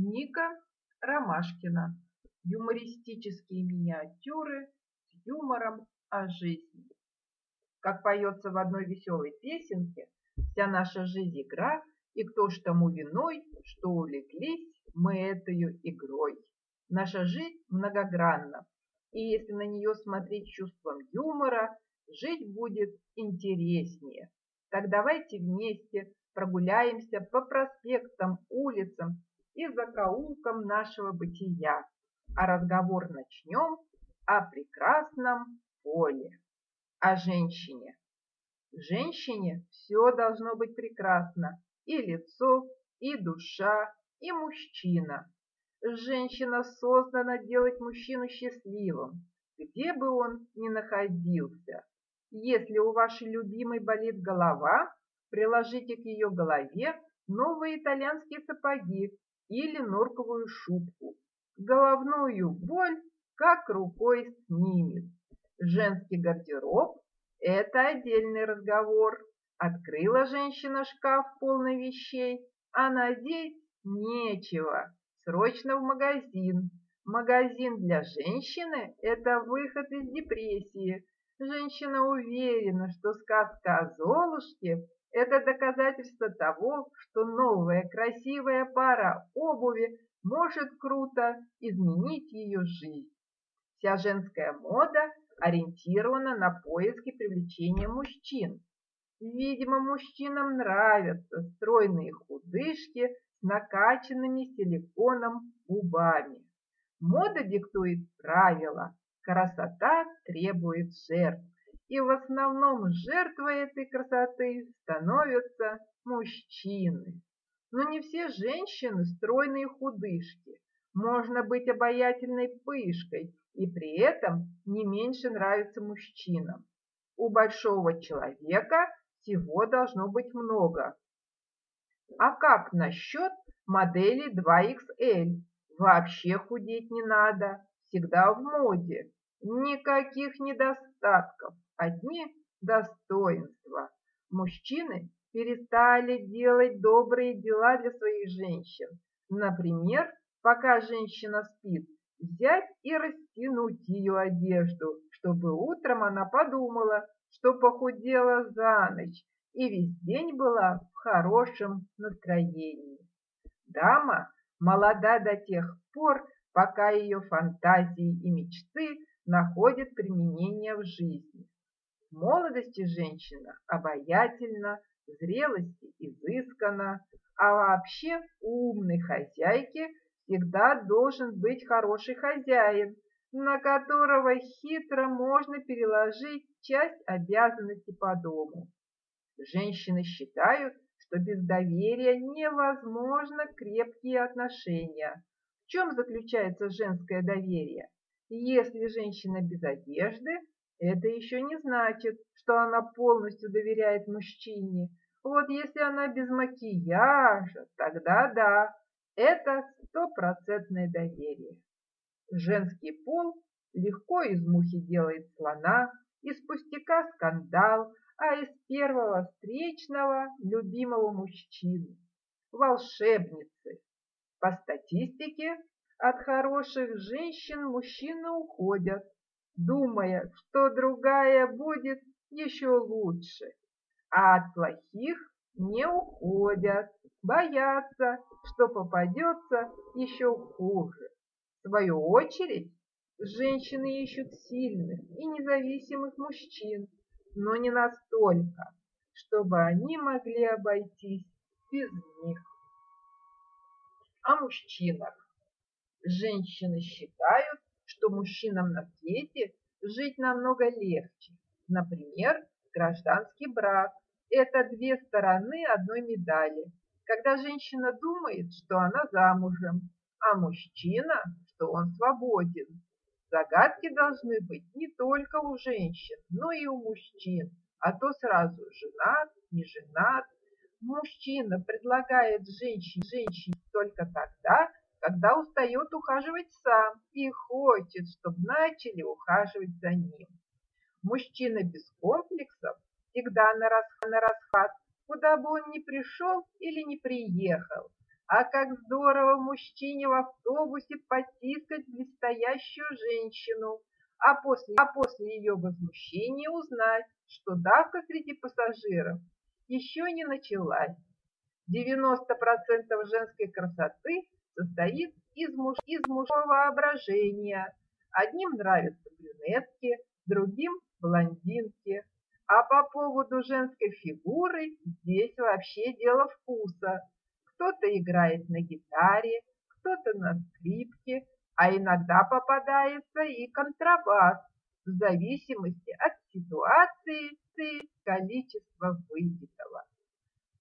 Ника Ромашкина. Юмористические миниатюры с юмором о жизни. Как поется в одной веселой песенке, вся наша жизнь игра, и кто ж тому виной, что улеглись мы этой игрой. Наша жизнь многогранна, и если на нее смотреть чувством юмора, жить будет интереснее. Так давайте вместе прогуляемся по проспектам, улицам и закоулкам нашего бытия, а разговор начнем о прекрасном поле, о женщине. Женщине все должно быть прекрасно, и лицо, и душа, и мужчина. Женщина создана делать мужчину счастливым, где бы он ни находился. Если у вашей любимой болит голова, приложите к ее голове новые итальянские сапоги или норковую шубку. Головную боль как рукой снимет. Женский гардероб – это отдельный разговор. Открыла женщина шкаф полный вещей, а надеть нечего. Срочно в магазин. Магазин для женщины – это выход из депрессии. Женщина уверена, что сказка о Золушке это доказательство того, что новая красивая пара обуви может круто изменить ее жизнь. Вся женская мода ориентирована на поиски привлечения мужчин. Видимо, мужчинам нравятся стройные худышки с накачанными силиконом губами. Мода диктует правила, красота требует жертв и в основном жертвой этой красоты становятся мужчины. Но не все женщины стройные худышки. Можно быть обаятельной пышкой и при этом не меньше нравиться мужчинам. У большого человека всего должно быть много. А как насчет модели 2XL? Вообще худеть не надо, всегда в моде. Никаких недостатков одни достоинства. Мужчины перестали делать добрые дела для своих женщин. Например, пока женщина спит, взять и растянуть ее одежду, чтобы утром она подумала, что похудела за ночь и весь день была в хорошем настроении. Дама молода до тех пор, пока ее фантазии и мечты находят применение в жизни. Молодости женщина обаятельна, зрелости изысканна, а вообще у умной хозяйки всегда должен быть хороший хозяин, на которого хитро можно переложить часть обязанностей по дому. Женщины считают, что без доверия невозможно крепкие отношения. В чем заключается женское доверие? Если женщина без одежды, это еще не значит, что она полностью доверяет мужчине. Вот если она без макияжа, тогда да, это стопроцентное доверие. Женский пол легко из мухи делает слона, из пустяка скандал, а из первого встречного любимого мужчины, волшебницы. По статистике, от хороших женщин мужчины уходят, думая, что другая будет еще лучше, а от плохих не уходят, боятся, что попадется еще хуже. В свою очередь, женщины ищут сильных и независимых мужчин, но не настолько, чтобы они могли обойтись без них. О мужчинах. Женщины считают, что мужчинам на свете жить намного легче. Например, гражданский брак – это две стороны одной медали. Когда женщина думает, что она замужем, а мужчина, что он свободен. Загадки должны быть не только у женщин, но и у мужчин, а то сразу женат, не женат. Мужчина предлагает женщине женщине только тогда, когда устает ухаживать сам и хочет, чтобы начали ухаживать за ним. Мужчина без комплексов всегда на расход, на расход, куда бы он ни пришел или не приехал. А как здорово мужчине в автобусе потискать блестящую женщину, а после, а после ее возмущения узнать, что давка среди пассажиров еще не началась. 90% женской красоты состоит из, муж, из мужского воображения. Одним нравятся брюнетки, другим – блондинки. А по поводу женской фигуры здесь вообще дело вкуса. Кто-то играет на гитаре, кто-то на скрипке, а иногда попадается и контрабас в зависимости от ситуации и количества выпитого.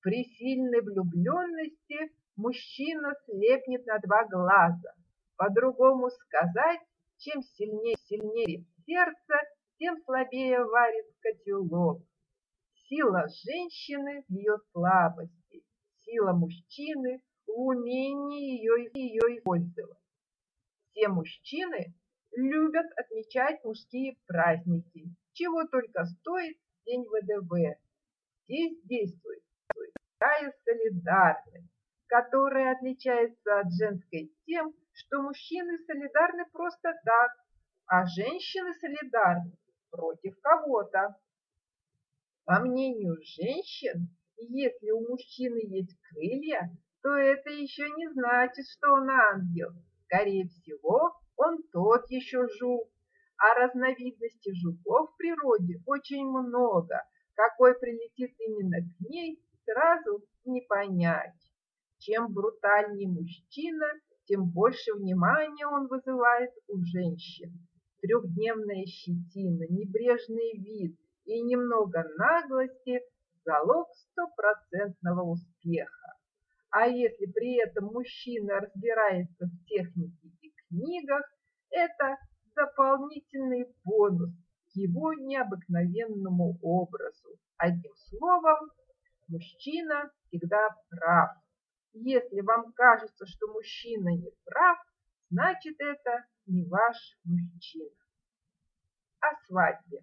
При сильной влюбленности мужчина слепнет на два глаза. По-другому сказать, чем сильнее сильнее сердце, тем слабее варит котелок. Сила женщины в ее слабости, сила мужчины в умении ее, ее использовать. Все мужчины любят отмечать мужские праздники, чего только стоит День ВДВ. Здесь действует такая солидарность, которая отличается от женской тем, что мужчины солидарны просто так, а женщины солидарны против кого-то. По мнению женщин, если у мужчины есть крылья, то это еще не значит, что он ангел. Скорее всего, он тот еще жук. А разновидностей жуков в природе очень много. Какой прилетит именно к ней, сразу не понять. Чем брутальнее мужчина, тем больше внимания он вызывает у женщин. Трехдневная щетина, небрежный вид и немного наглости – залог стопроцентного успеха. А если при этом мужчина разбирается в технике и книгах, это дополнительный бонус к его необыкновенному образу. Одним словом, мужчина всегда прав. Если вам кажется, что мужчина не прав, значит это не ваш мужчина. О свадьбе.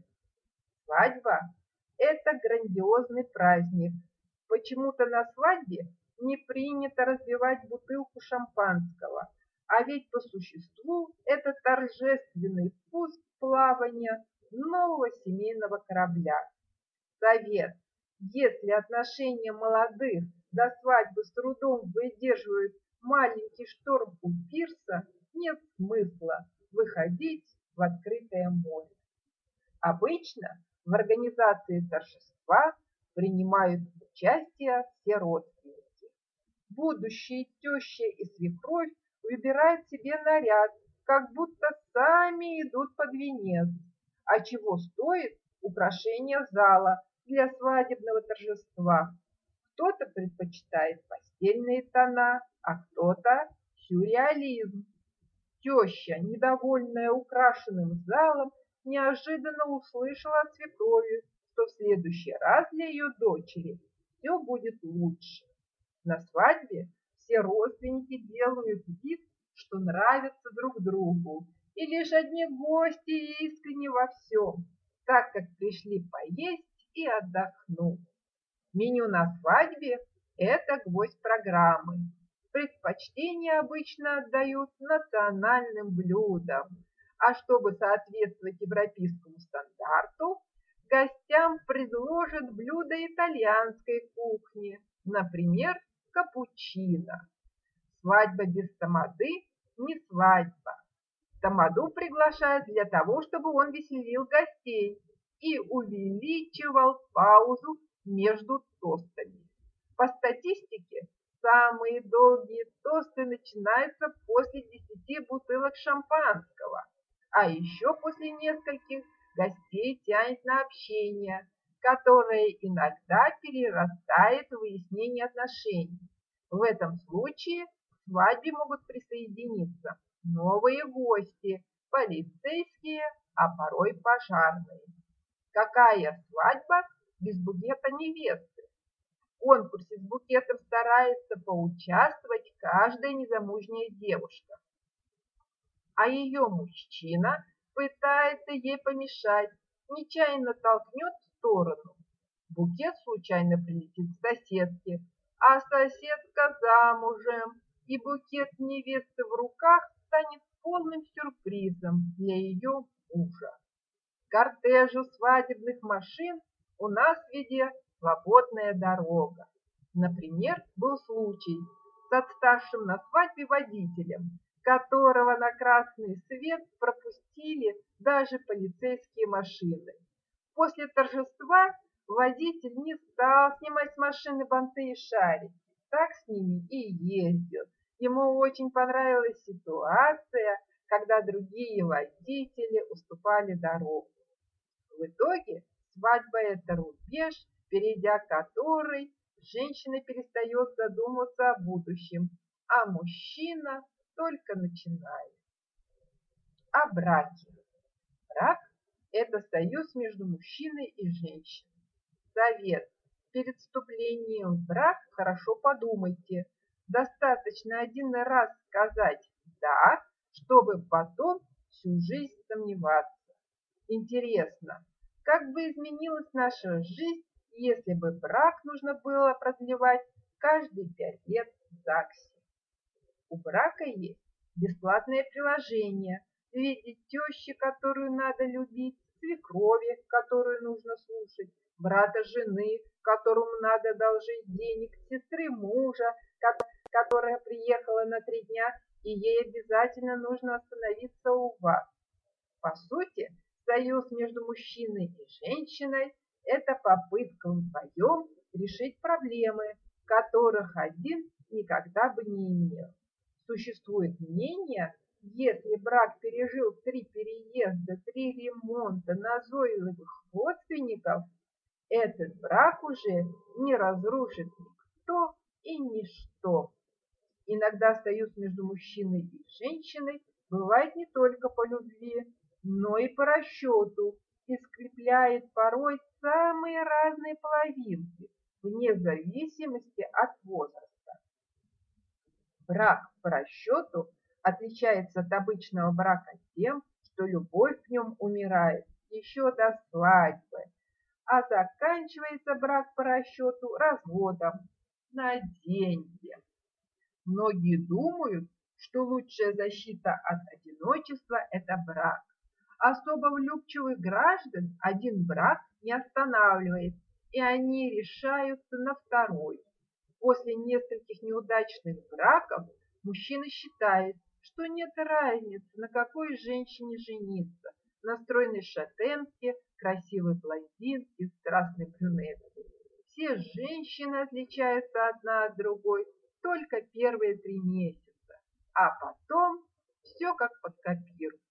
Свадьба – это грандиозный праздник. Почему-то на свадьбе не принято разбивать бутылку шампанского, а ведь по существу это торжественный спуск плавания нового семейного корабля. Совет. Если отношения молодых до свадьбы с трудом выдерживают маленький шторм у пирса, нет смысла выходить в открытое море. Обычно в организации торжества принимают участие все родственники. Будущие теща и свекровь выбирают себе наряд, как будто сами идут под венец. А чего стоит украшение зала для свадебного торжества? Кто-то предпочитает постельные тона, а кто-то сюрреализм. Теща, недовольная украшенным залом, неожиданно услышала от свекрови, что в следующий раз для ее дочери все будет лучше. На свадьбе все родственники делают вид, что нравятся друг другу, и лишь одни гости искренне во всем, так как пришли поесть и отдохнуть. Меню на свадьбе – это гвоздь программы. Предпочтение обычно отдают национальным блюдам, а чтобы соответствовать европейскому стандарту, гостям предложат блюда итальянской кухни, например, капучино. Свадьба без тамады не свадьба. Тамаду приглашают для того, чтобы он веселил гостей и увеличивал паузу между тостами. По статистике, самые долгие тосты начинаются после 10 бутылок шампанского, а еще после нескольких гостей тянет на общение, которое иногда перерастает в выяснение отношений. В этом случае к свадьбе могут присоединиться новые гости, полицейские, а порой пожарные. Какая свадьба без букета невесты? В конкурсе с букетом старается поучаствовать каждая незамужняя девушка. А ее мужчина пытается ей помешать, нечаянно толкнет в сторону. Букет случайно прилетит к соседке, а соседка замужем, и букет невесты в руках станет полным сюрпризом для ее мужа. Кортежу свадебных машин у нас везде свободная дорога. Например, был случай с отставшим на свадьбе водителем, которого на красный свет пропустили даже полицейские машины. После торжества водитель не стал снимать с машины банты и шарики, так с ними и ездил. Ему очень понравилась ситуация, когда другие водители уступали дорогу. В итоге свадьба – это рубеж, перейдя который женщина перестает задумываться о будущем, а мужчина только начинает. О браке. Брак – это союз между мужчиной и женщиной. Совет. Перед вступлением в брак хорошо подумайте. Достаточно один раз сказать «да», чтобы потом всю жизнь сомневаться. Интересно, как бы изменилась наша жизнь, если бы брак нужно было продлевать каждые пять лет в ЗАГСе? У брака есть бесплатное приложение в виде тещи, которую надо любить, свекрови, которую нужно слушать, брата жены, которому надо должить денег, сестры мужа, которая приехала на три дня, и ей обязательно нужно остановиться у вас. По сути, союз между мужчиной и женщиной – это попытка вдвоем решить проблемы, которых один никогда бы не имел. Существует мнение, если брак пережил три переезда, три ремонта назойливых родственников, этот брак уже не разрушит никто и ничто. Иногда союз между мужчиной и женщиной бывает не только по любви, но и по расчету и скрепляет порой самые разные половинки, вне зависимости от возраста. Брак по расчету отличается от обычного брака тем, что любовь в нем умирает еще до свадьбы, а заканчивается брак по расчету разводом на деньги. Многие думают, что лучшая защита от одиночества – это брак. Особо влюбчивых граждан один брак не останавливает, и они решаются на второй. После нескольких неудачных браков мужчина считает, что нет разницы, на какой женщине жениться, на стройной шатенке, красивой блондинке, страстной брюнетке. Все женщины отличаются одна от другой только первые три месяца, а потом все как под копирку.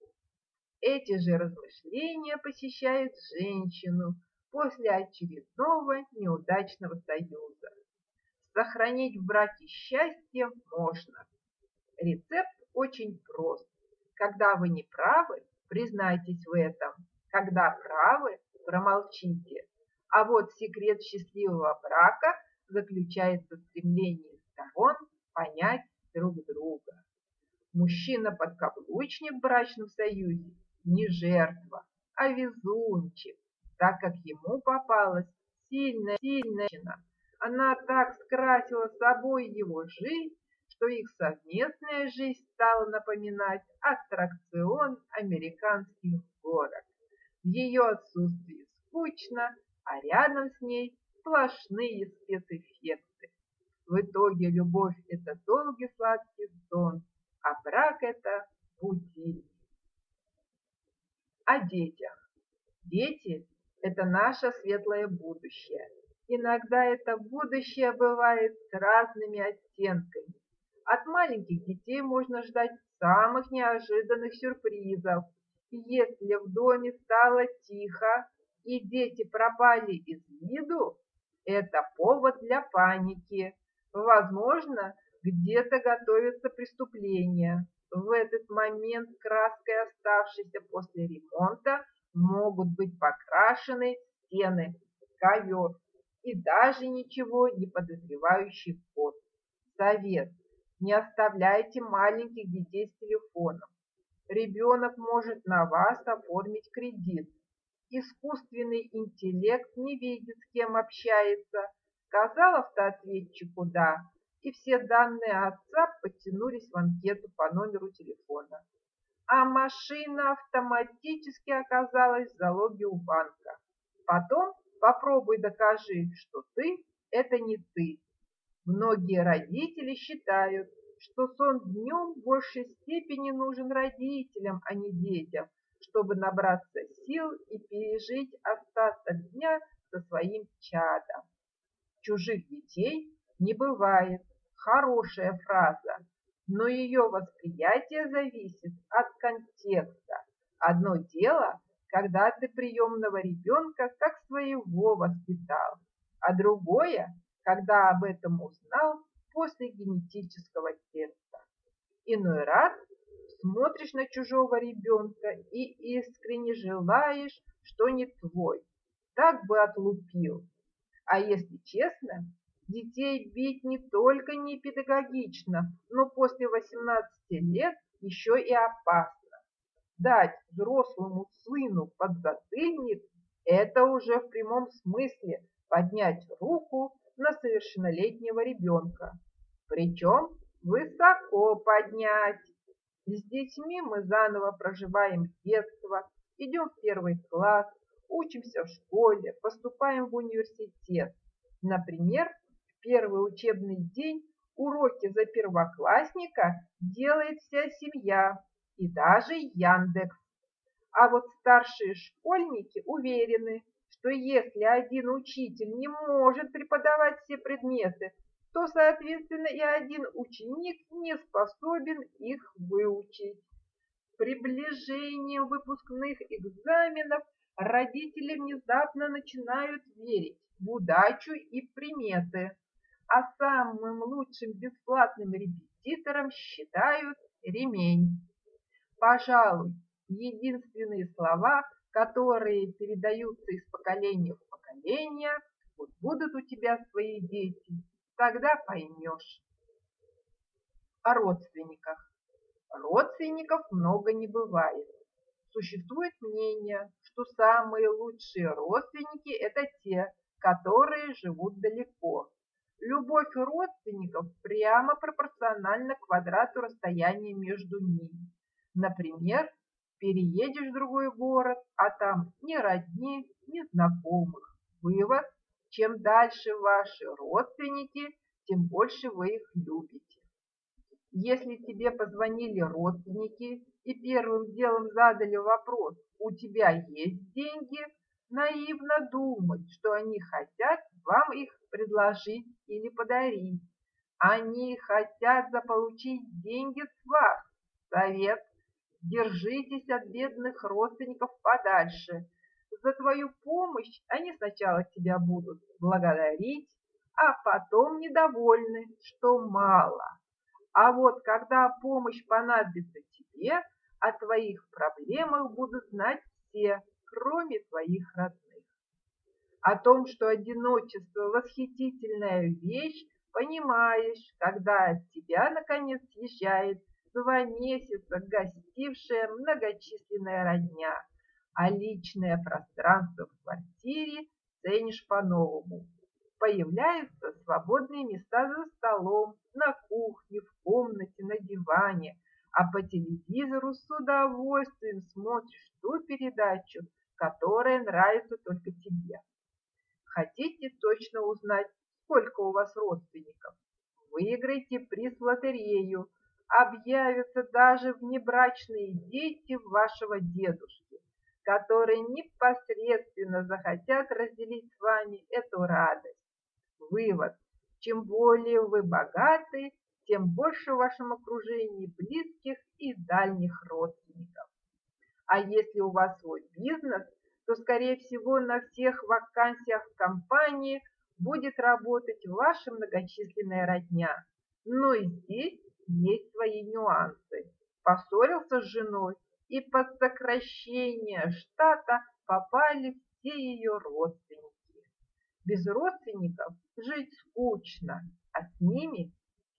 Эти же размышления посещают женщину после очередного неудачного союза. Сохранить в браке счастье можно. Рецепт очень прост. Когда вы не правы, признайтесь в этом. Когда правы, промолчите. А вот секрет счастливого брака заключается в стремлении сторон понять друг друга. Мужчина-подкаблучник в брачном союзе не жертва, а везунчик, так как ему попалась сильная, сильная жена, она так скрасила собой его жизнь, что их совместная жизнь стала напоминать аттракцион американских горок. В ее отсутствии скучно, а рядом с ней сплошные спецэффекты. В итоге любовь – это долгий сладкий сон, а брак – это будильник. О детях. Дети – это наше светлое будущее. Иногда это будущее бывает с разными оттенками. От маленьких детей можно ждать самых неожиданных сюрпризов. Если в доме стало тихо и дети пропали из виду, это повод для паники. Возможно, где-то готовится преступление. В этот момент краской, оставшейся после ремонта, могут быть покрашены стены, ковер, и даже ничего не подозревающий кот. Совет. Не оставляйте маленьких детей с телефоном. Ребенок может на вас оформить кредит. Искусственный интеллект не видит, с кем общается. Сказал автоответчику «да» и все данные отца подтянулись в анкету по номеру телефона. А машина автоматически оказалась в залоге у банка. Потом попробуй докажи, что ты – это не ты. Многие родители считают, что сон днем в большей степени нужен родителям, а не детям, чтобы набраться сил и пережить остаток дня со своим чадом. Чужих детей не бывает. Хорошая фраза, но ее восприятие зависит от контекста. Одно дело, когда ты приемного ребенка как своего воспитал, а другое, когда об этом узнал после генетического теста. Иной раз смотришь на чужого ребенка и искренне желаешь, что не твой, так бы отлупил. А если честно, детей бить не только не педагогично, но после 18 лет еще и опасно. Дать взрослому сыну подзатыльник – это уже в прямом смысле поднять руку на совершеннолетнего ребенка. Причем высоко поднять. С детьми мы заново проживаем детство, идем в первый класс, учимся в школе, поступаем в университет. Например, первый учебный день уроки за первоклассника делает вся семья и даже Яндекс. А вот старшие школьники уверены, что если один учитель не может преподавать все предметы, то, соответственно, и один ученик не способен их выучить. С приближением выпускных экзаменов родители внезапно начинают верить в удачу и приметы, а самым лучшим бесплатным репетитором считают ремень. Пожалуй, единственные слова, которые передаются из поколения в поколение, вот будут у тебя свои дети, тогда поймешь. О родственниках. Родственников много не бывает. Существует мнение, что самые лучшие родственники – это те, которые живут далеко. Любовь родственников прямо пропорциональна квадрату расстояния между ними. Например, переедешь в другой город, а там ни родни, ни знакомых. Вывод – чем дальше ваши родственники, тем больше вы их любите. Если тебе позвонили родственники и первым делом задали вопрос «У тебя есть деньги?», наивно думать, что они хотят вам их предложить или подарить. Они хотят заполучить деньги с вас. Совет – держитесь от бедных родственников подальше. За твою помощь они сначала тебя будут благодарить, а потом недовольны, что мало. А вот когда помощь понадобится тебе, о твоих проблемах будут знать все, кроме твоих родных. О том, что одиночество – восхитительная вещь, понимаешь, когда от тебя, наконец, съезжает два месяца гостившая многочисленная родня, а личное пространство в квартире ценишь по-новому появляются свободные места за столом, на кухне, в комнате, на диване, а по телевизору с удовольствием смотришь ту передачу, которая нравится только тебе. Хотите точно узнать, сколько у вас родственников? Выиграйте приз в лотерею. Объявятся даже внебрачные дети вашего дедушки, которые непосредственно захотят разделить с вами эту радость. Вывод. Чем более вы богаты, тем больше в вашем окружении близких и дальних родственников. А если у вас свой бизнес, то, скорее всего, на всех вакансиях в компании будет работать ваша многочисленная родня. Но и здесь есть свои нюансы. Поссорился с женой, и под сокращение штата попали все ее родственники. Без родственников жить скучно, а с ними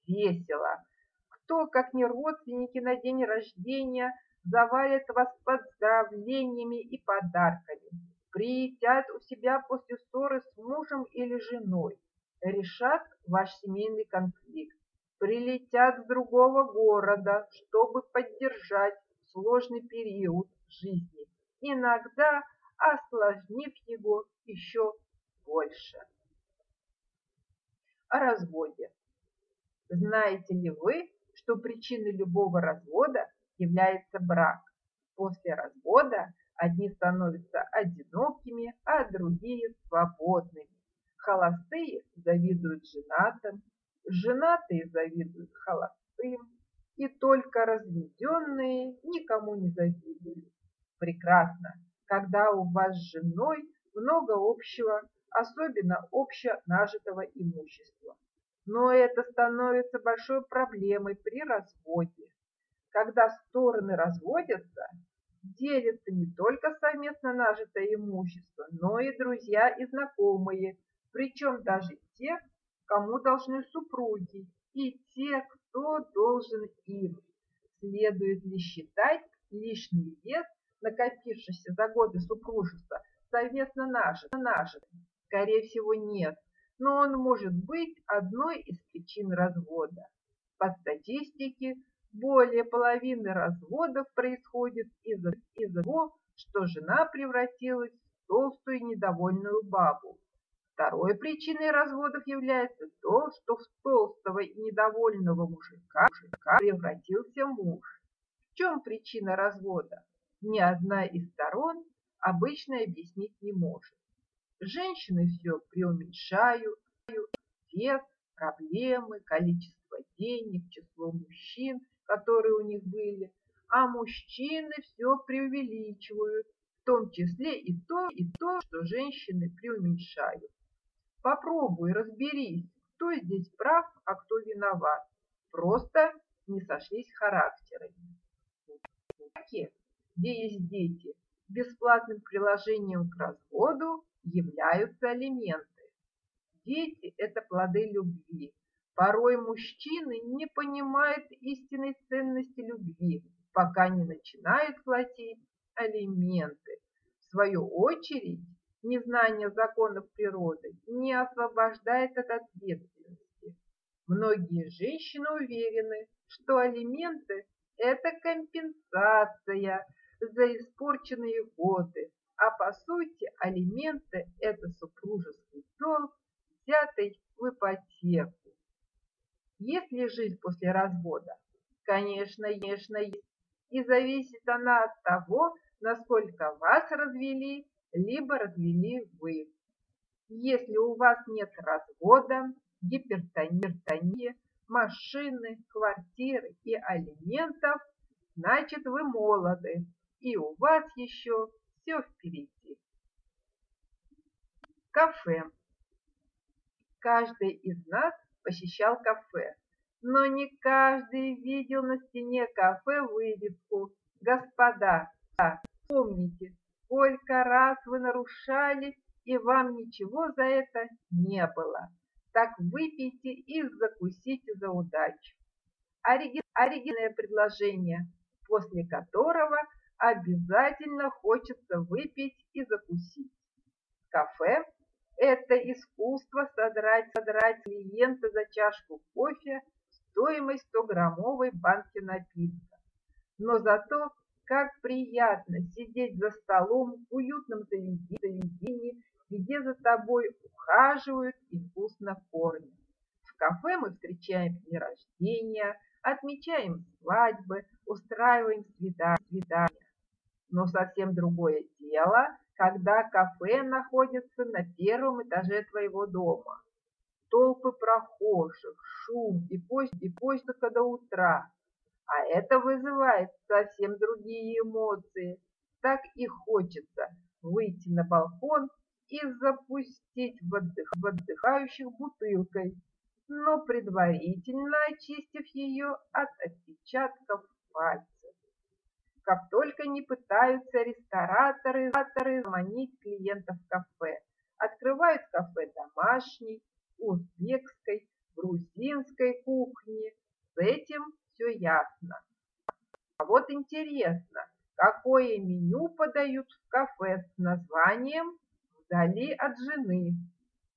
весело. Кто, как не родственники на день рождения, завалит вас поздравлениями и подарками, приютят у себя после ссоры с мужем или женой, решат ваш семейный конфликт. прилетят с другого города, чтобы поддержать сложный период жизни, иногда осложнив его еще больше. О разводе. Знаете ли вы, что причиной любого развода является брак? После развода одни становятся одинокими, а другие свободными. Холостые завидуют женатым, женатые завидуют холостым, и только разведенные никому не завидуют. Прекрасно, когда у вас с женой много общего, особенно обще нажитого имущества. Но это становится большой проблемой при разводе. Когда стороны разводятся, делятся не только совместно нажитое имущество, но и друзья и знакомые, причем даже те, кому должны супруги, и те, кто должен им. Следует ли считать лишний вес, накопившийся за годы супружества, совместно нажитым? Скорее всего, нет, но он может быть одной из причин развода. По статистике, более половины разводов происходит из-за из того, что жена превратилась в толстую недовольную бабу. Второй причиной разводов является то, что в толстого и недовольного мужика, мужика превратился муж. В чем причина развода? Ни одна из сторон обычно объяснить не может. Женщины все преуменьшают, вес, проблемы, количество денег, число мужчин, которые у них были, а мужчины все преувеличивают, в том числе и то, и то, что женщины преуменьшают. Попробуй разберись, кто здесь прав, а кто виноват. Просто не сошлись характерами. Где есть дети, бесплатным приложением к разводу являются алименты. Дети – это плоды любви. Порой мужчины не понимают истинной ценности любви, пока не начинают платить алименты. В свою очередь, незнание законов природы не освобождает от ответственности. Многие женщины уверены, что алименты – это компенсация за испорченные годы, а по сути алименты – это супружеский долг, взятый в ипотеку. Есть ли жизнь после развода? Конечно, конечно. И зависит она от того, насколько вас развели либо развели вы. Если у вас нет развода, гипертонии, машины, квартиры и алиментов, значит вы молоды, и у вас еще все впереди. Кафе. Каждый из нас посещал кафе, но не каждый видел на стене кафе вывеску «Господа, помните, Сколько раз вы нарушали, и вам ничего за это не было. Так выпейте и закусите за удачу. Оригинальное предложение, после которого обязательно хочется выпить и закусить. Кафе – это искусство содрать, содрать клиента за чашку кофе стоимость 100-граммовой банки напитка. Но зато как приятно сидеть за столом в уютном заведении, где за тобой ухаживают и вкусно кормят. В кафе мы встречаем дни рождения, отмечаем свадьбы, устраиваем свидания. Но совсем другое дело, когда кафе находится на первом этаже твоего дома. Толпы прохожих, шум и поздно, и поздно до утра. А это вызывает совсем другие эмоции. Так и хочется выйти на балкон и запустить в, отдых, в отдыхающих бутылкой, но предварительно очистив ее от отпечатков пальцев. Как только не пытаются рестораторы, заманить клиентов в кафе, открывают кафе домашней, узбекской, грузинской кухни. С этим все ясно. А вот интересно, какое меню подают в кафе с названием «Вдали от жены».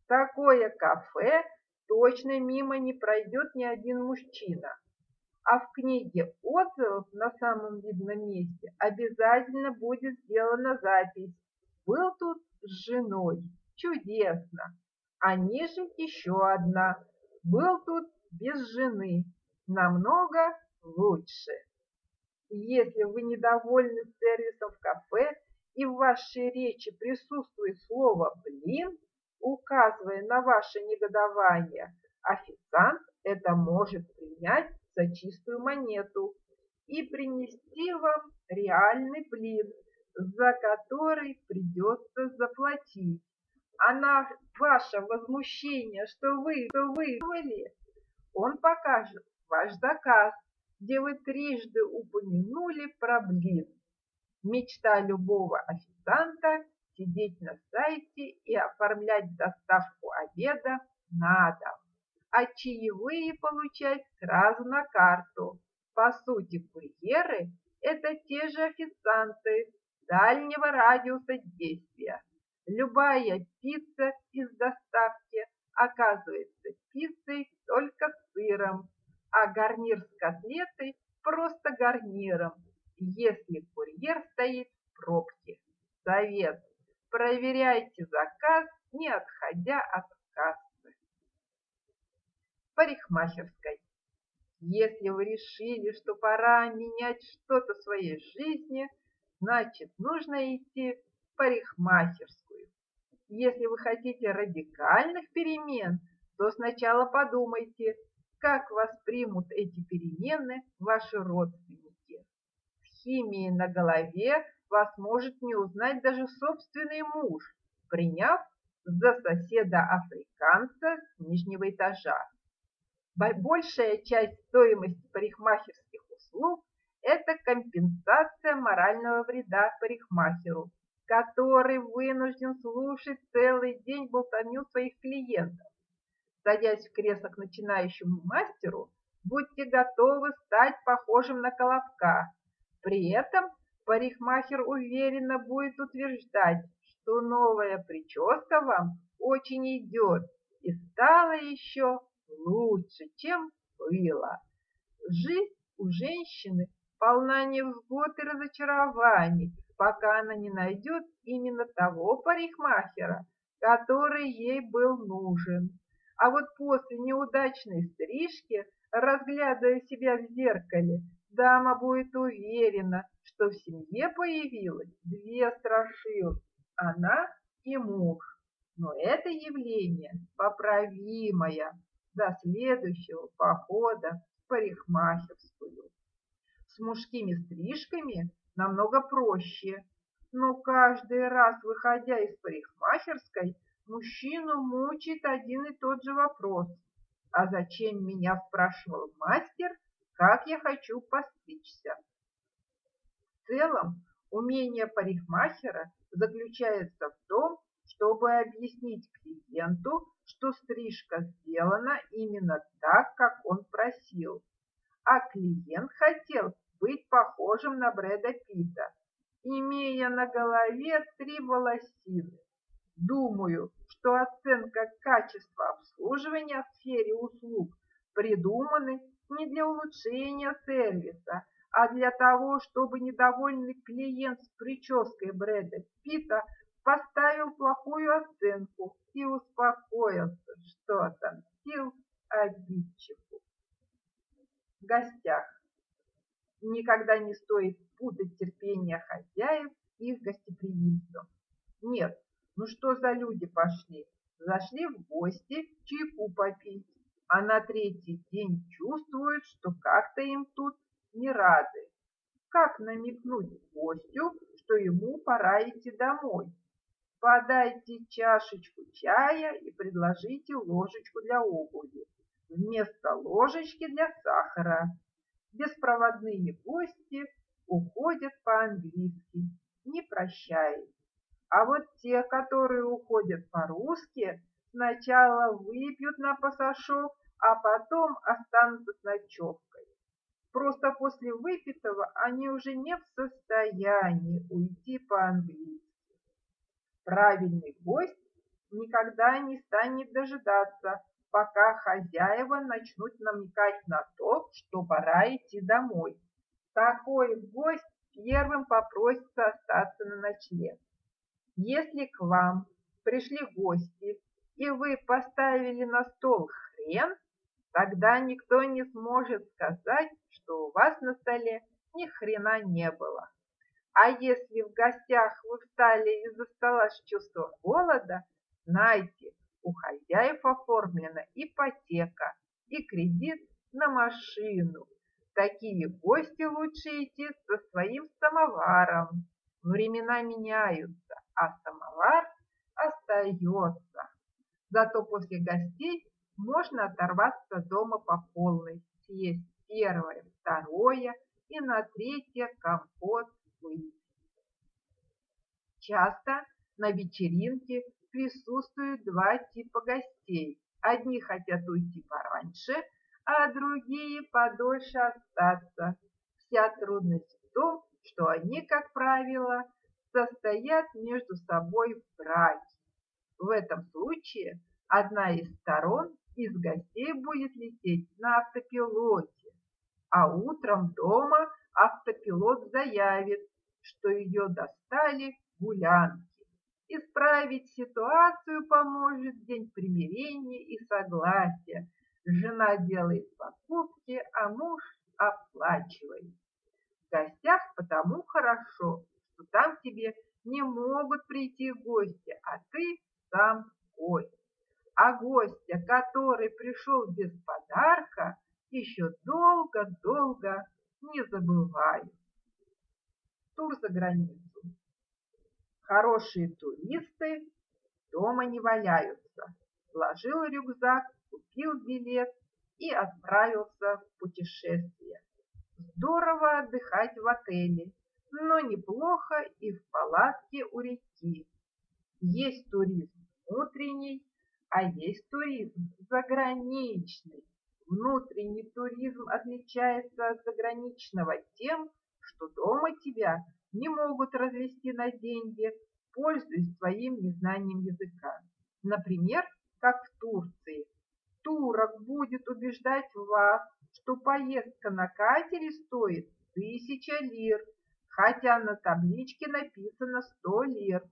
Такое кафе точно мимо не пройдет ни один мужчина. А в книге отзывов на самом видном месте обязательно будет сделана запись. Был тут с женой. Чудесно. А ниже еще одна. Был тут без жены. Намного лучше. Если вы недовольны сервисом в кафе и в вашей речи присутствует слово «блин», указывая на ваше негодование, официант это может принять за чистую монету и принести вам реальный блин, за который придется заплатить. А на ваше возмущение, что вы, что вы, он покажет ваш заказ, где вы трижды упомянули про блин. Мечта любого официанта – сидеть на сайте и оформлять доставку обеда на дом, а чаевые получать сразу на карту. По сути, курьеры – это те же официанты дальнего радиуса действия. Любая пицца из доставки оказывается пиццей только с сыром, а гарнир с котлетой просто гарниром, если курьер стоит в пробке. Совет. Проверяйте заказ, не отходя от кассы. Парикмахерской. Если вы решили, что пора менять что-то в своей жизни, значит, нужно идти в парикмахерскую. Если вы хотите радикальных перемен, то сначала подумайте, как воспримут эти перемены ваши родственники. В химии на голове вас может не узнать даже собственный муж, приняв за соседа-африканца с нижнего этажа. Большая часть стоимости парикмахерских услуг – это компенсация морального вреда парикмахеру, который вынужден слушать целый день болтовню своих клиентов садясь в кресло к начинающему мастеру, будьте готовы стать похожим на колобка. При этом парикмахер уверенно будет утверждать, что новая прическа вам очень идет и стала еще лучше, чем была. Жизнь у женщины полна невзгод и разочарований, пока она не найдет именно того парикмахера, который ей был нужен. А вот после неудачной стрижки, разглядывая себя в зеркале, дама будет уверена, что в семье появилось две страшилки – она и муж. Но это явление поправимое до следующего похода в парикмахерскую. С мужскими стрижками намного проще, но каждый раз, выходя из парикмахерской, Мужчину мучает один и тот же вопрос. А зачем меня спрашивал мастер, как я хочу постричься? В целом, умение парикмахера заключается в том, чтобы объяснить клиенту, что стрижка сделана именно так, как он просил. А клиент хотел быть похожим на Брэда Питта, имея на голове три волосины. Думаю, что оценка качества обслуживания в сфере услуг придуманы не для улучшения сервиса, а для того, чтобы недовольный клиент с прической Брэда Питта поставил плохую оценку и успокоился, что отомстил обидчику. В гостях. Никогда не стоит путать терпение хозяев и их. Нет, ну что за люди пошли? Зашли в гости чайку попить, а на третий день чувствуют, что как-то им тут не рады. Как намекнуть гостю, что ему пора идти домой? Подайте чашечку чая и предложите ложечку для обуви. Вместо ложечки для сахара. Беспроводные гости уходят по-английски, не прощаясь. А вот те, которые уходят по-русски, сначала выпьют на пасашок, а потом останутся с ночевкой. Просто после выпитого они уже не в состоянии уйти по-английски. Правильный гость никогда не станет дожидаться, пока хозяева начнут намекать на то, что пора идти домой. Такой гость первым попросится остаться на ночлег. Если к вам пришли гости, и вы поставили на стол хрен, тогда никто не сможет сказать, что у вас на столе ни хрена не было. А если в гостях вы встали из-за стола с чувством голода, знайте, у хозяев оформлена ипотека и кредит на машину. Такие гости лучше идти со своим самоваром. Времена меняются, а самовар остается. Зато после гостей можно оторваться дома по полной, съесть первое, второе и на третье компот Часто на вечеринке присутствуют два типа гостей. Одни хотят уйти пораньше, а другие подольше остаться. Вся трудность в том, что они, как правило, состоят между собой в браке. В этом случае одна из сторон из гостей будет лететь на автопилоте, а утром дома автопилот заявит, что ее достали гулянки. Исправить ситуацию поможет день примирения и согласия. Жена делает покупки, а муж оплачивает. В гостях потому хорошо, что там тебе не могут прийти гости, а ты сам гость. А гостя, который пришел без подарка, еще долго-долго не забываю. Тур за границу. Хорошие туристы дома не валяются. Вложил рюкзак, купил билет и отправился в путешествие. Здорово отдыхать в отеле, но неплохо и в палатке у реки. Есть туризм внутренний, а есть туризм заграничный. Внутренний туризм отличается от заграничного тем, что дома тебя не могут развести на деньги, пользуясь своим незнанием языка. Например, как в Турции. Турок будет убеждать вас, что поездка на катере стоит тысяча лир, хотя на табличке написано сто лир.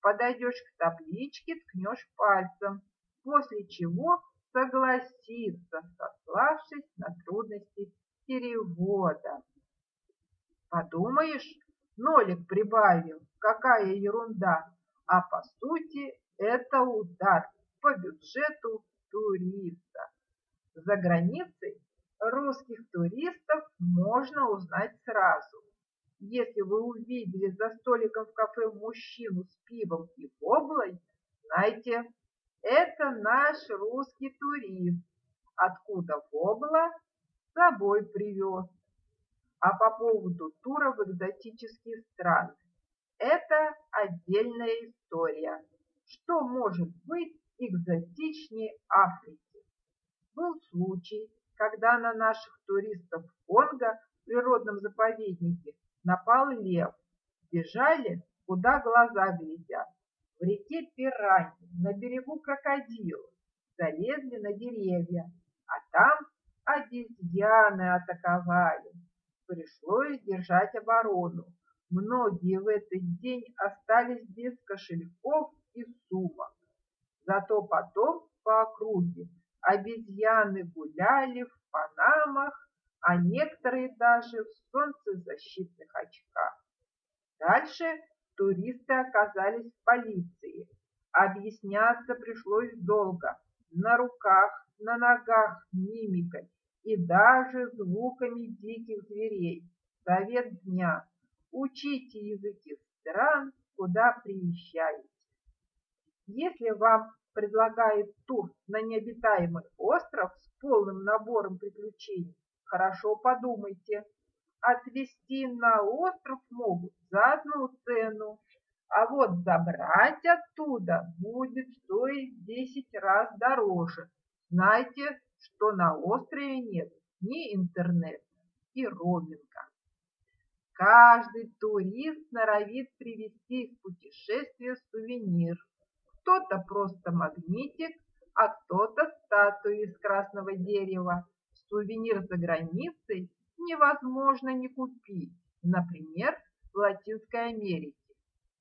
Подойдешь к табличке, ткнешь пальцем, после чего согласиться, сославшись на трудности перевода. Подумаешь, нолик прибавил, какая ерунда, а по сути это удар по бюджету туриста. За границей русских туристов можно узнать сразу. Если вы увидели за столиком в кафе мужчину с пивом и воблой, знайте, это наш русский турист, откуда вобла с собой привез. А по поводу тура в экзотические страны, это отдельная история. Что может быть экзотичнее Африки? Был случай, когда на наших туристов в Конго в природном заповеднике напал лев. Бежали, куда глаза глядят. В реке пираньи, на берегу крокодил. Залезли на деревья, а там обезьяны атаковали. Пришлось держать оборону. Многие в этот день остались без кошельков и сумок. Зато потом по округе обезьяны гуляли в панамах, а некоторые даже в солнцезащитных очках. Дальше туристы оказались в полиции. Объясняться пришлось долго, на руках, на ногах, мимикой и даже звуками диких зверей. Совет дня. Учите языки стран, куда приезжаете. Если вам предлагают тур на необитаемый остров с полным набором приключений, хорошо подумайте. Отвезти на остров могут за одну цену, а вот забрать оттуда будет стоить в 10 раз дороже. Знайте, что на острове нет ни интернета, ни роуминга. Каждый турист норовит привезти в путешествие сувенир. Кто-то просто магнитик, а кто-то статую из красного дерева. Сувенир за границей невозможно не купить, например, в Латинской Америке.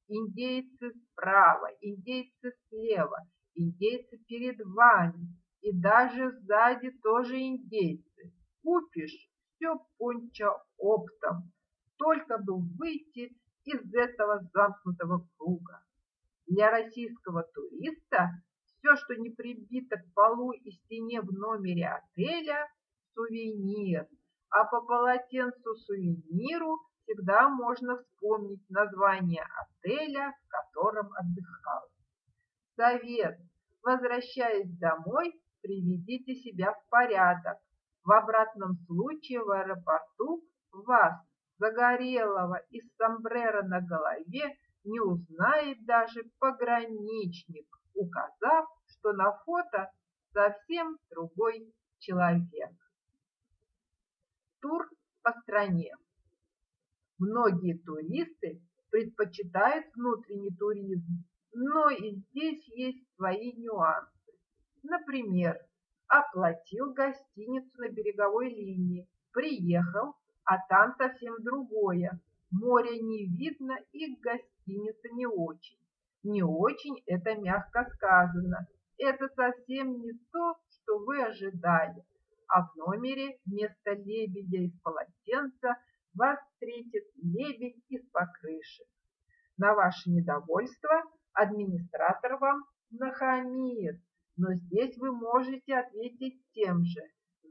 Индейцы справа, индейцы слева, индейцы перед вами и даже сзади тоже индейцы. Купишь все понча оптом, только бы выйти из этого замкнутого круга. Для российского туриста все, что не прибито к полу и стене в номере отеля – сувенир, а по полотенцу-сувениру всегда можно вспомнить название отеля, в котором отдыхал. Совет. Возвращаясь домой, приведите себя в порядок. В обратном случае в аэропорту вас, загорелого и с сомбреро на голове, не узнает даже пограничник, указав, что на фото совсем другой человек. Тур по стране. Многие туристы предпочитают внутренний туризм, но и здесь есть свои нюансы. Например, оплатил гостиницу на береговой линии, приехал, а там совсем другое. Море не видно и гостиница не очень. Не очень это мягко сказано. Это совсем не то, что вы ожидали. А в номере вместо лебедя из полотенца вас встретит лебедь из покрышек. На ваше недовольство администратор вам нахамит, но здесь вы можете ответить тем же,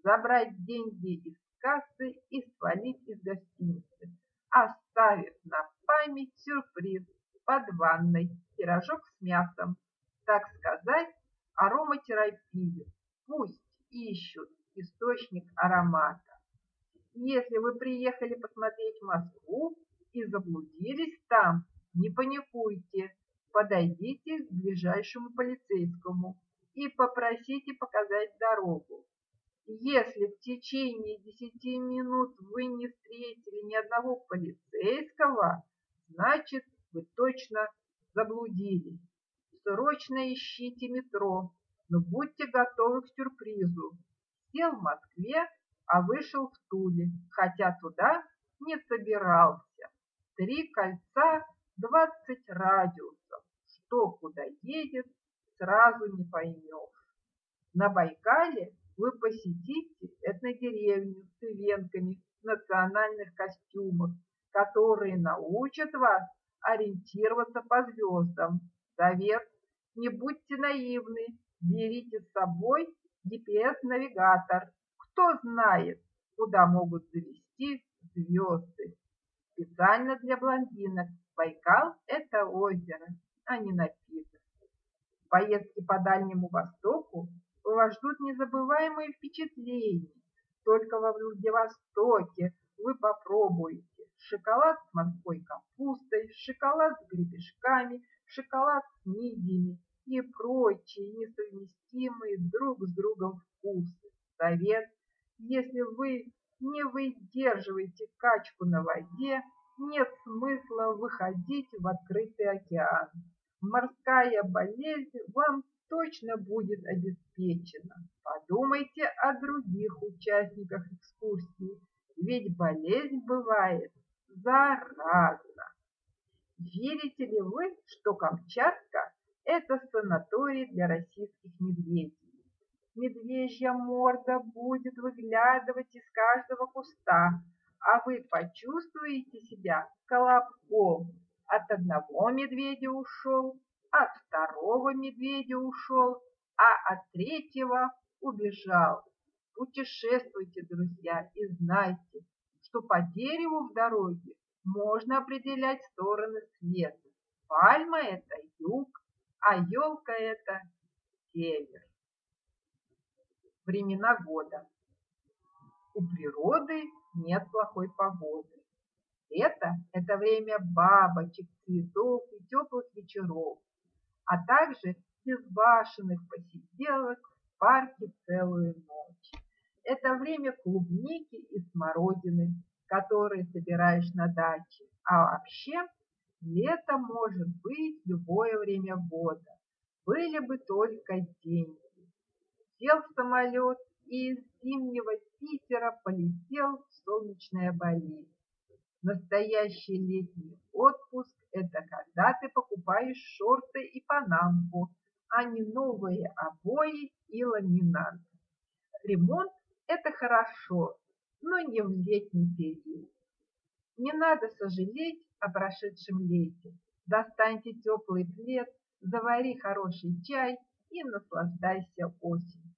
забрать деньги из кассы и свалить из гостиницы, оставив на память сюрприз под ванной, пирожок с мясом, так сказать, ароматерапию. Пусть ищут источник аромата. Если вы приехали посмотреть Москву и заблудились там, не паникуйте, подойдите к ближайшему полицейскому и попросите показать дорогу. Если в течение десяти минут вы не встретили ни одного полицейского, значит, вы точно заблудились. Срочно ищите метро, но будьте готовы к сюрпризу. Сел в Москве, а вышел в Туле, хотя туда не собирался. Три кольца, двадцать радиусов. Что куда едет, сразу не поймешь. На Байкале вы посетите этнодеревню с ивенками в национальных костюмах, которые научат вас ориентироваться по звездам. Совет – не будьте наивны, берите с собой GPS-навигатор. Кто знает, куда могут завести звезды. Специально для блондинок Байкал – это озеро, а не напиток. Поездки по Дальнему Востоку вас ждут незабываемые впечатления. Только во Владивостоке вы попробуете шоколад с морской капустой, шоколад с гребешками, шоколад с мидиями и прочие несовместимые друг с другом вкусы. Совет, если вы не выдерживаете качку на воде, нет смысла выходить в открытый океан. Морская болезнь вам точно будет обеспечена. Подумайте о других участниках экскурсии, ведь болезнь бывает заразна. Верите ли вы, что Камчатка – это санаторий для российских медведей? Медвежья морда будет выглядывать из каждого куста, а вы почувствуете себя колобком. От одного медведя ушел, от второго медведя ушел, а от третьего убежал. Путешествуйте, друзья, и знайте, что по дереву в дороге можно определять стороны света. Пальма – это юг, а елка – это север. Времена года. У природы нет плохой погоды. Лето – это время бабочек, цветов и теплых вечеров, а также безбашенных посиделок в парке целую ночь. Это время клубники и смородины, которые собираешь на даче. А вообще, лето может быть любое время года. Были бы только деньги. Сел в самолет и из зимнего Питера полетел в солнечное Бали. Настоящий летний отпуск – это когда ты покупаешь шорты и панамку, а не новые обои и ламинат. Ремонт – это хорошо, но не в летний период. Не надо сожалеть о прошедшем лете. Достаньте теплый плед, завари хороший чай и наслаждайся осенью.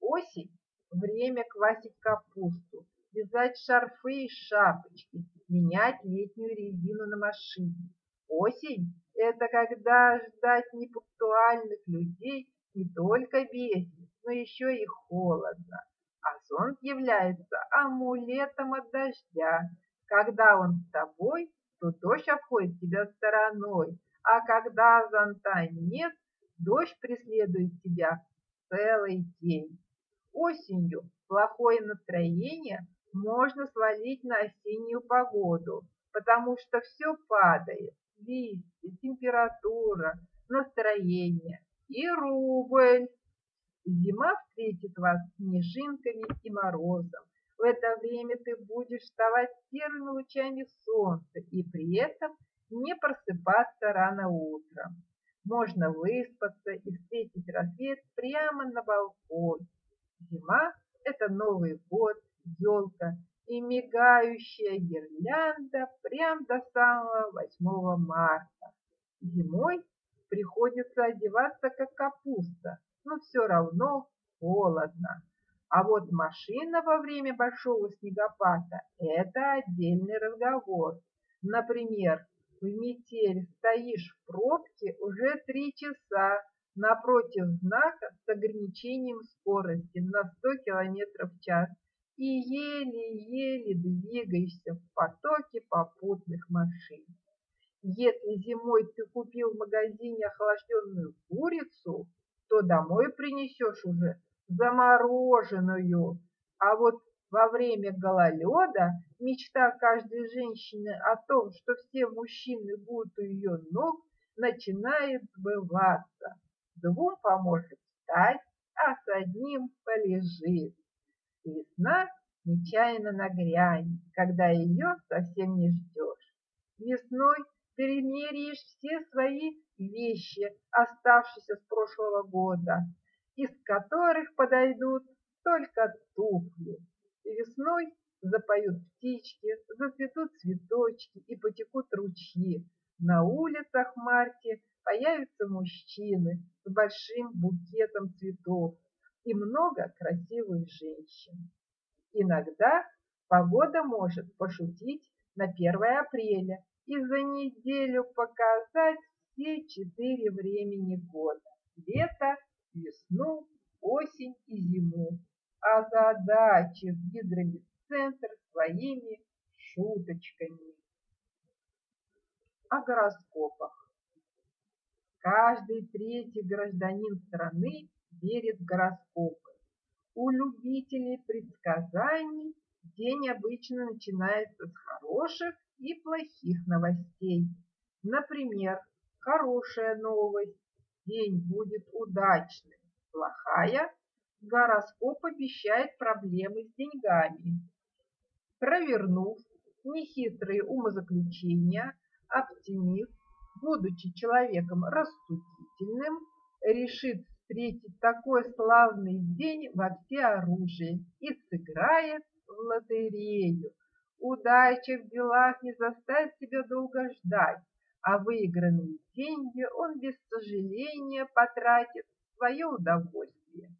Осень – время квасить капусту, вязать шарфы и шапочки, менять летнюю резину на машине. Осень – это когда ждать непунктуальных людей не только весело, но еще и холодно. А солнце является амулетом от дождя. Когда он с тобой, то дождь обходит тебя стороной, а когда зонта нет, дождь преследует тебя целый день. Осенью плохое настроение можно свалить на осеннюю погоду, потому что все падает. Листья, температура, настроение и рубль. Зима встретит вас снежинками и морозом. В это время ты будешь вставать первыми лучами солнца и при этом не просыпаться рано утром. Можно выспаться и встретить рассвет прямо на балконе. Зима – это Новый год, елка и мигающая гирлянда прям до самого 8 марта. Зимой приходится одеваться как капуста, но все равно холодно. А вот машина во время большого снегопада – это отдельный разговор. Например, в метель стоишь в пробке уже три часа напротив знака с ограничением скорости на 100 км в час и еле-еле двигаешься в потоке попутных машин. Если зимой ты купил в магазине охлажденную курицу, то домой принесешь уже замороженную. А вот во время гололеда мечта каждой женщины о том, что все мужчины будут у ее ног, начинает сбываться. Двум поможет встать, а с одним полежит. Весна нечаянно нагрянет, когда ее совсем не ждешь. Весной перемеряешь все свои вещи, оставшиеся с прошлого года, из которых подойдут только туфли. Весной запоют птички, зацветут цветочки и потекут ручьи. На улицах марте появятся мужчины с большим букетом цветов и много красивых женщин. Иногда погода может пошутить на 1 апреля и за неделю показать все четыре времени года – лето, весну, осень и зиму, а задачи в гидромедцентр своими шуточками. О гороскопах. Каждый третий гражданин страны верит в гороскопы. У любителей предсказаний день обычно начинается с хороших и плохих новостей. Например, хорошая новость – день будет удачным, плохая – гороскоп обещает проблемы с деньгами. Провернув нехитрые умозаключения, оптимист, будучи человеком рассудительным, решит встретить такой славный день во всеоружии и сыграет в лотерею. Удача в делах не заставит себя долго ждать, а выигранные деньги он без сожаления потратит в свое удовольствие.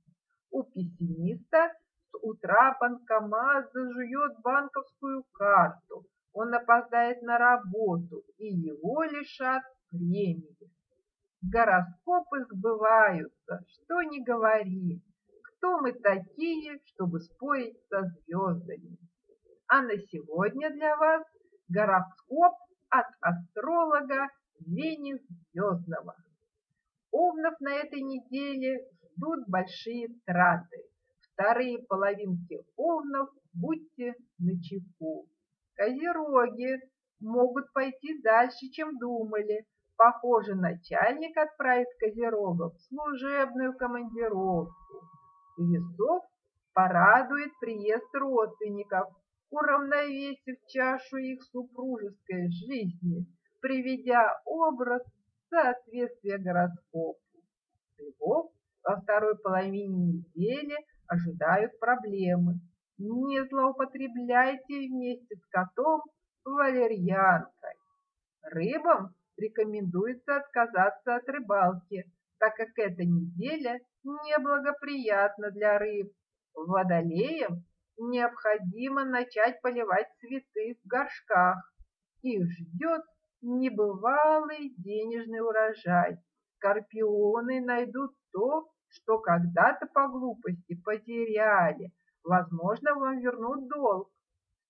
У пессимиста с утра банкомат зажует банковскую карту, он опоздает на работу и его лишат премии. Гороскопы сбываются, что ни говори. Кто мы такие, чтобы спорить со звездами? А на сегодня для вас гороскоп от астролога Вени Звездного. Овнов на этой неделе ждут большие траты. Вторые половинки овнов будьте начеку. Козероги могут пойти дальше, чем думали. Похоже, начальник отправит козерогов в служебную командировку. весов порадует приезд родственников, уравновесив чашу их супружеской жизни, приведя образ соответствия гороскопу. Львов во второй половине недели ожидают проблемы. Не злоупотребляйте вместе с котом валерьянкой. Рыбам рекомендуется отказаться от рыбалки, так как эта неделя неблагоприятна для рыб. Водолеям необходимо начать поливать цветы в горшках. Их ждет небывалый денежный урожай. Скорпионы найдут то, что когда-то по глупости потеряли. Возможно, вам вернут долг.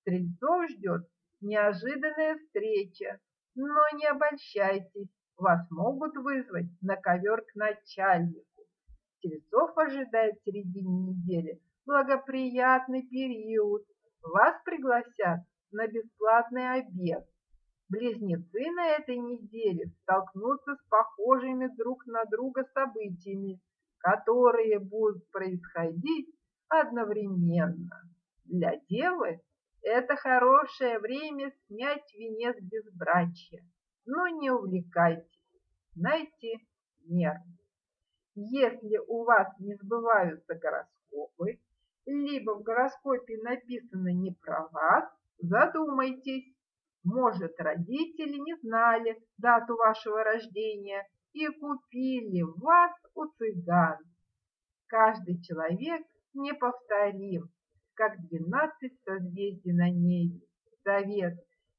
Стрельцов ждет неожиданная встреча, но не обольщайтесь, вас могут вызвать на ковер к начальнику. Стрельцов ожидает середине недели благоприятный период. Вас пригласят на бесплатный обед. Близнецы на этой неделе столкнутся с похожими друг на друга событиями, которые будут происходить одновременно. Для девы это хорошее время снять венец безбрачия, но не увлекайтесь, знайте меру. Если у вас не сбываются гороскопы, либо в гороскопе написано не про вас, задумайтесь. Может, родители не знали дату вашего рождения и купили вас у цыган. Каждый человек неповторим, как двенадцать созвездий на небе. Совет.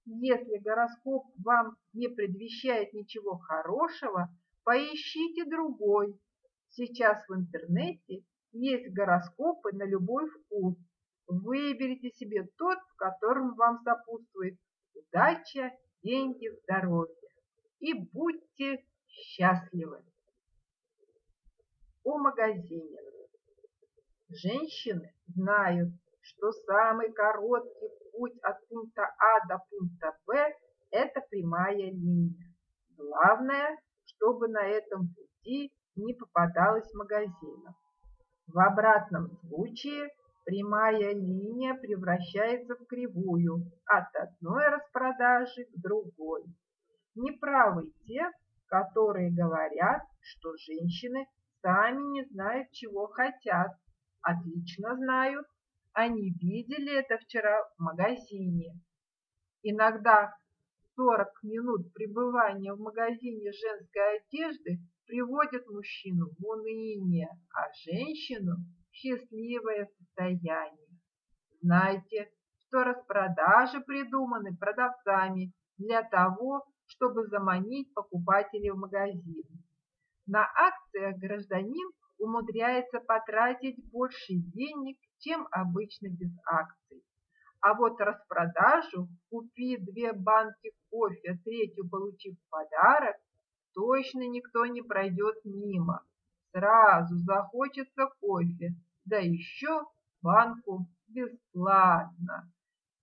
Если гороскоп вам не предвещает ничего хорошего, поищите другой. Сейчас в интернете есть гороскопы на любой вкус. Выберите себе тот, в котором вам сопутствует удача, деньги, здоровье. И будьте счастливы. О магазине. Женщины знают, что самый короткий путь от пункта А до пункта Б – это прямая линия. Главное, чтобы на этом пути не попадалось магазинов. В обратном случае прямая линия превращается в кривую от одной распродажи к другой. Неправы те, которые говорят, что женщины сами не знают, чего хотят. Отлично знают, они видели это вчера в магазине. Иногда 40 минут пребывания в магазине женской одежды приводят мужчину в уныние, а женщину в счастливое состояние. Знайте, что распродажи придуманы продавцами для того, чтобы заманить покупателей в магазин. На акциях гражданин умудряется потратить больше денег, чем обычно без акций. А вот распродажу, купи две банки кофе, третью получив подарок, точно никто не пройдет мимо. Сразу захочется кофе, да еще банку бесплатно.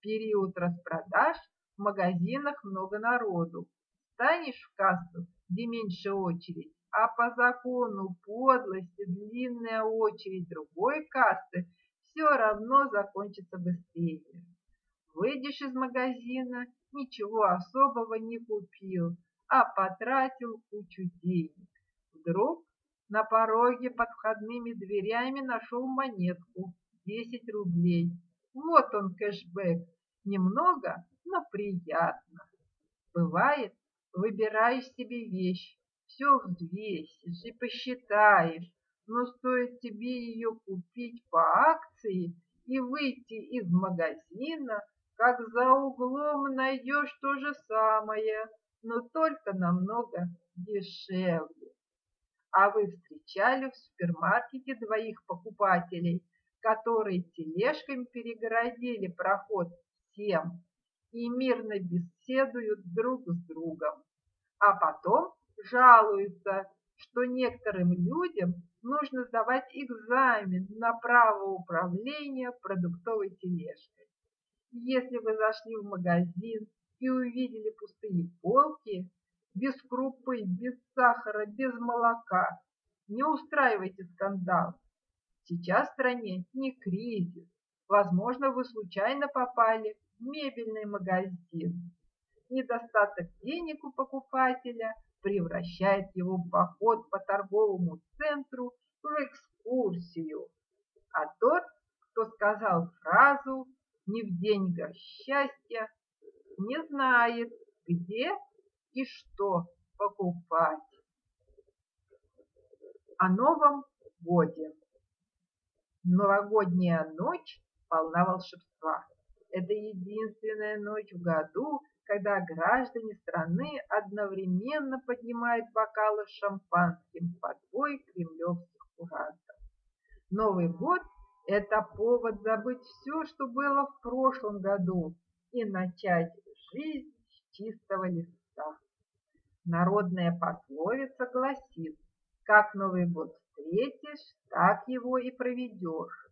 Период распродаж в магазинах много народу. Станешь в кассу, где меньше очередь, а по закону подлости длинная очередь другой кассы все равно закончится быстрее. Выйдешь из магазина, ничего особого не купил, а потратил кучу денег. Вдруг на пороге под входными дверями нашел монетку 10 рублей. Вот он кэшбэк. Немного, но приятно. Бывает, выбираешь себе вещь, все взвесишь и посчитаешь, но стоит тебе ее купить по акции и выйти из магазина, как за углом найдешь то же самое, но только намного дешевле. А вы встречали в супермаркете двоих покупателей, которые тележками перегородили проход всем и мирно беседуют друг с другом, а потом жалуются, что некоторым людям нужно сдавать экзамен на право управления продуктовой тележкой. Если вы зашли в магазин и увидели пустые полки, без крупы, без сахара, без молока, не устраивайте скандал. Сейчас в стране не кризис. Возможно, вы случайно попали в мебельный магазин. Недостаток денег у покупателя превращает его в поход по торговому центру в экскурсию. А тот, кто сказал фразу «не в деньгах счастья», не знает, где и что покупать. О Новом Годе. Новогодняя ночь полна волшебства. Это единственная ночь в году, когда граждане страны одновременно поднимают бокалы шампанским под бой кремлевских курантов. Новый год – это повод забыть все, что было в прошлом году, и начать жизнь с чистого листа. Народная пословица гласит, как Новый год встретишь, так его и проведешь.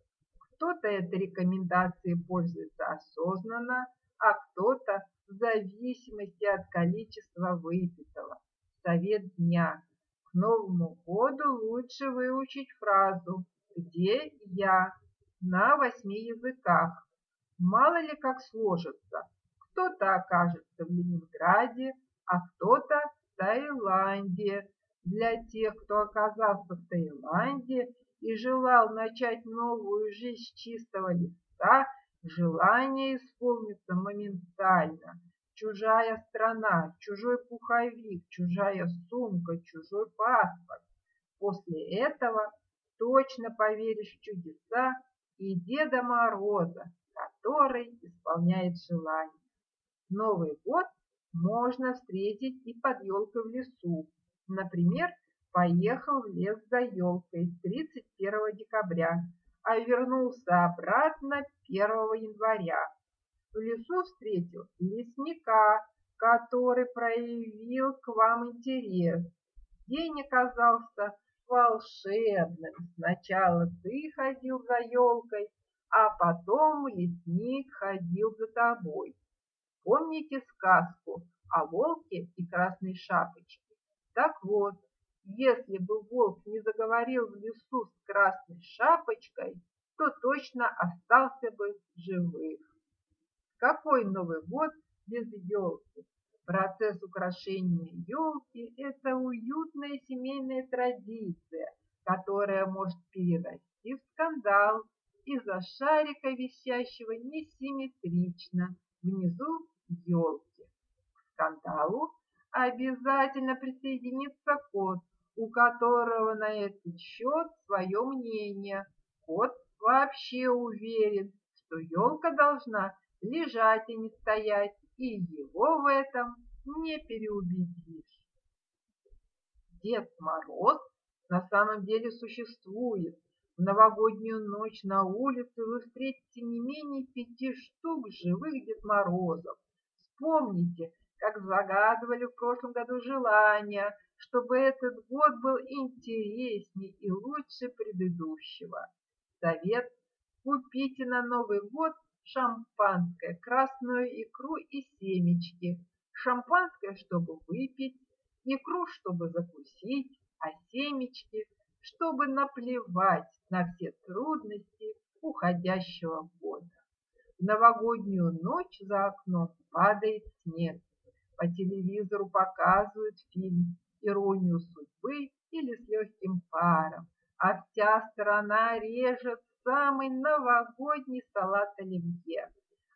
Кто-то этой рекомендацией пользуется осознанно, а кто-то в зависимости от количества выпитого. Совет дня. К Новому году лучше выучить фразу «Где я?» на восьми языках. Мало ли как сложится. Кто-то окажется в Ленинграде, а кто-то в Таиланде. Для тех, кто оказался в Таиланде и желал начать новую жизнь с чистого листа, желание исполнится моментально. Чужая страна, чужой пуховик, чужая сумка, чужой паспорт. После этого точно поверишь в чудеса и Деда Мороза, который исполняет желания. Новый год можно встретить и под елкой в лесу. Например, поехал в лес за елкой 31 декабря, а вернулся обратно 1 января. В лесу встретил лесника, который проявил к вам интерес. День оказался волшебным. Сначала ты ходил за елкой, а потом лесник ходил за тобой. Помните сказку о волке и красной шапочке? Так вот, если бы волк не заговорил в лесу с красной шапочкой, то точно остался бы живых. Какой Новый год без елки? Процесс украшения елки – это уютная семейная традиция, которая может перерасти в скандал из-за шарика, висящего несимметрично внизу елки. К скандалу обязательно присоединится кот, у которого на этот счет свое мнение. Кот вообще уверен, что елка должна лежать и не стоять, и его в этом не переубедишь. Дед Мороз на самом деле существует. В новогоднюю ночь на улице вы встретите не менее пяти штук живых Дед Морозов. Вспомните, как загадывали в прошлом году желания, чтобы этот год был интереснее и лучше предыдущего. Совет купите на Новый год шампанское, красную икру и семечки. Шампанское, чтобы выпить, икру, чтобы закусить, а семечки, чтобы наплевать на все трудности уходящего года. В новогоднюю ночь за окном падает снег. По телевизору показывают фильм «Иронию судьбы» или «С легким паром», а вся страна режет самый новогодний салат оливье.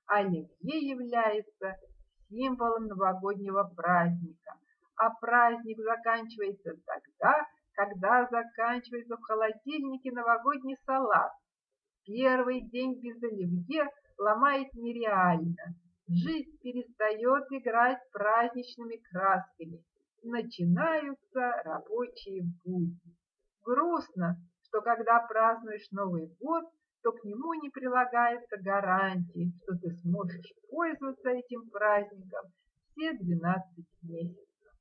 Оливье является символом новогоднего праздника, а праздник заканчивается тогда, когда заканчивается в холодильнике новогодний салат. Первый день без оливье ломает нереально. Жизнь перестает играть праздничными красками. Начинаются рабочие будни. Грустно, что когда празднуешь Новый год, то к нему не прилагается гарантии, что ты сможешь пользоваться этим праздником все 12 месяцев.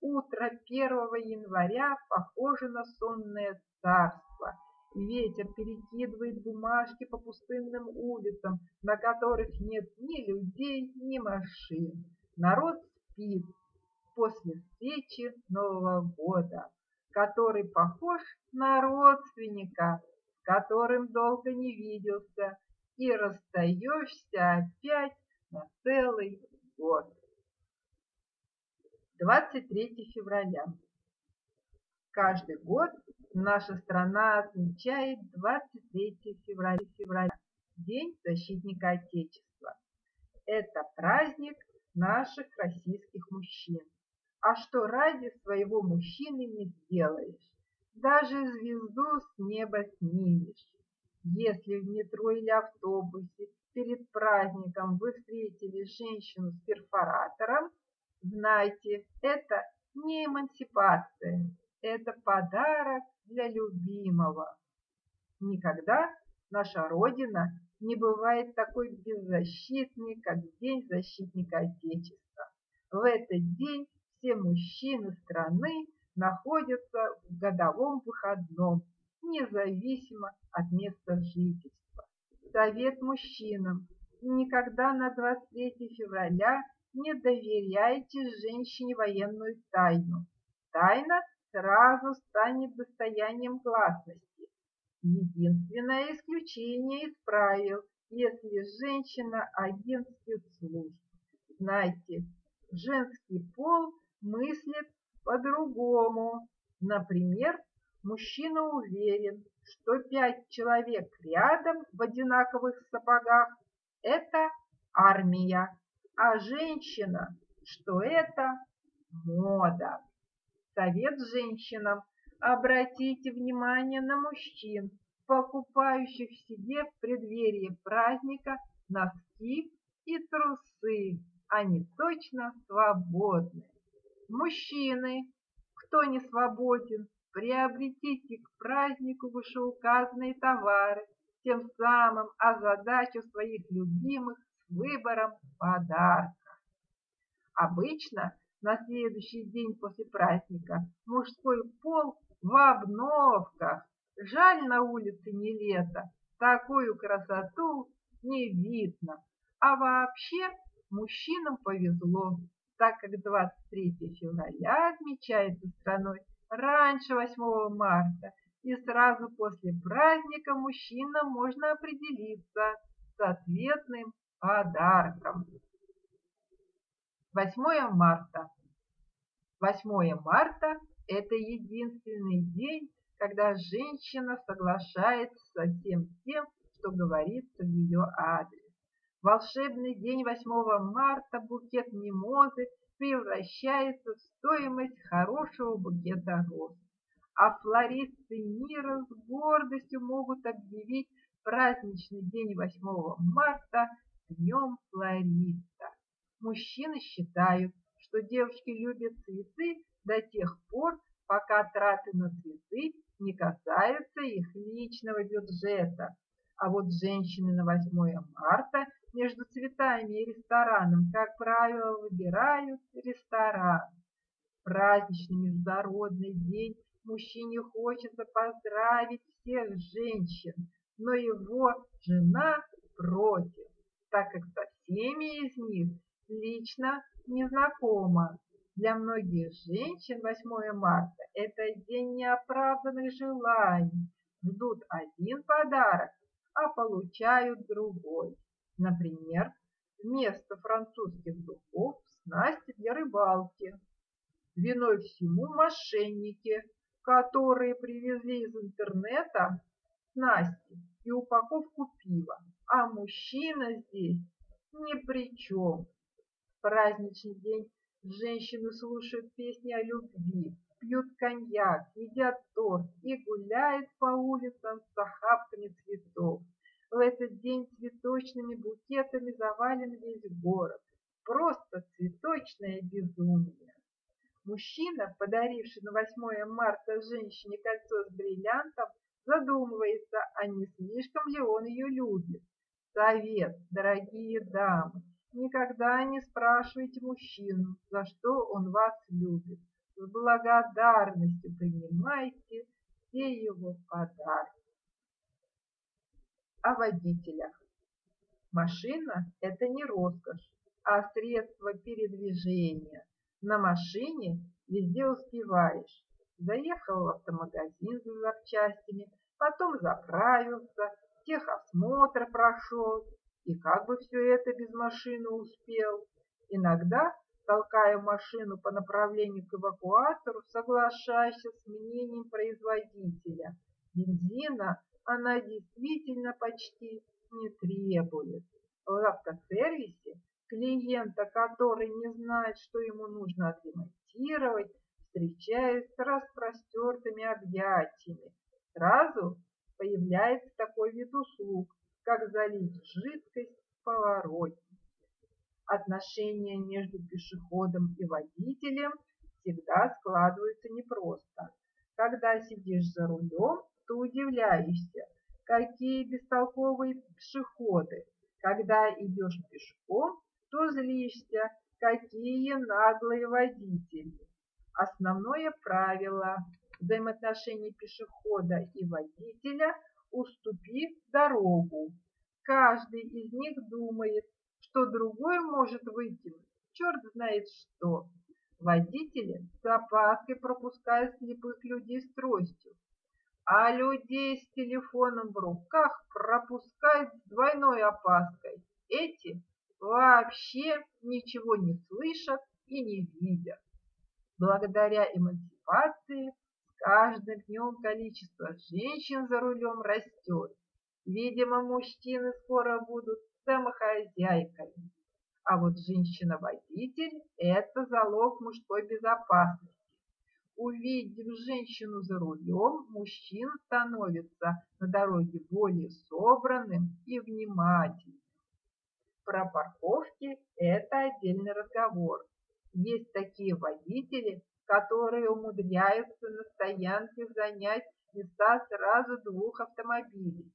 Утро 1 января похоже на сонное царство. Ветер перекидывает бумажки по пустынным улицам, на которых нет ни людей, ни машин. Народ спит после встречи Нового года, который похож на родственника, которым долго не виделся, и расстаешься опять на целый год. 23 февраля. Каждый год наша страна отмечает 23 февраля, февраля День защитника Отечества. Это праздник наших российских мужчин. А что ради своего мужчины не сделаешь? Даже звезду с неба снимешь. Если в метро или автобусе перед праздником вы встретили женщину с перфоратором, знайте, это не эмансипация, это подарок для любимого. Никогда наша Родина не бывает такой беззащитной, как День защитника Отечества. В этот день все мужчины страны находятся в годовом выходном, независимо от места жительства. Совет мужчинам. Никогда на 23 февраля не доверяйте женщине военную тайну. Тайна сразу станет достоянием гласности. Единственное исключение из правил, если женщина агент спецслужб. Знайте, женский пол мыслит по-другому. Например, мужчина уверен, что пять человек рядом в одинаковых сапогах – это армия, а женщина, что это мода. Совет женщинам – обратите внимание на мужчин, покупающих себе в преддверии праздника носки и трусы. Они точно свободны. Мужчины, кто не свободен, приобретите к празднику вышеуказанные товары, тем самым озадачив своих любимых с выбором подарка. Обычно на следующий день после праздника мужской пол в обновках. Жаль, на улице не лето, такую красоту не видно. А вообще мужчинам повезло так как 23 февраля отмечается страной раньше 8 марта, и сразу после праздника мужчинам можно определиться с ответным подарком. 8 марта. 8 марта – это единственный день, когда женщина соглашается со всем тем, что говорится в ее адрес волшебный день 8 марта букет мимозы превращается в стоимость хорошего букета роз. А флористы мира с гордостью могут объявить праздничный день 8 марта днем флориста. Мужчины считают, что девушки любят цветы до тех пор, пока траты на цветы не касаются их личного бюджета. А вот женщины на 8 марта между цветами и рестораном, как правило, выбирают ресторан. Праздничный международный день мужчине хочется поздравить всех женщин, но его жена против, так как со всеми из них лично не знакома. Для многих женщин 8 марта – это день неоправданных желаний. Ждут один подарок, а получают другой. Например, вместо французских духов снасти для рыбалки. Виной всему мошенники, которые привезли из интернета снасти и упаковку пива, а мужчина здесь ни при чем. В праздничный день женщины слушают песни о любви, пьют коньяк, едят торт и гуляют по улицам с охапками цветов. В этот день цветочными букетами завален весь город. Просто цветочное безумие. Мужчина, подаривший на 8 марта женщине кольцо с бриллиантом, задумывается, а не слишком ли он ее любит. Совет, дорогие дамы, никогда не спрашивайте мужчину, за что он вас любит. С благодарностью принимайте все его подарки о водителях. Машина – это не роскошь, а средство передвижения. На машине везде успеваешь. Заехал в автомагазин за запчастями, потом заправился, техосмотр прошел, и как бы все это без машины успел. Иногда, толкая машину по направлению к эвакуатору, соглашайся с мнением производителя. Бензина она действительно почти не требует. В автосервисе клиента, который не знает, что ему нужно отремонтировать, встречают с распростертыми объятиями. Сразу появляется такой вид услуг, как залить жидкость в поворотнике. Отношения между пешеходом и водителем всегда складываются непросто. Когда сидишь за рулем, то удивляешься, какие бестолковые пешеходы. Когда идешь пешком, то злишься, какие наглые водители. Основное правило взаимоотношений пешехода и водителя – уступи дорогу. Каждый из них думает, что другой может выкинуть, черт знает что. Водители с опаской пропускают слепых людей с тростью, а людей с телефоном в руках пропускают с двойной опаской. Эти вообще ничего не слышат и не видят. Благодаря эмансипации с каждым днем количество женщин за рулем растет. Видимо, мужчины скоро будут домохозяйками. А вот женщина-водитель – это залог мужской безопасности. Увидев женщину за рулем, мужчина становится на дороге более собранным и внимательным. Про парковки – это отдельный разговор. Есть такие водители, которые умудряются на стоянке занять места сразу двух автомобилей,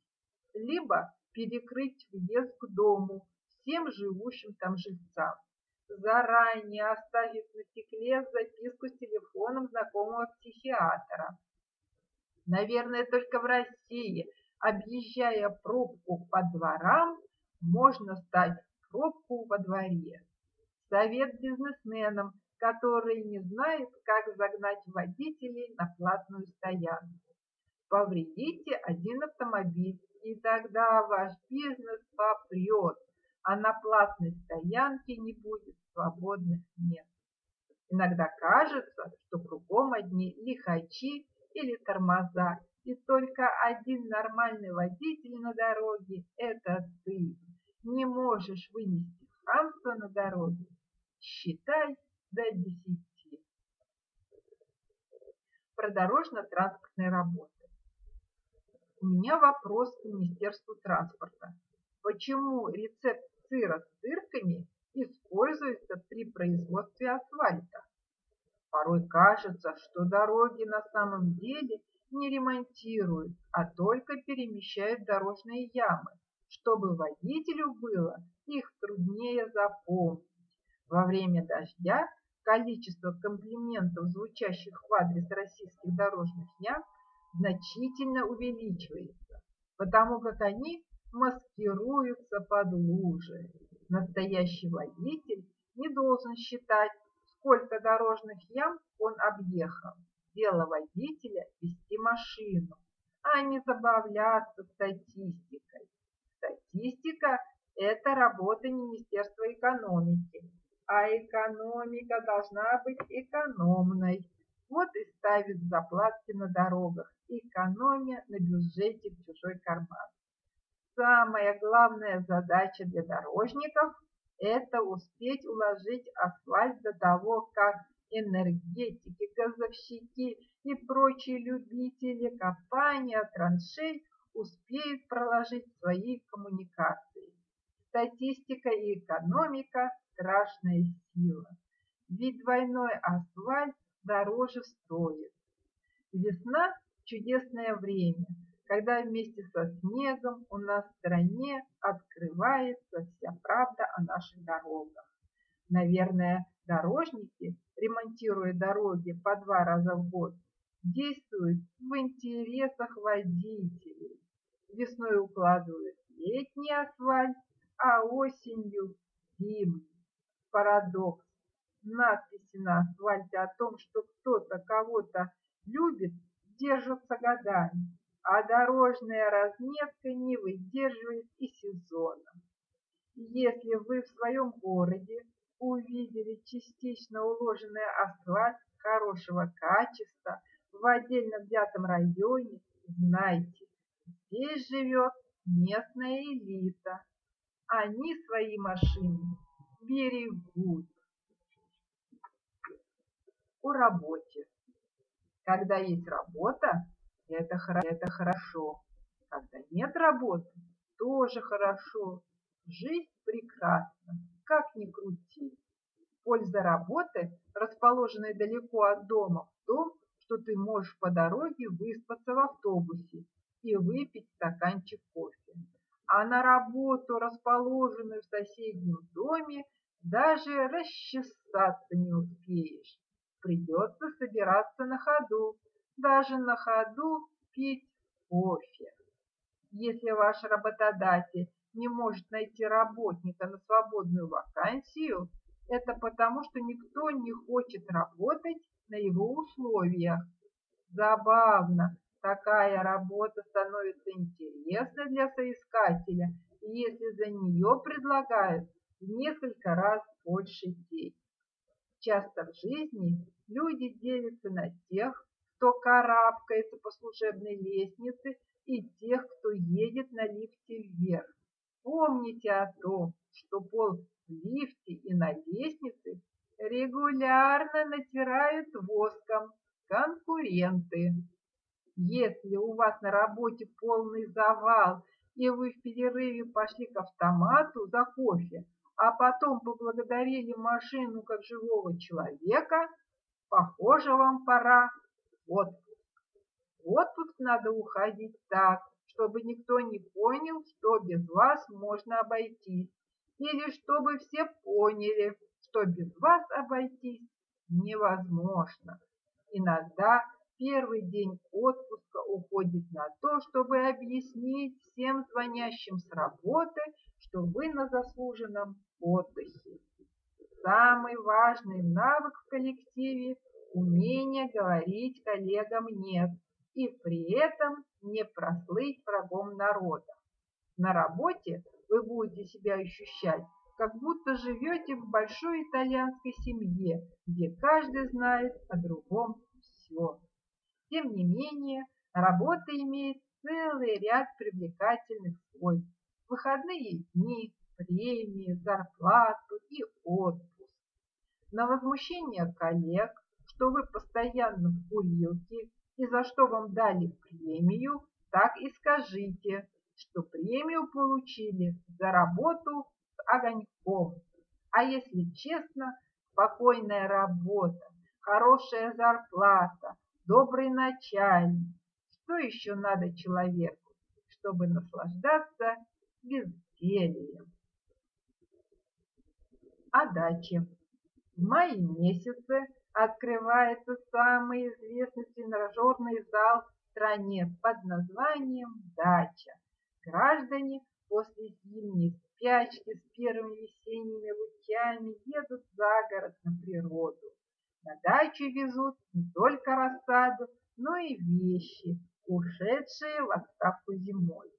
либо перекрыть въезд к дому всем живущим там жильцам, заранее оставив на стекле записку с телефоном знакомого психиатра. Наверное, только в России, объезжая пробку по дворам, можно стать пробку во дворе. Совет бизнесменам, которые не знают, как загнать водителей на платную стоянку. Повредите один автомобиль, и тогда ваш бизнес попрет, а на платной стоянке не будет свободных мест. Иногда кажется, что кругом одни лихачи или тормоза, и только один нормальный водитель на дороге – это ты. Не можешь вынести хамство на дороге, считай до десяти. Про дорожно-транспортные работы. У меня вопрос к Министерству транспорта. Почему рецепт сыра с дырками используется при производстве асфальта? Порой кажется, что дороги на самом деле не ремонтируют, а только перемещают дорожные ямы, чтобы водителю было их труднее запомнить. Во время дождя количество комплиментов, звучащих в адрес российских дорожных ям, значительно увеличивается, потому как они маскируются под лужи. Настоящий водитель не должен считать, сколько дорожных ям он объехал. Дело водителя – вести машину, а не забавляться статистикой. Статистика – это работа Министерства экономики, а экономика должна быть экономной. Вот и ставит заплатки на дорогах, экономия на бюджете в чужой карман. Самая главная задача для дорожников – это успеть уложить асфальт до того, как энергетики, газовщики и прочие любители копания траншей успеют проложить свои коммуникации. Статистика и экономика – страшная сила, ведь двойной асфальт дороже стоит. Весна – чудесное время, когда вместе со снегом у нас в стране открывается вся правда о наших дорогах. Наверное, дорожники, ремонтируя дороги по два раза в год, действуют в интересах водителей. Весной укладывают летний асфальт, а осенью зимний. Парадокс. Надписи на асфальте о том, что кто-то кого-то любит, держатся годами. А дорожная разметка не выдерживает и сезона. Если вы в своем городе увидели частично уложенный асфальт хорошего качества в отдельно взятом районе, знайте, здесь живет местная элита. Они свои машины берегут. О работе. Когда есть работа, это, это хорошо. Когда нет работы, тоже хорошо. Жизнь прекрасна, как ни крути. Польза работы, расположенной далеко от дома, в том, что ты можешь по дороге выспаться в автобусе и выпить стаканчик кофе. А на работу, расположенную в соседнем доме, даже расчесаться не успеешь. Придется собираться на ходу, даже на ходу пить кофе. Если ваш работодатель не может найти работника на свободную вакансию, это потому, что никто не хочет работать на его условиях. Забавно, такая работа становится интересной для соискателя, если за нее предлагают в несколько раз больше денег. Часто в жизни люди делятся на тех, кто карабкается по служебной лестнице, и тех, кто едет на лифте вверх. Помните о том, что пол в лифте и на лестнице регулярно натирают воском конкуренты. Если у вас на работе полный завал, и вы в перерыве пошли к автомату за кофе, а потом поблагодарили машину как живого человека, похоже, вам пора отпуск. В отпуск надо уходить так, чтобы никто не понял, что без вас можно обойтись, или чтобы все поняли, что без вас обойтись невозможно. Иногда первый день отпуска уходит на то, чтобы объяснить всем звонящим с работы, что вы на заслуженном отдыхе. Самый важный навык в коллективе – умение говорить коллегам «нет» и при этом не прослыть врагом народа. На работе вы будете себя ощущать, как будто живете в большой итальянской семье, где каждый знает о другом все. Тем не менее, работа имеет целый ряд привлекательных свойств. Выходные дни, премии, зарплату и отпуск. На возмущение коллег, что вы постоянно в курилке и за что вам дали премию, так и скажите, что премию получили за работу с огоньком. А если честно, спокойная работа, хорошая зарплата, добрый начальник. Что еще надо человеку, чтобы наслаждаться бездельем? О даче. В мае месяце открывается самый известный тренажерный зал в стране под названием «Дача». Граждане после зимней спячки с первыми весенними лучами едут за город на природу. На дачу везут не только рассаду, но и вещи, ушедшие в отставку зимой.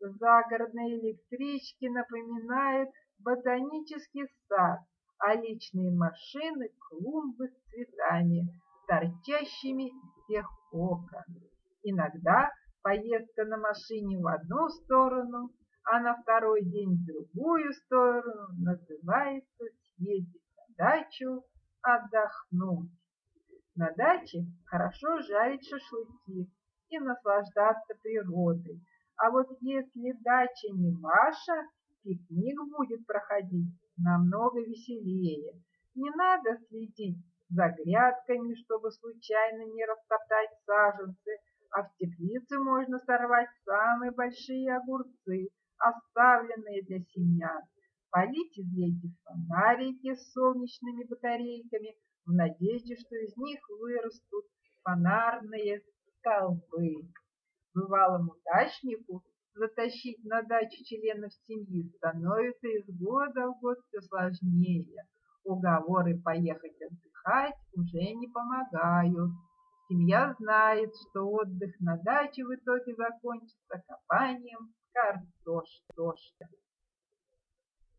Загородные электрички напоминают ботанический сад, а личные машины – клумбы с цветами, торчащими из всех окон. Иногда поездка на машине в одну сторону, а на второй день в другую сторону называется съездить на дачу отдохнуть. На даче хорошо жарить шашлыки и наслаждаться природой. А вот если дача не ваша, пикник будет проходить намного веселее. Не надо следить за грядками, чтобы случайно не растоптать саженцы, а в теплице можно сорвать самые большие огурцы, оставленные для семян. Полить из лейки фонарики с солнечными батарейками в надежде, что из них вырастут фонарные столбы. Бывалому дачнику затащить на дачу членов семьи становится из года в год все сложнее. Уговоры поехать отдыхать уже не помогают. Семья знает, что отдых на даче в итоге закончится копанием картошки.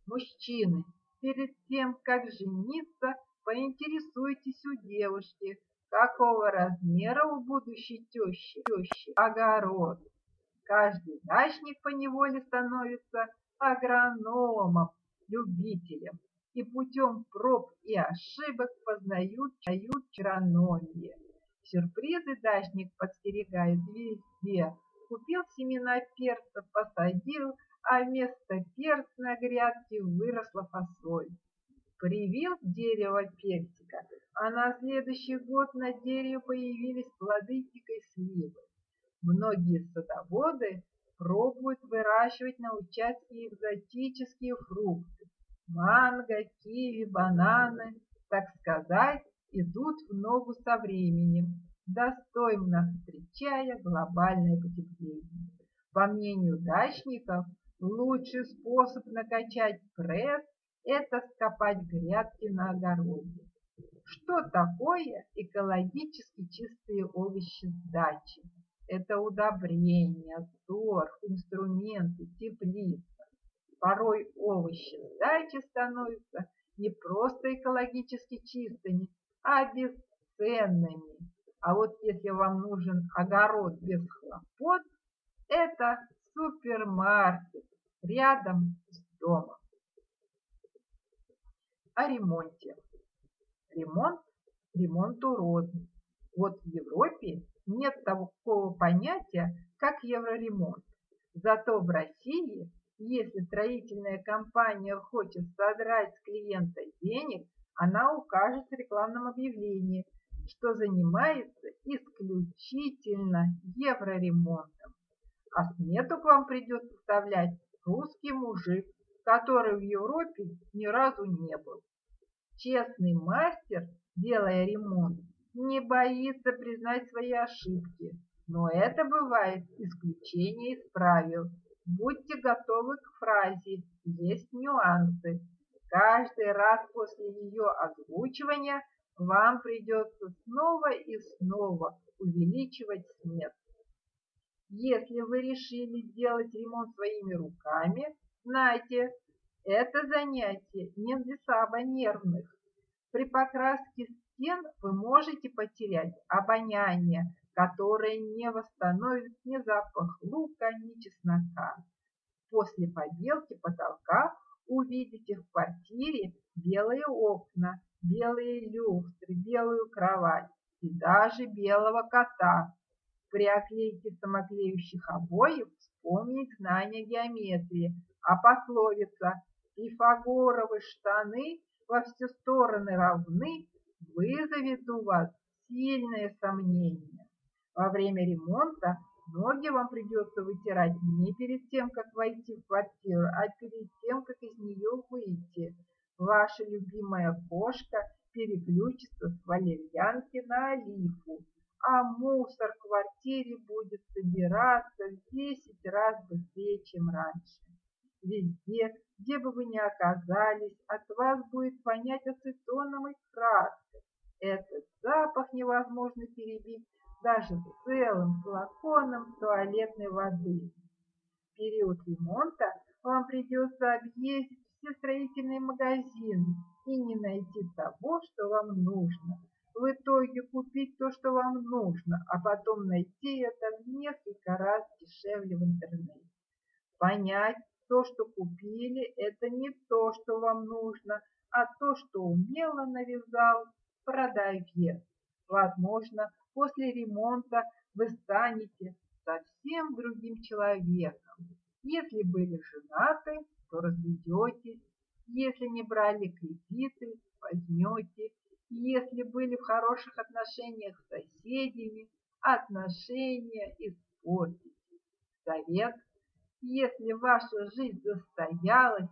Мужчины, перед тем, как жениться, поинтересуйтесь у девушки, какого размера у будущей тещи, тещи огород. Каждый дачник поневоле становится агрономом, любителем и путем проб и ошибок познают чают агрономии. Сюрпризы дачник подстерегает везде. Купил семена перца, посадил, а вместо перца на грядке выросла фасоль. Привил дерево персика, а на следующий год на дереве появились плоды дикой сливы. Многие садоводы пробуют выращивать на участке экзотические фрукты. Манго, киви, бананы, так сказать, идут в ногу со временем, достойно встречая глобальное потепление. По мнению дачников, лучший способ накачать пресс – это скопать грядки на огороде. Что такое экологически чистые овощи с дачи? Это удобрения, торф, инструменты, теплица. Порой овощи дачи становятся не просто экологически чистыми, а бесценными. А вот если вам нужен огород без хлопот, это супермаркет рядом с домом. О ремонте. Ремонт ремонту рознь. Вот в Европе нет такого понятия, как евроремонт. Зато в России, если строительная компания хочет содрать с клиента денег, она укажет в рекламном объявлении, что занимается исключительно евроремонтом. А смету к вам придет составлять русский мужик, который в Европе ни разу не был. Честный мастер, делая ремонт, не боится признать свои ошибки, но это бывает исключение из правил. Будьте готовы к фразе «есть нюансы», Каждый раз после ее озвучивания вам придется снова и снова увеличивать смет. Если вы решили сделать ремонт своими руками, знайте, это занятие не для слабо нервных. При покраске стен вы можете потерять обоняние, которое не восстановит ни запах лука, ни чеснока. После побелки потолка увидите в квартире белые окна, белые люстры, белую кровать и даже белого кота. При оклейке самоклеющих обоев вспомнить знания геометрии, а пословица «Пифагоровы штаны во все стороны равны» вызовет у вас сильное сомнение. Во время ремонта Ноги вам придется вытирать не перед тем, как войти в квартиру, а перед тем, как из нее выйти. Ваша любимая кошка переключится с валерьянки на олифу, а мусор в квартире будет собираться в 10 раз быстрее, чем раньше. Везде, где бы вы ни оказались, от вас будет вонять ацетоном и краской. Этот запах невозможно перебить даже целым флаконом туалетной воды. В период ремонта вам придется объездить все строительные магазины и не найти того, что вам нужно. В итоге купить то, что вам нужно, а потом найти это в несколько раз дешевле в интернете. Понять, то, что купили, это не то, что вам нужно, а то, что умело навязал продавец. Возможно, после ремонта вы станете совсем другим человеком. Если были женаты, то разведетесь. Если не брали кредиты, возьмете. Если были в хороших отношениях с соседями, отношения испортите. Совет. Если ваша жизнь застоялась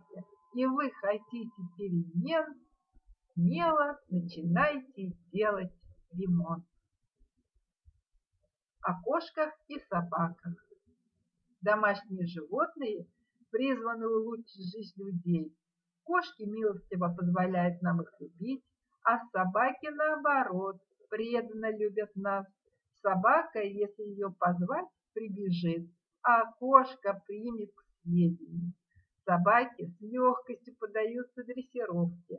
и вы хотите перемен, смело начинайте делать ремонт о кошках и собаках. Домашние животные призваны улучшить жизнь людей. Кошки милостиво позволяют нам их любить, а собаки, наоборот, преданно любят нас, Собака, если ее позвать, прибежит, а кошка примет к сведению. Собаки с легкостью поддаются дрессировке,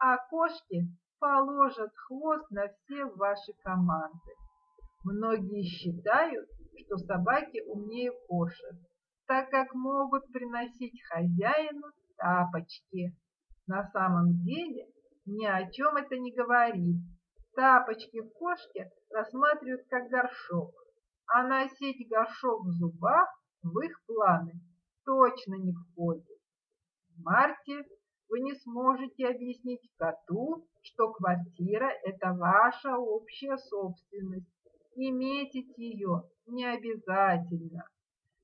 а кошки положат хвост на все ваши команды. Многие считают, что собаки умнее кошек, так как могут приносить хозяину тапочки. На самом деле ни о чем это не говорит. Тапочки в кошке рассматривают как горшок, а носить горшок в зубах в их планы точно не входит. В марте вы не сможете объяснить коту, что квартира – это ваша общая собственность. И метить ее не обязательно.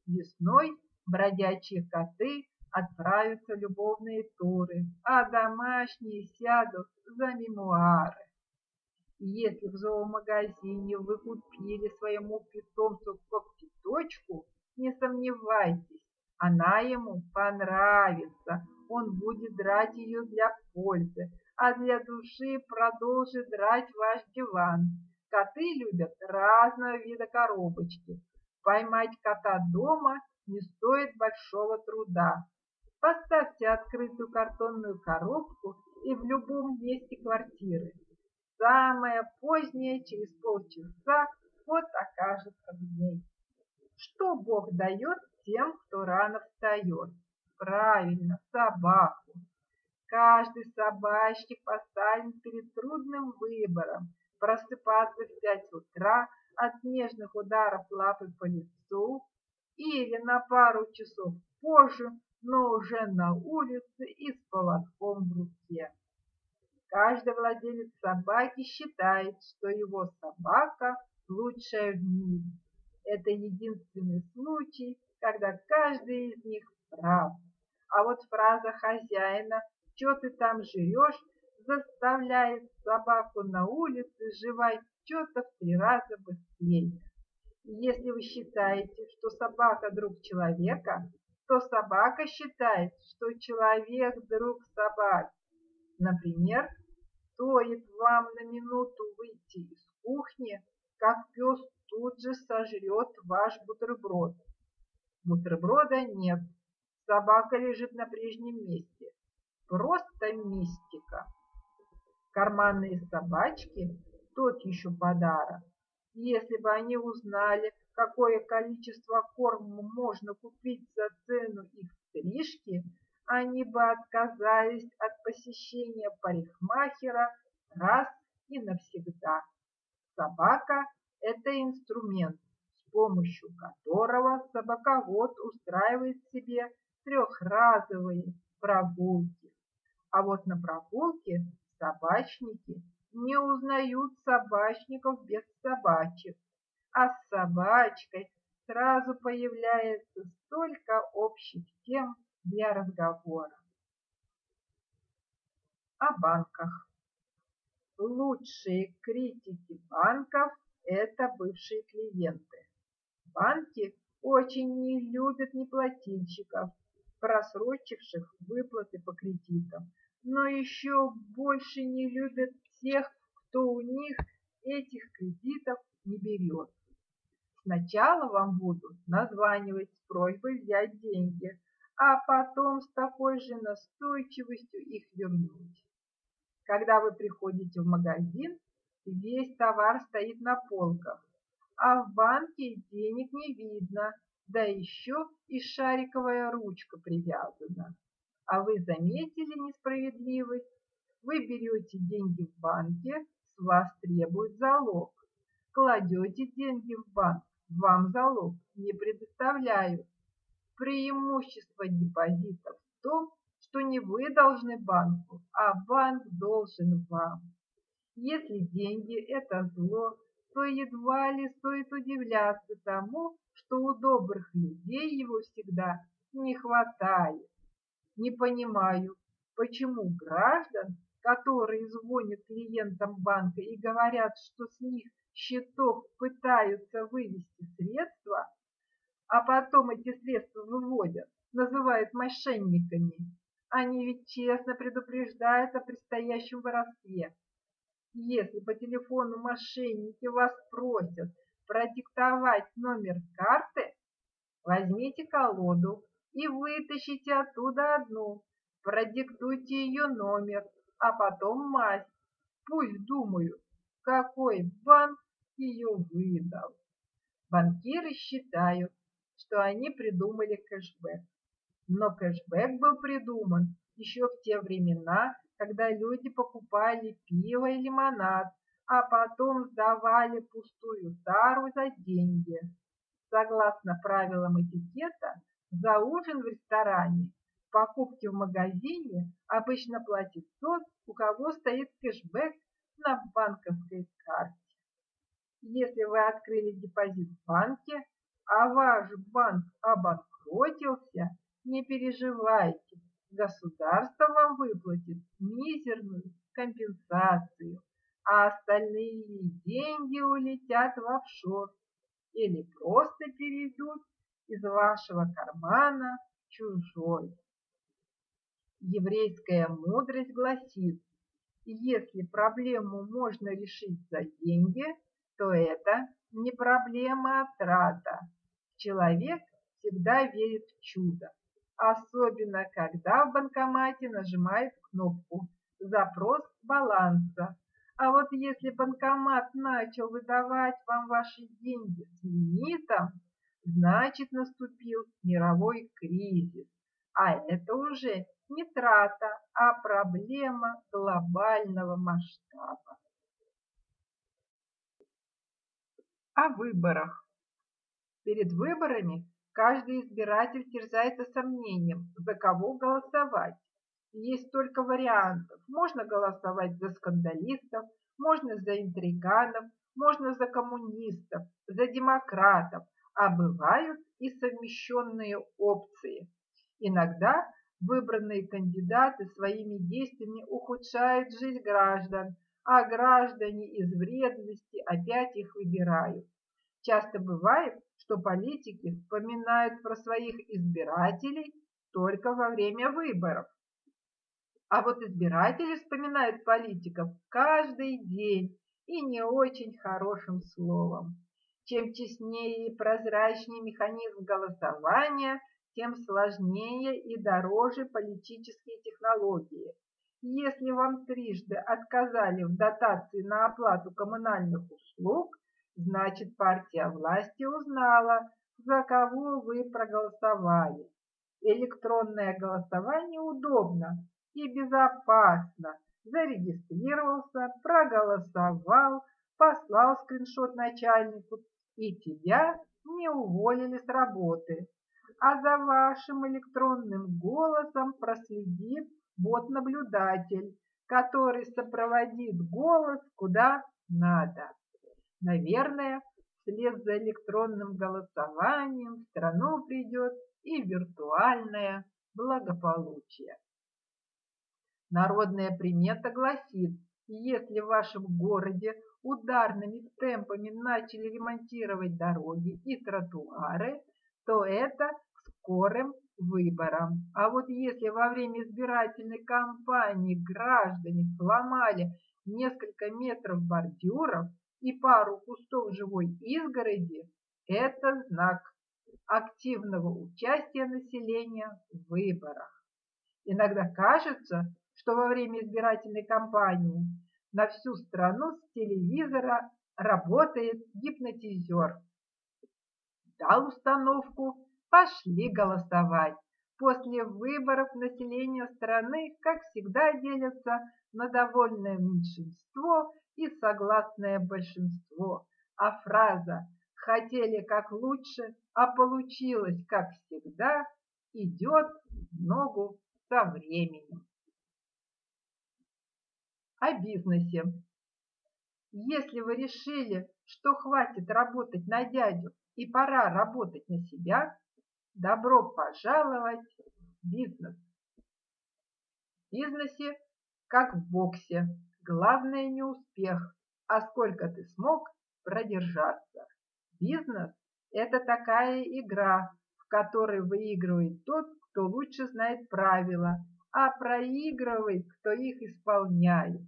Весной бродячие коты отправятся любовные туры, а домашние сядут за мемуары. Если в зоомагазине вы купили своему питомцу когтеточку, не сомневайтесь, она ему понравится. Он будет драть ее для пользы, а для души продолжит драть ваш диван. Коты любят разного вида коробочки. Поймать кота дома не стоит большого труда. Поставьте открытую картонную коробку и в любом месте квартиры. Самое позднее, через полчаса, кот окажется в ней. Что Бог дает тем, кто рано встает? Правильно, собаку. Каждый собачник поставлен перед трудным выбором просыпаться в пять утра от нежных ударов лапы по лицу или на пару часов позже, но уже на улице и с поводком в руке. Каждый владелец собаки считает, что его собака лучшая в мире. Это единственный случай, когда каждый из них прав. А вот фраза хозяина «Что ты там жрешь?» заставляет собаку на улице жевать что-то в три раза быстрее. Если вы считаете, что собака друг человека, то собака считает, что человек друг собаки. Например, стоит вам на минуту выйти из кухни, как пес тут же сожрет ваш бутерброд. Бутерброда нет, собака лежит на прежнем месте. Просто мистика. Карманные собачки – тот еще подарок. Если бы они узнали, какое количество корма можно купить за цену их стрижки, они бы отказались от посещения парикмахера раз и навсегда. Собака – это инструмент, с помощью которого собаковод устраивает себе трехразовые прогулки. А вот на прогулке собачники не узнают собачников без собачек, а с собачкой сразу появляется столько общих тем для разговора. О банках. Лучшие критики банков – это бывшие клиенты. Банки очень не любят неплательщиков, просрочивших выплаты по кредитам, но еще больше не любят тех, кто у них этих кредитов не берет. Сначала вам будут названивать с просьбой взять деньги, а потом с такой же настойчивостью их вернуть. Когда вы приходите в магазин, весь товар стоит на полках, а в банке денег не видно, да еще и шариковая ручка привязана. А вы заметили несправедливость? Вы берете деньги в банке, с вас требуют залог. Кладете деньги в банк, вам залог не предоставляют. Преимущество депозита в том, что не вы должны банку, а банк должен вам. Если деньги – это зло, то едва ли стоит удивляться тому, что у добрых людей его всегда не хватает. Не понимаю, почему граждан, которые звонят клиентам банка и говорят, что с них счетов пытаются вывести средства, а потом эти средства выводят, называют мошенниками. Они ведь честно предупреждают о предстоящем воровстве. Если по телефону мошенники вас просят продиктовать номер карты, возьмите колоду и вытащите оттуда одну, продиктуйте ее номер, а потом масть. Пусть думают, какой банк ее выдал. Банкиры считают, что они придумали кэшбэк. Но кэшбэк был придуман еще в те времена, когда люди покупали пиво и лимонад, а потом сдавали пустую тару за деньги. Согласно правилам этикета, за ужин в ресторане, покупки в магазине обычно платит тот, у кого стоит кэшбэк на банковской карте. Если вы открыли депозит в банке, а ваш банк обанкротился, не переживайте, государство вам выплатит мизерную компенсацию, а остальные деньги улетят в офшор или просто перейдут из вашего кармана чужой. Еврейская мудрость гласит, если проблему можно решить за деньги, то это не проблема, а трата. Человек всегда верит в чудо, особенно когда в банкомате нажимает кнопку «Запрос баланса». А вот если банкомат начал выдавать вам ваши деньги с лимитом, значит наступил мировой кризис. А это уже не трата, а проблема глобального масштаба. О выборах. Перед выборами каждый избиратель терзается сомнением, за кого голосовать. Есть только вариантов. Можно голосовать за скандалистов, можно за интриганов, можно за коммунистов, за демократов, а бывают и совмещенные опции. Иногда выбранные кандидаты своими действиями ухудшают жизнь граждан, а граждане из вредности опять их выбирают. Часто бывает, что политики вспоминают про своих избирателей только во время выборов. А вот избиратели вспоминают политиков каждый день и не очень хорошим словом. Чем честнее и прозрачнее механизм голосования, тем сложнее и дороже политические технологии. Если вам трижды отказали в дотации на оплату коммунальных услуг, значит партия власти узнала, за кого вы проголосовали. Электронное голосование удобно и безопасно. Зарегистрировался, проголосовал, послал скриншот начальнику, и тебя не уволили с работы. А за вашим электронным голосом проследит бот-наблюдатель, который сопроводит голос куда надо. Наверное, вслед за электронным голосованием в страну придет и виртуальное благополучие. Народная примета гласит, если в вашем городе ударными темпами начали ремонтировать дороги и тротуары, то это скорым выборам. А вот если во время избирательной кампании граждане сломали несколько метров бордюров и пару кустов живой изгороди, это знак активного участия населения в выборах. Иногда кажется, что во время избирательной кампании на всю страну с телевизора работает гипнотизер. Дал установку Пошли голосовать. После выборов население страны, как всегда, делится на довольное меньшинство и согласное большинство. А фраза «хотели как лучше, а получилось как всегда» идет в ногу со временем. О бизнесе. Если вы решили, что хватит работать на дядю и пора работать на себя, Добро пожаловать в бизнес. В бизнесе, как в боксе, главное не успех, а сколько ты смог продержаться. Бизнес – это такая игра, в которой выигрывает тот, кто лучше знает правила, а проигрывает, кто их исполняет.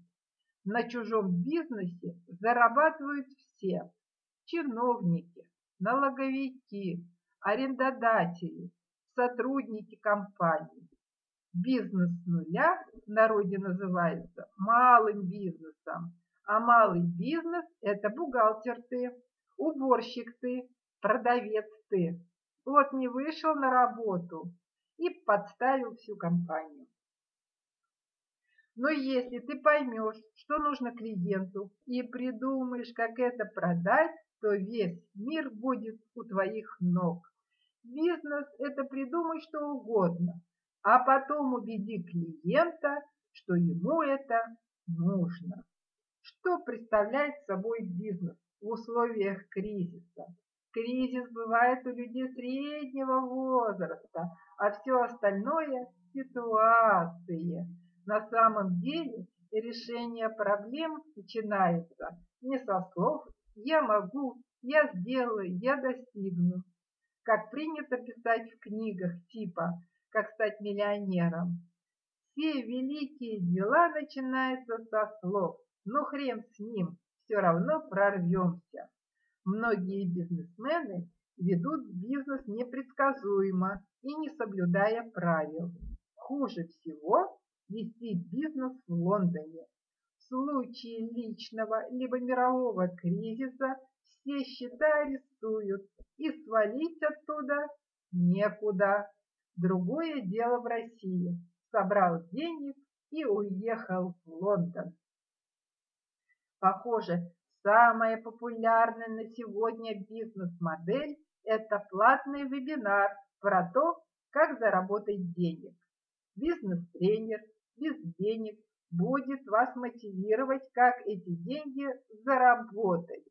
На чужом бизнесе зарабатывают все, чиновники, налоговики, арендодатели, сотрудники компании. Бизнес с нуля в народе называется малым бизнесом, а малый бизнес – это бухгалтер ты, уборщик ты, продавец ты. Вот не вышел на работу и подставил всю компанию. Но если ты поймешь, что нужно клиенту и придумаешь, как это продать, то весь мир будет у твоих ног. Бизнес – это придумай что угодно, а потом убеди клиента, что ему это нужно. Что представляет собой бизнес в условиях кризиса? Кризис бывает у людей среднего возраста, а все остальное – ситуации. На самом деле решение проблем начинается не со слов «я могу», «я сделаю», «я достигну», как принято писать в книгах типа «Как стать миллионером». Все великие дела начинаются со слов «ну хрен с ним, все равно прорвемся». Многие бизнесмены ведут бизнес непредсказуемо и не соблюдая правил. Хуже всего вести бизнес в Лондоне. В случае личного либо мирового кризиса все счета арестуют и свалить оттуда некуда. Другое дело в России. Собрал денег и уехал в Лондон. Похоже, самая популярная на сегодня бизнес-модель – это платный вебинар про то, как заработать денег. Бизнес-тренер без денег будет вас мотивировать, как эти деньги заработать.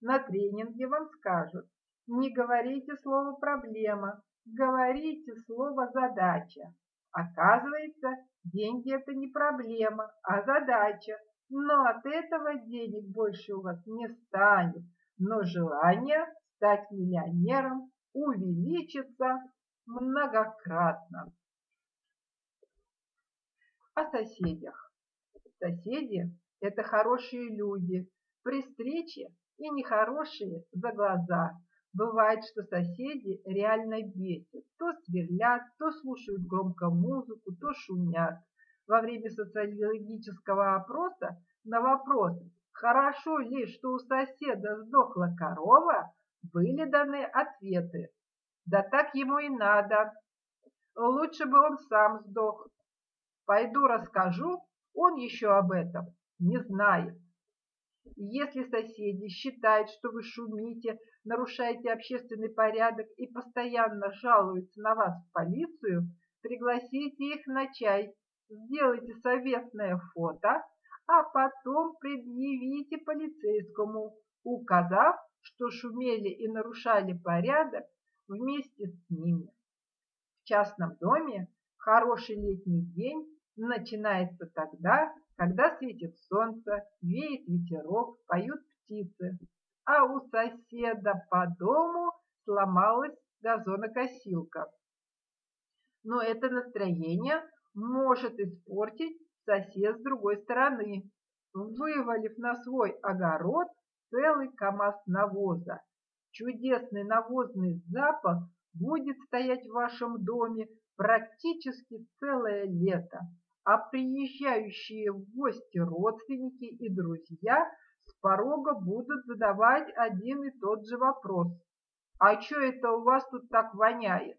На тренинге вам скажут, не говорите слово «проблема», говорите слово «задача». Оказывается, деньги – это не проблема, а задача. Но от этого денег больше у вас не станет. Но желание стать миллионером увеличится многократно о соседях. Соседи – это хорошие люди, при встрече и нехорошие за глаза. Бывает, что соседи реально бесят. То сверлят, то слушают громко музыку, то шумят. Во время социологического опроса на вопрос «Хорошо ли, что у соседа сдохла корова?» были даны ответы. Да так ему и надо. Лучше бы он сам сдох. Пойду расскажу, он еще об этом не знает. Если соседи считают, что вы шумите, нарушаете общественный порядок и постоянно жалуются на вас в полицию, пригласите их на чай, сделайте совестное фото, а потом предъявите полицейскому, указав, что шумели и нарушали порядок вместе с ними. В частном доме хороший летний день начинается тогда, когда светит солнце, веет ветерок, поют птицы, а у соседа по дому сломалась газонокосилка. Но это настроение может испортить сосед с другой стороны, вывалив на свой огород целый камаз навоза. Чудесный навозный запах будет стоять в вашем доме практически целое лето а приезжающие в гости родственники и друзья с порога будут задавать один и тот же вопрос. А что это у вас тут так воняет?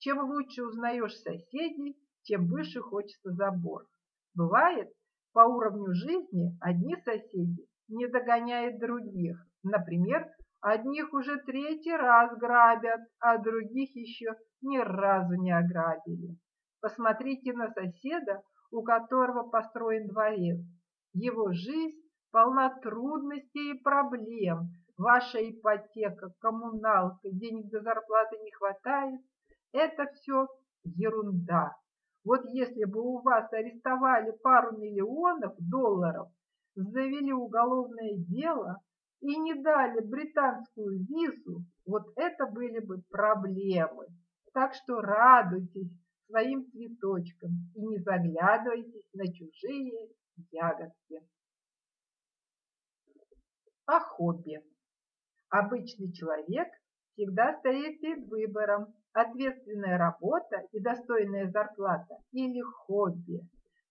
Чем лучше узнаешь соседей, тем выше хочется забор. Бывает, по уровню жизни одни соседи не догоняют других. Например, одних уже третий раз грабят, а других еще ни разу не ограбили. Посмотрите на соседа, у которого построен дворец. Его жизнь полна трудностей и проблем. Ваша ипотека, коммуналка, денег до зарплаты не хватает. Это все ерунда. Вот если бы у вас арестовали пару миллионов долларов, завели уголовное дело и не дали британскую визу, вот это были бы проблемы. Так что радуйтесь, своим цветочком и не заглядывайтесь на чужие ягодки. О хобби. Обычный человек всегда стоит перед выбором ответственная работа и достойная зарплата или хобби.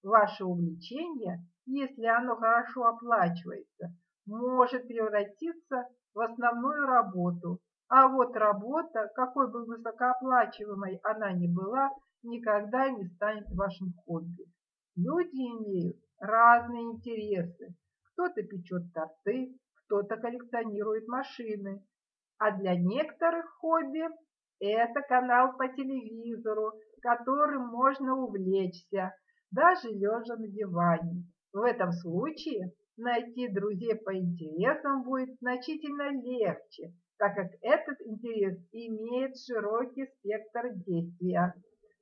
Ваше увлечение, если оно хорошо оплачивается, может превратиться в основную работу, а вот работа, какой бы высокооплачиваемой она ни была, никогда не станет вашим хобби. Люди имеют разные интересы. Кто-то печет торты, кто-то коллекционирует машины. А для некоторых хобби это канал по телевизору, которым можно увлечься, даже лежа на диване. В этом случае найти друзей по интересам будет значительно легче, так как этот интерес имеет широкий спектр действия.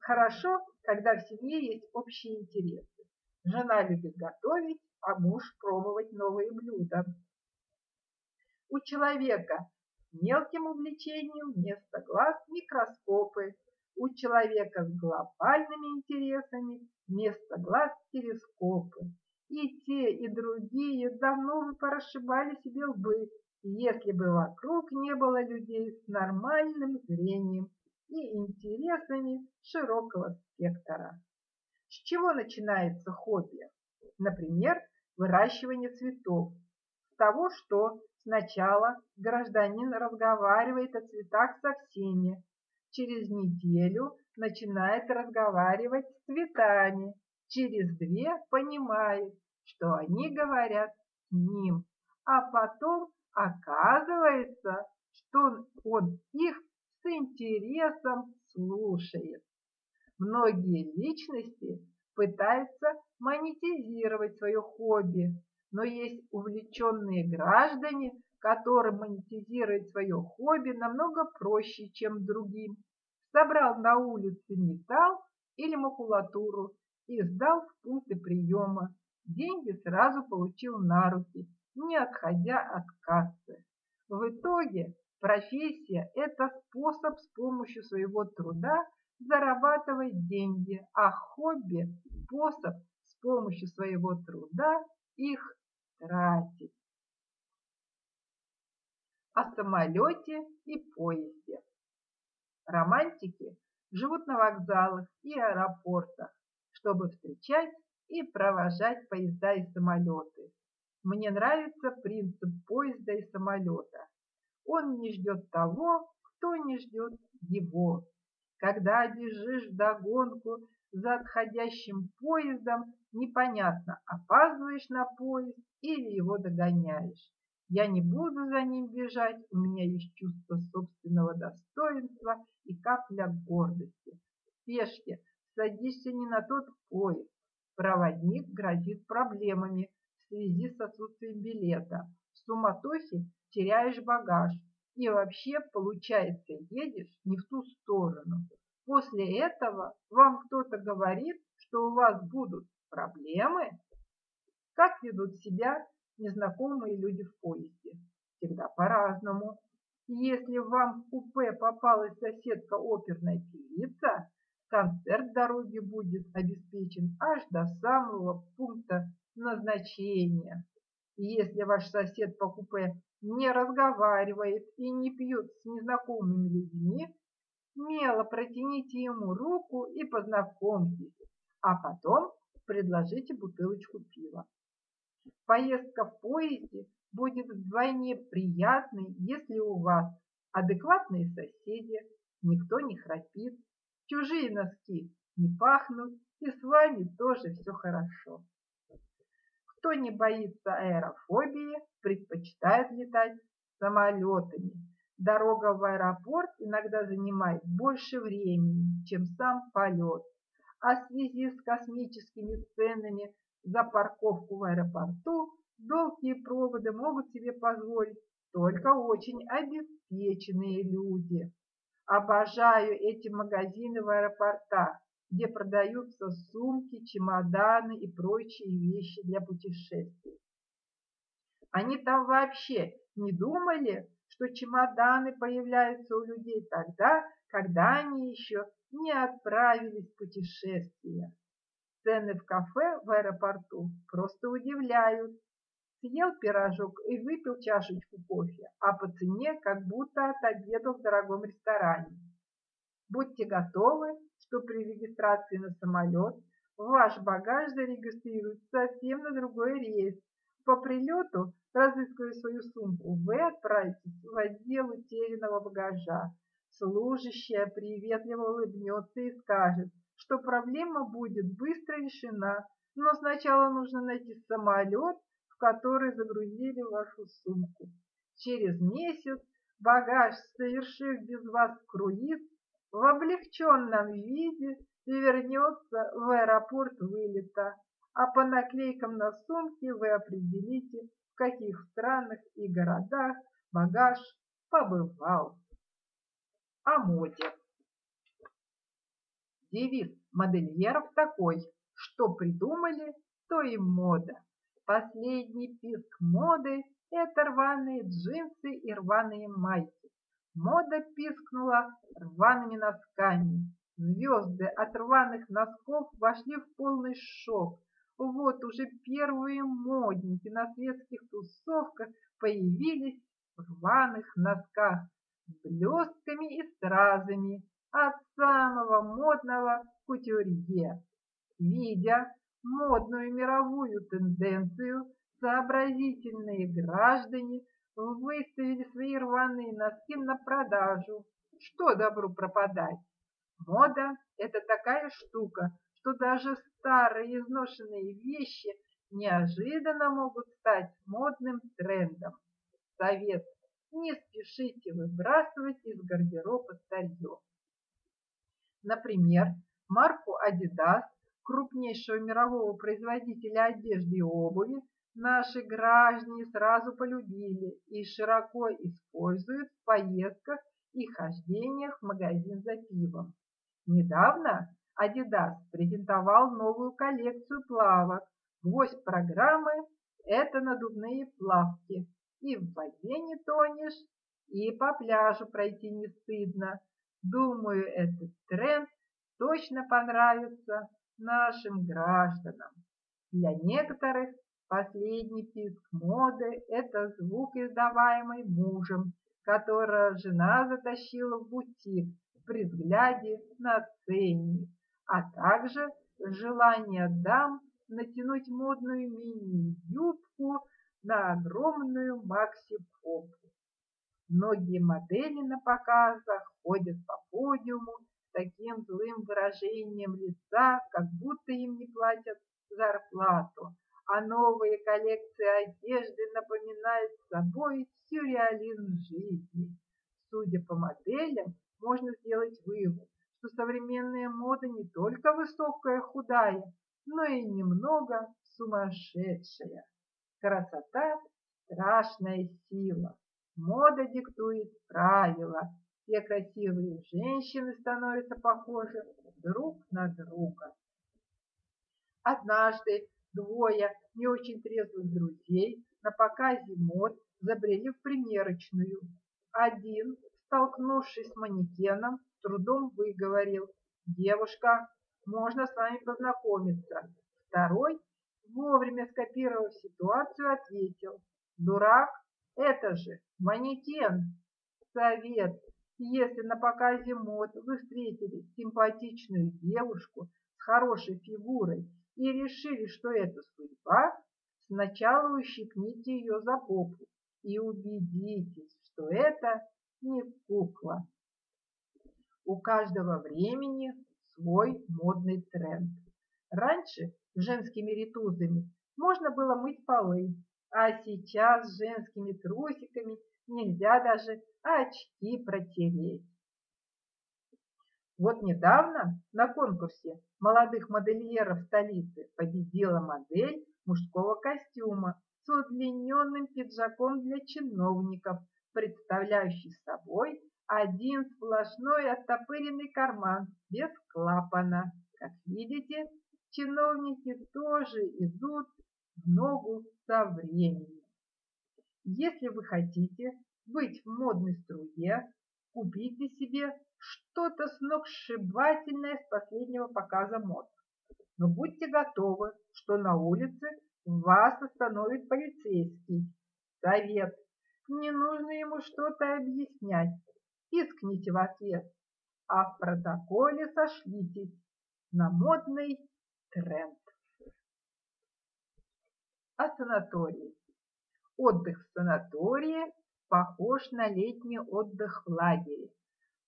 Хорошо, когда в семье есть общие интересы. Жена любит готовить, а муж пробовать новые блюда. У человека мелким увлечением вместо глаз микроскопы, у человека с глобальными интересами вместо глаз телескопы. И те, и другие давно бы порасшибали себе лбы, если бы вокруг не было людей с нормальным зрением и интересами широкого спектра. С чего начинается хобби? Например, выращивание цветов. С того, что сначала гражданин разговаривает о цветах со всеми, через неделю начинает разговаривать с цветами, через две понимает, что они говорят с ним, а потом оказывается, что он их с интересом слушает. Многие личности пытаются монетизировать свое хобби, но есть увлеченные граждане, которым монетизировать свое хобби намного проще, чем другим. Собрал на улице металл или макулатуру и сдал в пункты приема. Деньги сразу получил на руки, не отходя от кассы. В итоге профессия – это способ с помощью своего труда зарабатывать деньги, а хобби – способ с помощью своего труда их тратить. О самолете и поезде. Романтики живут на вокзалах и аэропортах, чтобы встречать и провожать поезда и самолеты. Мне нравится принцип поезда и самолета. Он не ждет того, кто не ждет его. Когда бежишь вдогонку за отходящим поездом, непонятно, опаздываешь на поезд или его догоняешь. Я не буду за ним бежать, у меня есть чувство собственного достоинства и капля гордости. В спешке садишься не на тот поезд. Проводник грозит проблемами в связи с отсутствием билета. В суматохе теряешь багаж. И вообще, получается, едешь не в ту сторону. После этого вам кто-то говорит, что у вас будут проблемы. Как ведут себя незнакомые люди в поезде? Всегда по-разному. Если вам в купе попалась соседка оперная певица, концерт дороги будет обеспечен аж до самого пункта назначения. Если ваш сосед по купе не разговаривает и не пьет с незнакомыми людьми, смело протяните ему руку и познакомьтесь, а потом предложите бутылочку пива. Поездка в поезде будет вдвойне приятной, если у вас адекватные соседи, никто не храпит, чужие носки не пахнут, и с вами тоже все хорошо. Кто не боится аэрофобии, предпочитает летать самолетами. Дорога в аэропорт иногда занимает больше времени, чем сам полет. А в связи с космическими ценами за парковку в аэропорту долгие проводы могут себе позволить только очень обеспеченные люди. Обожаю эти магазины в аэропортах где продаются сумки, чемоданы и прочие вещи для путешествий. Они там вообще не думали, что чемоданы появляются у людей тогда, когда они еще не отправились в путешествие. Цены в кафе в аэропорту просто удивляют. съел пирожок и выпил чашечку кофе, а по цене как будто отобедал в дорогом ресторане. Будьте готовы, что при регистрации на самолет ваш багаж зарегистрируется совсем на другой рейс. По прилету, разыскивая свою сумку, вы отправитесь в отдел утерянного багажа. Служащая приветливо улыбнется и скажет, что проблема будет быстро решена, но сначала нужно найти самолет, в который загрузили вашу сумку. Через месяц багаж, совершив без вас круиз, в облегченном виде вернется в аэропорт вылета, а по наклейкам на сумке вы определите, в каких странах и городах багаж побывал. О моде. Девиз модельеров такой, что придумали, то и мода. Последний писк моды – это рваные джинсы и рваные майки. Мода пискнула рваными носками. Звезды от рваных носков вошли в полный шок. Вот уже первые модники на светских тусовках появились в рваных носках с блестками и стразами от самого модного кутюрье. Видя модную мировую тенденцию, сообразительные граждане выставили свои рваные носки на продажу. Что добру пропадать? Мода – это такая штука, что даже старые изношенные вещи неожиданно могут стать модным трендом. Совет – не спешите выбрасывать из гардероба старье. Например, марку Adidas, крупнейшего мирового производителя одежды и обуви, наши граждане сразу полюбили и широко используют в поездках и хождениях в магазин за пивом. Недавно Adidas презентовал новую коллекцию плавок. Гвоздь программы – это надувные плавки. И в воде не тонешь, и по пляжу пройти не стыдно. Думаю, этот тренд точно понравится нашим гражданам. Для некоторых последний писк моды – это звук, издаваемый мужем, которого жена затащила в бутик при взгляде на ценник, а также желание дам натянуть модную мини-юбку на огромную макси-попу. Многие модели на показах ходят по подиуму с таким злым выражением лица, как будто им не платят зарплату, а новые коллекции одежды напоминают собой сюрреализм жизни. Судя по моделям, можно сделать вывод, что современная мода не только высокая худая, но и немного сумасшедшая. Красота – страшная сила. Мода диктует правила. Все красивые женщины становятся похожи друг на друга. Однажды двое не очень трезвых друзей на показе мод забрели в примерочную. Один, столкнувшись с манекеном, трудом выговорил «Девушка, можно с вами познакомиться». Второй, вовремя скопировав ситуацию, ответил «Дурак, это же манекен. Совет. Если на показе мод вы встретили симпатичную девушку с хорошей фигурой и решили, что это судьба, сначала ущипните ее за попу и убедитесь, что это не кукла. У каждого времени свой модный тренд. Раньше женскими ритузами можно было мыть полы, а сейчас женскими трусиками нельзя даже очки протереть. Вот недавно на конкурсе молодых модельеров столицы победила модель мужского костюма с удлиненным пиджаком для чиновников, представляющий собой один сплошной оттопыренный карман без клапана. Как видите, чиновники тоже идут в ногу со временем. Если вы хотите быть в модной струе, купите себе что-то сногсшибательное с последнего показа мод. Но будьте готовы, что на улице Вас остановит полицейский. Совет. Не нужно ему что-то объяснять. Пискните в ответ. А в протоколе сошлитесь на модный тренд. О санатории. Отдых в санатории похож на летний отдых в лагере.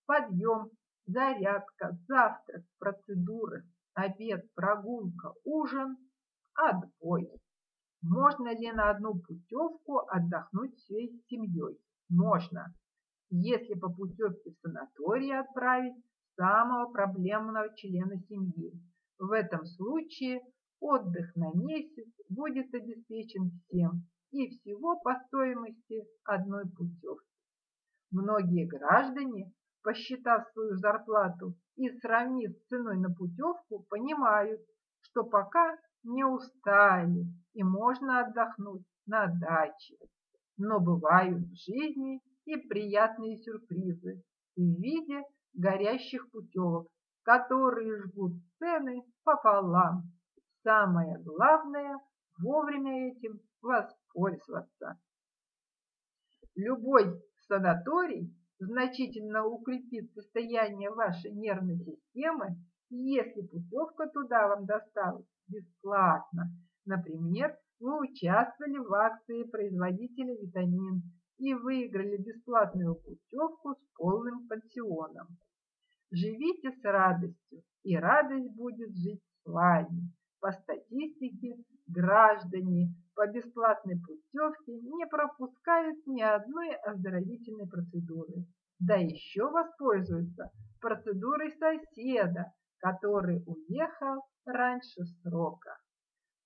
Подъем, зарядка, завтрак, процедуры, обед, прогулка, ужин, отбой. Можно ли на одну путевку отдохнуть всей семьей? Можно, если по путевке в санаторий отправить самого проблемного члена семьи. В этом случае отдых на месяц будет обеспечен всем и всего по стоимости одной путевки. Многие граждане, посчитав свою зарплату и сравнив с ценой на путевку, понимают, что пока не устали и можно отдохнуть на даче. Но бывают в жизни и приятные сюрпризы в виде горящих путевок, которые жгут цены пополам. Самое главное – вовремя этим воспользоваться. Любой санаторий значительно укрепит состояние вашей нервной системы, если путевка туда вам досталась бесплатно. Например, вы участвовали в акции производителя витамин и выиграли бесплатную путевку с полным пансионом. Живите с радостью, и радость будет жить с вами. По статистике, граждане по бесплатной путевке не пропускают ни одной оздоровительной процедуры. Да еще воспользуются процедурой соседа, который уехал раньше срока.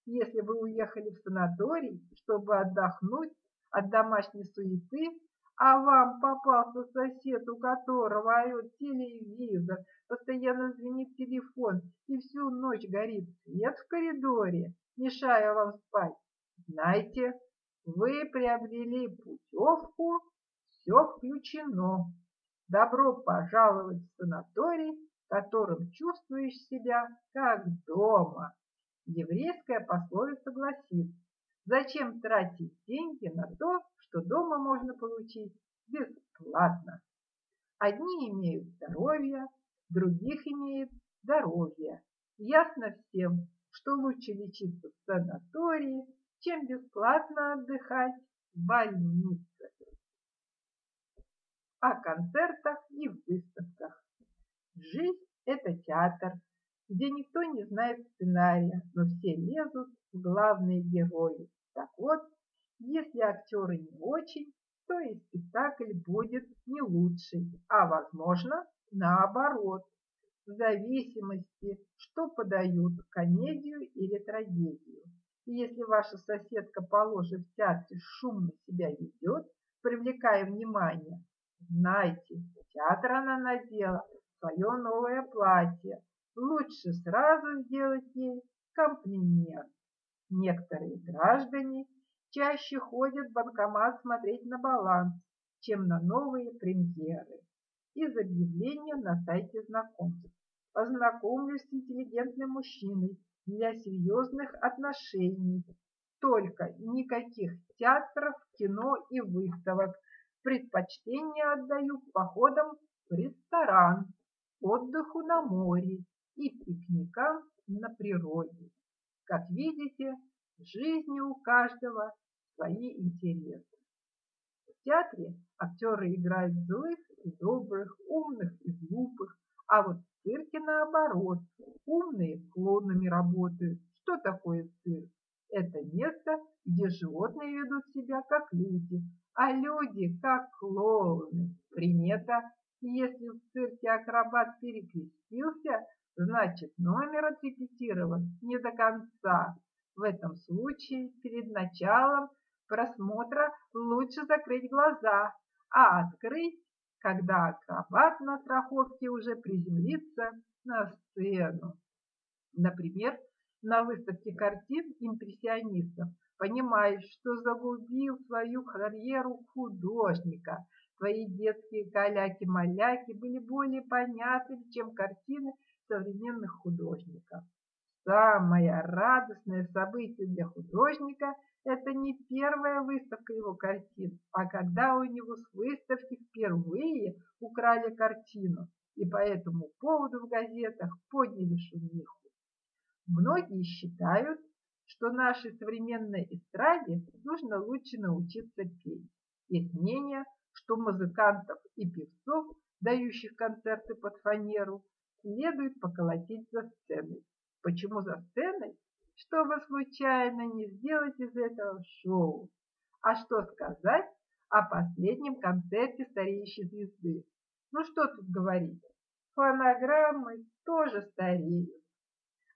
Если вы уехали в санаторий, чтобы отдохнуть от домашней суеты, а вам попался сосед, у которого орет телевизор, постоянно звенит телефон и всю ночь горит свет в коридоре, мешая вам спать, знайте, вы приобрели путевку, все включено. Добро пожаловать в санаторий, которым чувствуешь себя как дома. Еврейская пословица гласит, зачем тратить деньги на то, что дома можно получить бесплатно. Одни имеют здоровье, других имеют здоровье. Ясно всем, что лучше лечиться в санатории, чем бесплатно отдыхать в больнице. О концертах и выставках. Жизнь – это театр, где никто не знает сценария, но все лезут в главные герои. Так вот, если актеры не очень, то и спектакль будет не лучший, а, возможно, наоборот, в зависимости, что подают, комедию или трагедию. И если ваша соседка по ложе в театре шумно себя ведет, привлекая внимание, знайте, театр она надела свое новое платье. Лучше сразу сделать ей комплимент. Некоторые граждане чаще ходят в банкомат смотреть на баланс, чем на новые премьеры. Из объявления на сайте знакомств. Познакомлюсь с интеллигентным мужчиной для серьезных отношений. Только никаких театров, кино и выставок. Предпочтение отдаю походам в ресторан, отдыху на море и пикникам на природе. Как видите, в жизни у каждого свои интересы. В театре актеры играют злых и добрых, умных и глупых, а вот цирке наоборот. Умные клоунами работают. Что такое цирк? Это место, где животные ведут себя как люди, а люди как клоуны. Примета если в цирке акробат перекрестился, значит номер отрепетирован не до конца. В этом случае перед началом просмотра лучше закрыть глаза, а открыть, когда акробат на страховке уже приземлится на сцену. Например, на выставке картин импрессионистов понимаешь, что загубил свою карьеру художника. Твои детские каляки-маляки были более понятны, чем картины современных художников. Самое радостное событие для художника – это не первая выставка его картин, а когда у него с выставки впервые украли картину, и по этому поводу в газетах подняли шумиху. Многие считают, что нашей современной эстраде нужно лучше научиться петь. Есть мнение, что музыкантов и певцов, дающих концерты под фанеру, следует поколотить за сценой. Почему за сценой? Чтобы случайно не сделать из этого шоу. А что сказать о последнем концерте стареющей звезды? Ну что тут говорить? Фонограммы тоже стареют.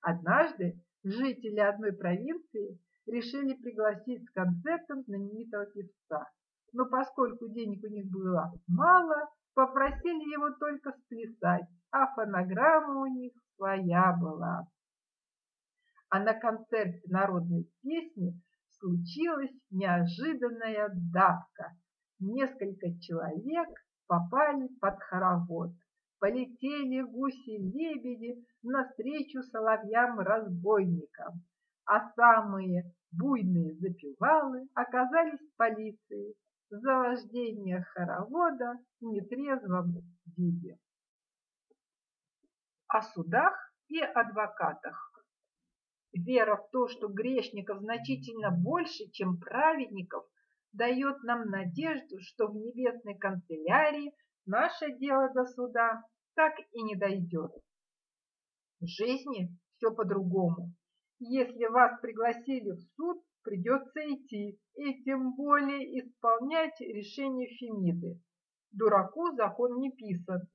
Однажды жители одной провинции решили пригласить с концертом знаменитого певца. Но поскольку денег у них было мало, попросили его только сплясать, а фонограмма у них своя была а на концерте народной песни случилась неожиданная давка. Несколько человек попали под хоровод. Полетели гуси-лебеди навстречу соловьям-разбойникам, а самые буйные запевалы оказались в полиции за вождение хоровода в нетрезвом виде. О судах и адвокатах Вера в то, что грешников значительно больше, чем праведников, дает нам надежду, что в небесной канцелярии наше дело до суда так и не дойдет. В жизни все по-другому. Если вас пригласили в суд, придется идти, и тем более исполнять решение Фемиды. Дураку закон не писан.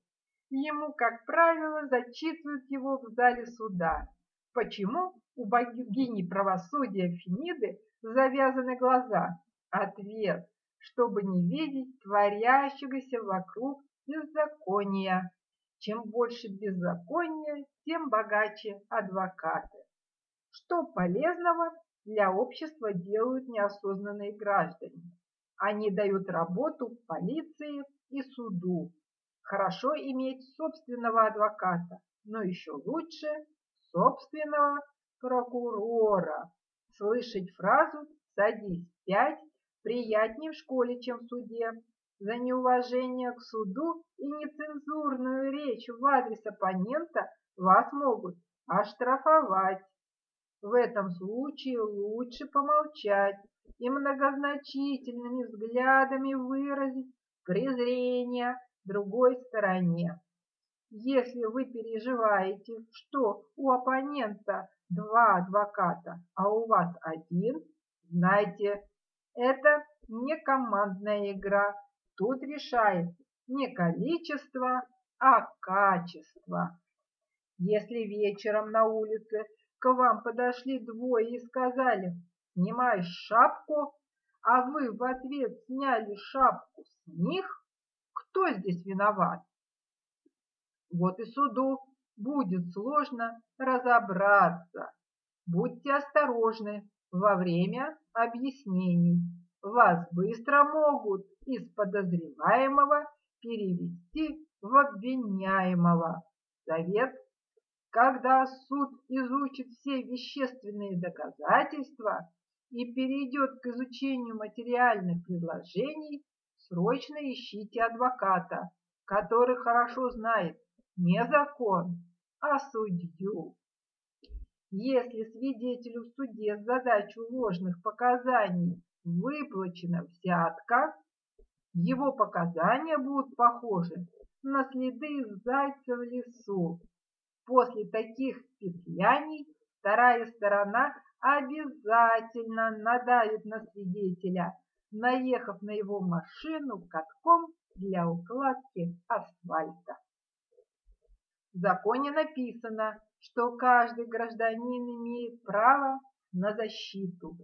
Ему, как правило, зачитывают его в зале суда. Почему у богини правосудия Фемиды завязаны глаза? Ответ, чтобы не видеть творящегося вокруг беззакония. Чем больше беззакония, тем богаче адвокаты. Что полезного для общества делают неосознанные граждане? Они дают работу полиции и суду. Хорошо иметь собственного адвоката, но еще лучше собственного прокурора. Слышать фразу «садись пять» приятнее в школе, чем в суде. За неуважение к суду и нецензурную речь в адрес оппонента вас могут оштрафовать. В этом случае лучше помолчать и многозначительными взглядами выразить презрение другой стороне. Если вы переживаете, что у оппонента два адвоката, а у вас один, знайте, это не командная игра. Тут решает не количество, а качество. Если вечером на улице к вам подошли двое и сказали «снимай шапку», а вы в ответ сняли шапку с них, кто здесь виноват? Вот и суду будет сложно разобраться. Будьте осторожны во время объяснений. Вас быстро могут из подозреваемого перевести в обвиняемого. Совет. Когда суд изучит все вещественные доказательства и перейдет к изучению материальных предложений, срочно ищите адвоката, который хорошо знает не закон, а судью. Если свидетелю в суде с задачу ложных показаний выплачена взятка, его показания будут похожи на следы зайца в лесу. После таких петляний вторая сторона обязательно надавит на свидетеля, наехав на его машину катком для укладки асфальта. В законе написано, что каждый гражданин имеет право на защиту.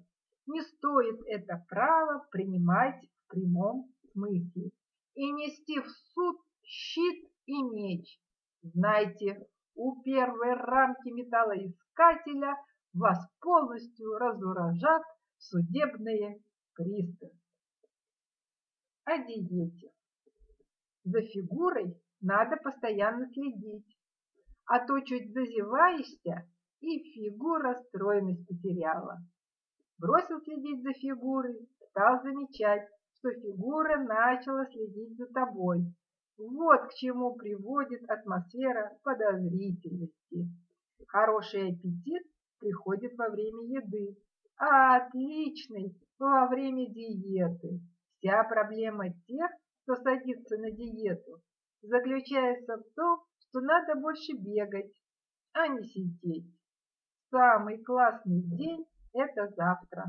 Не стоит это право принимать в прямом смысле и нести в суд щит и меч. Знайте, у первой рамки металлоискателя вас полностью разоружат судебные приставы. О диете. За фигурой надо постоянно следить а то чуть зазеваешься и фигура стройность потеряла. Бросил следить за фигурой, стал замечать, что фигура начала следить за тобой. Вот к чему приводит атмосфера подозрительности. Хороший аппетит приходит во время еды, а отличный во время диеты. Вся проблема тех, кто садится на диету, заключается в том, что надо больше бегать, а не сидеть. Самый классный день – это завтра.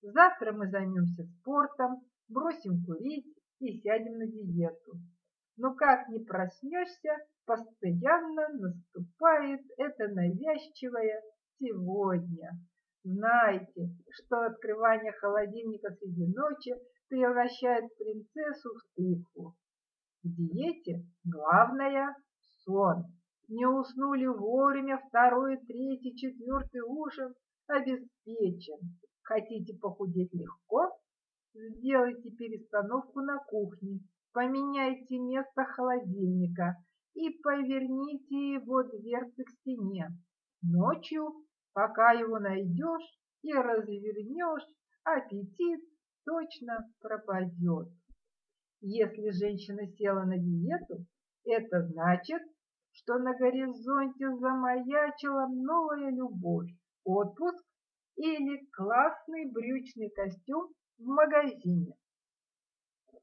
Завтра мы займемся спортом, бросим курить и сядем на диету. Но как не проснешься, постоянно наступает это навязчивое сегодня. Знайте, что открывание холодильника среди ночи превращает принцессу в тыкву. В диете главное – сон. Не уснули вовремя второй, третий, четвертый ужин обеспечен. Хотите похудеть легко? Сделайте перестановку на кухне, поменяйте место холодильника и поверните его дверцы к стене. Ночью, пока его найдешь и развернешь, аппетит точно пропадет. Если женщина села на диету, это значит, что на горизонте замаячила новая любовь, отпуск или классный брючный костюм в магазине.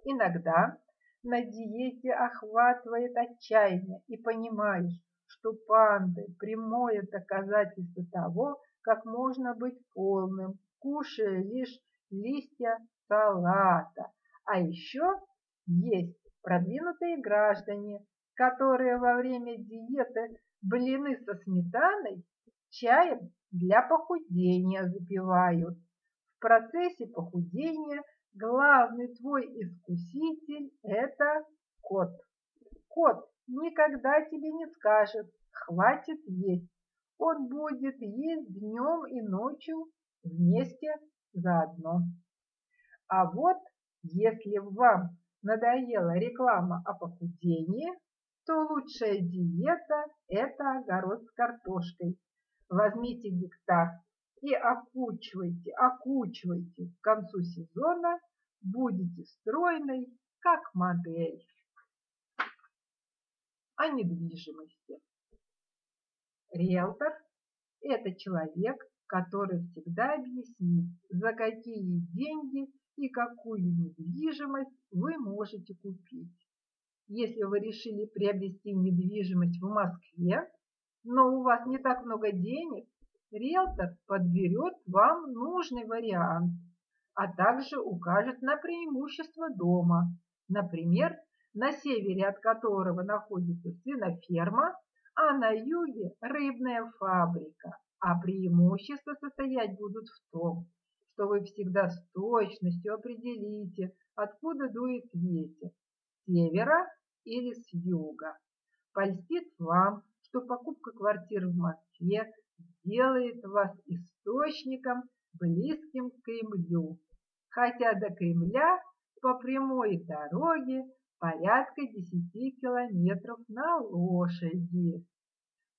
Иногда на диете охватывает отчаяние и понимаешь, что панды – прямое доказательство того, как можно быть полным, кушая лишь листья салата. А еще есть продвинутые граждане, которые во время диеты блины со сметаной чаем для похудения запивают. В процессе похудения главный твой искуситель – это кот. Кот никогда тебе не скажет «хватит есть». Он будет есть днем и ночью вместе заодно. А вот если вам надоела реклама о похудении, то лучшая диета – это огород с картошкой. Возьмите гектар и окучивайте, окучивайте. К концу сезона будете стройной, как модель. О недвижимости. Риэлтор – это человек, который всегда объяснит, за какие деньги и какую недвижимость вы можете купить. Если вы решили приобрести недвижимость в Москве, но у вас не так много денег, риэлтор подберет вам нужный вариант, а также укажет на преимущества дома, например, на севере от которого находится свиноферма, а на юге рыбная фабрика. А преимущества состоять будут в том, что вы всегда с точностью определите, откуда дует ветер – с севера или с юга. Польстит вам, что покупка квартиры в Москве сделает вас источником, близким к Кремлю, хотя до Кремля по прямой дороге порядка 10 километров на лошади.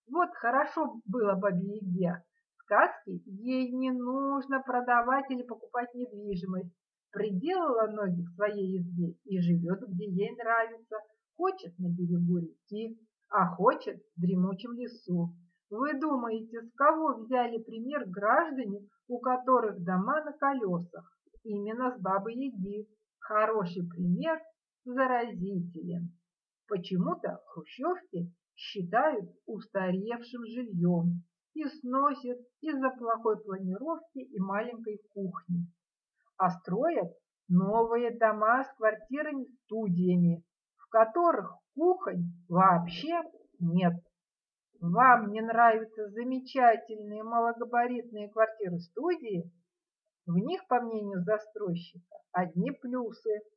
Вот хорошо было Бабе-Яге. В сказке ей не нужно продавать или покупать недвижимость. Приделала ноги к своей избе и живет, где ей нравится. Хочет на берегу реки, а хочет в дремучем лесу. Вы думаете, с кого взяли пример граждане, у которых дома на колесах? Именно с Бабы-Яги. Хороший пример заразителен. Почему-то хрущевки считают устаревшим жильем и сносят из-за плохой планировки и маленькой кухни, а строят новые дома с квартирами-студиями, в которых кухонь вообще нет. Вам не нравятся замечательные малогабаритные квартиры-студии? В них, по мнению застройщика, одни плюсы –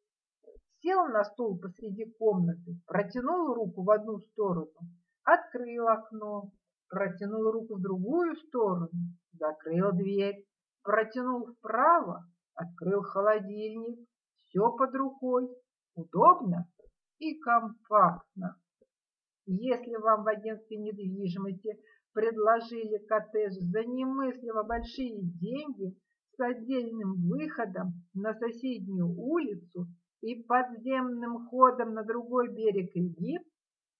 сел на стул посреди комнаты, протянул руку в одну сторону, открыл окно, протянул руку в другую сторону, закрыл дверь, протянул вправо, открыл холодильник, все под рукой, удобно и компактно. Если вам в агентстве недвижимости предложили коттедж за немыслимо большие деньги с отдельным выходом на соседнюю улицу и подземным ходом на другой берег реки,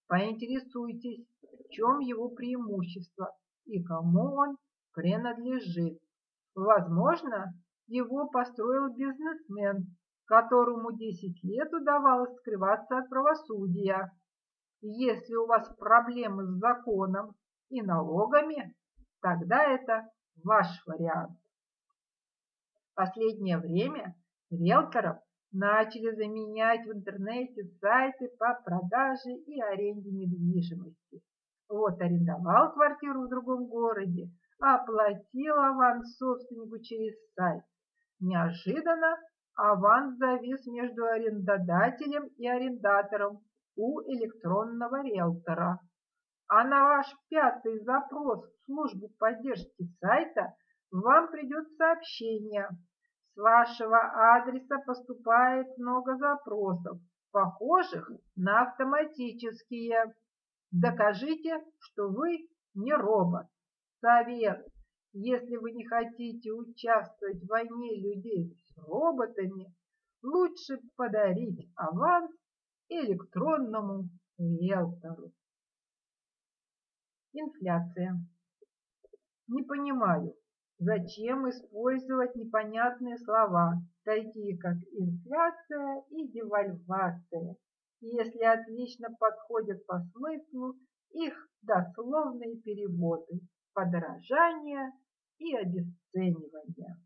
поинтересуйтесь, чем его преимущество и кому он принадлежит. Возможно, его построил бизнесмен, которому 10 лет удавалось скрываться от правосудия. Если у вас проблемы с законом и налогами, тогда это ваш вариант. В последнее время риэлторов начали заменять в интернете сайты по продаже и аренде недвижимости. Вот арендовал квартиру в другом городе, оплатил аванс собственнику через сайт. Неожиданно аванс завис между арендодателем и арендатором у электронного риэлтора. А на ваш пятый запрос в службу поддержки сайта вам придет сообщение. С вашего адреса поступает много запросов, похожих на автоматические. Докажите, что вы не робот. Совет. Если вы не хотите участвовать в войне людей с роботами, лучше подарить аванс электронному риэлтору. Инфляция. Не понимаю, зачем использовать непонятные слова, такие как инфляция и девальвация, если отлично подходят по смыслу их дословные переводы подорожание и обесценивание.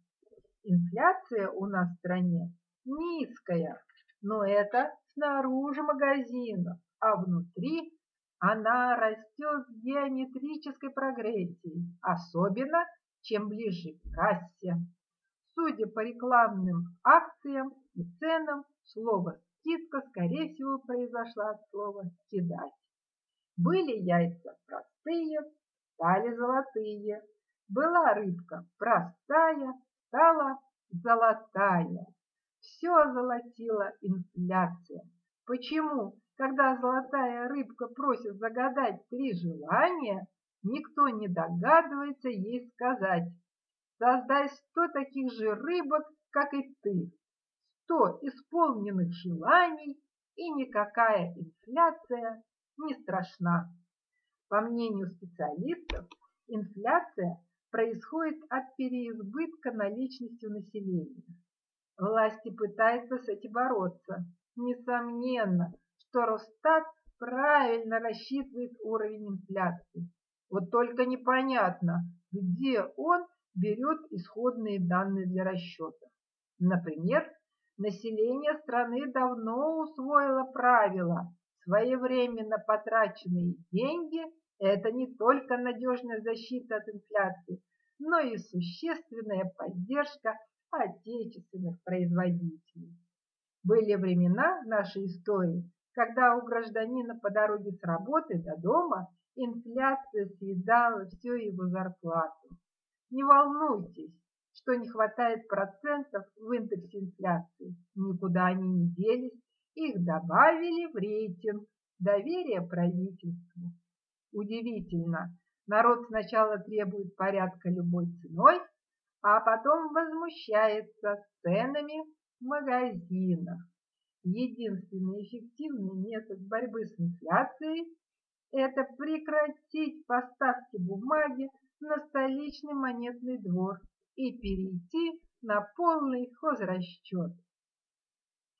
Инфляция у нас в стране низкая, но это снаружи магазина, а внутри она растет с геометрической прогрессией, особенно чем ближе к кассе. Судя по рекламным акциям и ценам, слово «скидка» скорее всего произошла от слова «кидать». Были яйца простые, стали золотые. Была рыбка простая, стала золотая. Все золотила инфляция. Почему, когда золотая рыбка просит загадать три желания, никто не догадывается ей сказать «Создай сто таких же рыбок, как и ты, сто исполненных желаний, и никакая инфляция не страшна». По мнению специалистов, инфляция происходит от переизбытка наличности населения. Власти пытаются с этим бороться. Несомненно, что Росстат правильно рассчитывает уровень инфляции. Вот только непонятно, где он берет исходные данные для расчета. Например, население страны давно усвоило правило Своевременно потраченные деньги – это не только надежная защита от инфляции, но и существенная поддержка отечественных производителей. Были времена в нашей истории, когда у гражданина по дороге с работы до дома инфляция съедала всю его зарплату. Не волнуйтесь, что не хватает процентов в индексе инфляции. Никуда они не делись их добавили в рейтинг доверия правительству. Удивительно, народ сначала требует порядка любой ценой, а потом возмущается ценами в магазинах. Единственный эффективный метод борьбы с инфляцией – это прекратить поставки бумаги на столичный монетный двор и перейти на полный хозрасчет.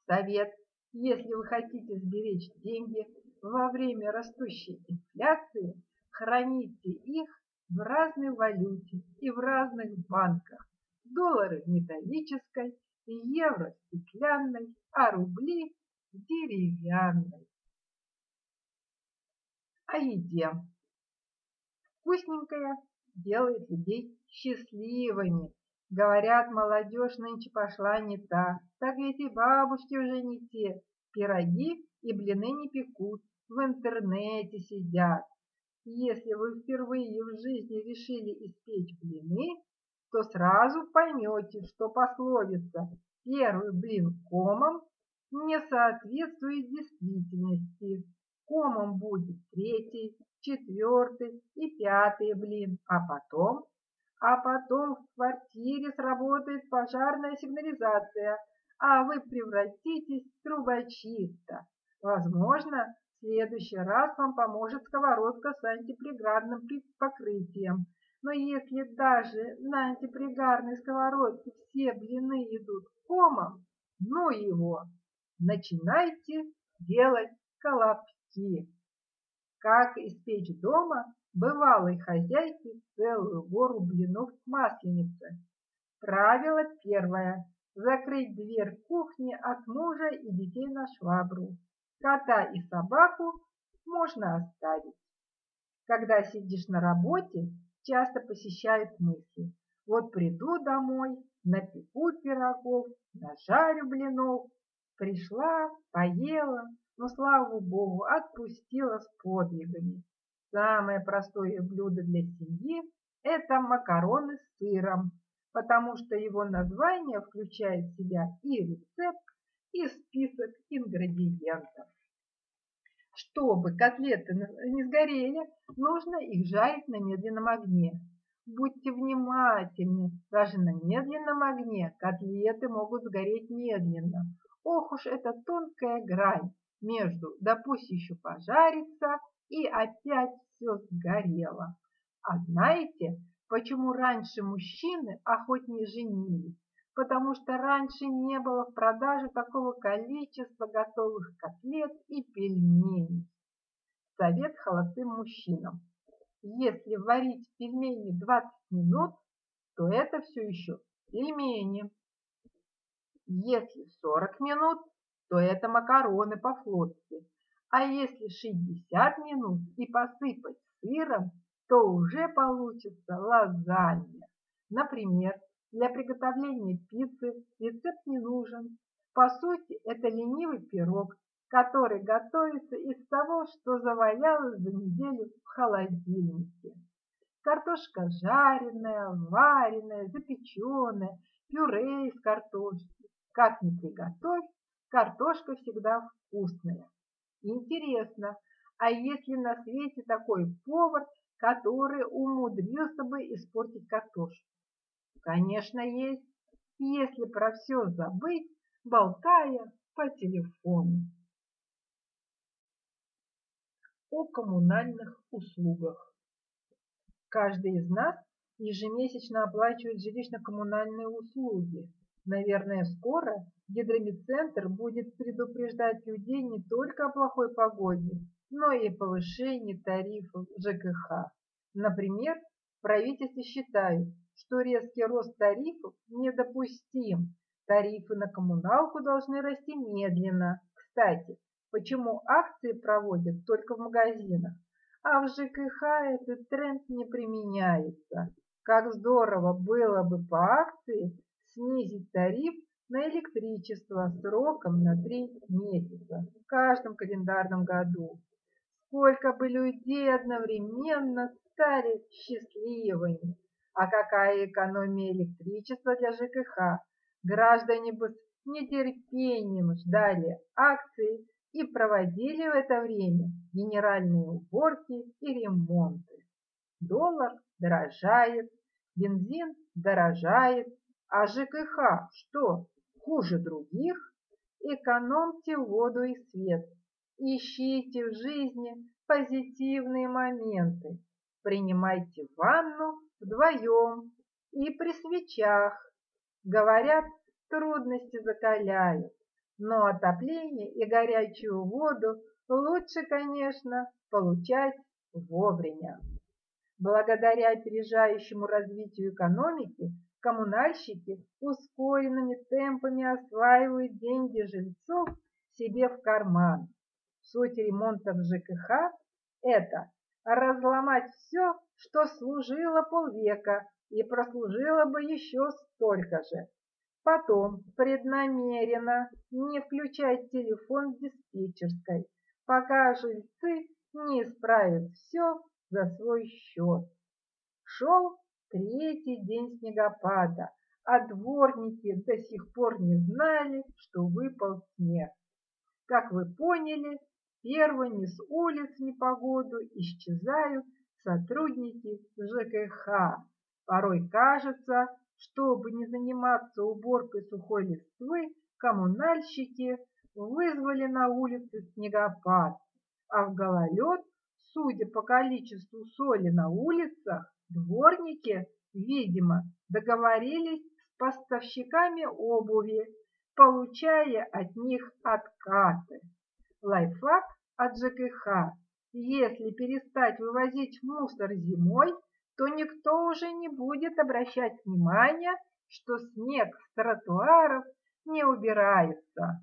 Совет если вы хотите сберечь деньги во время растущей инфляции, храните их в разной валюте и в разных банках. Доллары металлической, евро стеклянной, а рубли деревянной. О еде. Вкусненькое делает людей счастливыми. Говорят, молодежь нынче пошла не та, так ведь и бабушки уже не те, пироги и блины не пекут, в интернете сидят. Если вы впервые в жизни решили испечь блины, то сразу поймете, что пословица «первый блин комом» не соответствует действительности. комом будет третий, четвертый и пятый блин, а потом... А потом в квартире сработает пожарная сигнализация, а вы превратитесь в трубочиста. Возможно, в следующий раз вам поможет сковородка с антипригарным покрытием. Но если даже на антипригарной сковородке все блины идут комом, ну его, начинайте делать колобки. Как испечь дома бывалой хозяйки целую гору блинов с масленицы. Правило первое. Закрыть дверь кухни от мужа и детей на швабру. Кота и собаку можно оставить. Когда сидишь на работе, часто посещают мысли. Вот приду домой, напеку пирогов, нажарю блинов. Пришла, поела, но, слава богу, отпустила с подвигами. Самое простое блюдо для семьи – это макароны с сыром, потому что его название включает в себя и рецепт, и список ингредиентов. Чтобы котлеты не сгорели, нужно их жарить на медленном огне. Будьте внимательны, даже на медленном огне котлеты могут сгореть медленно. Ох уж эта тонкая грань между «да пусть еще пожарится» и опять все сгорело. А знаете, почему раньше мужчины охотнее женились? Потому что раньше не было в продаже такого количества готовых котлет и пельменей. Совет холостым мужчинам. Если варить пельмени 20 минут, то это все еще пельмени. Если 40 минут, то это макароны по-флотски. А если 60 минут и посыпать сыром, то уже получится лазанья. Например, для приготовления пиццы рецепт не нужен. По сути, это ленивый пирог, который готовится из того, что завалялось за неделю в холодильнике. Картошка жареная, вареная, запеченная, пюре из картошки. Как ни приготовь, картошка всегда вкусная. Интересно, а если на свете такой повар, который умудрился бы испортить картошку? Конечно, есть, если про все забыть, болтая по телефону. О коммунальных услугах. Каждый из нас ежемесячно оплачивает жилищно-коммунальные услуги. Наверное, скоро гидромедцентр будет предупреждать людей не только о плохой погоде, но и о повышении тарифов ЖКХ. Например, в правительстве считают, что резкий рост тарифов недопустим. Тарифы на коммуналку должны расти медленно. Кстати, почему акции проводят только в магазинах, а в ЖКХ этот тренд не применяется? Как здорово было бы по акции снизить тариф на электричество сроком на три месяца в каждом календарном году. Сколько бы людей одновременно стали счастливыми. А какая экономия электричества для ЖКХ? Граждане бы с нетерпением ждали акции и проводили в это время генеральные уборки и ремонты. Доллар дорожает, бензин дорожает, а ЖКХ что, хуже других? Экономьте воду и свет. Ищите в жизни позитивные моменты. Принимайте ванну вдвоем и при свечах. Говорят, трудности закаляют, но отопление и горячую воду лучше, конечно, получать вовремя. Благодаря опережающему развитию экономики коммунальщики ускоренными темпами осваивают деньги жильцов себе в карман. Суть ремонта ЖКХ – это разломать все, что служило полвека и прослужило бы еще столько же. Потом преднамеренно не включать телефон диспетчерской, пока жильцы не исправят все за свой счет. Шел Третий день снегопада, а дворники до сих пор не знали, что выпал снег. Как вы поняли, первого ни с улиц непогоду исчезают сотрудники ЖКХ. Порой кажется, чтобы не заниматься уборкой сухой листвы, коммунальщики вызвали на улице снегопад, а в гололед, судя по количеству соли на улицах, дворники, видимо, договорились с поставщиками обуви, получая от них откаты. Лайфхак от ЖКХ. Если перестать вывозить мусор зимой, то никто уже не будет обращать внимания, что снег с тротуаров не убирается.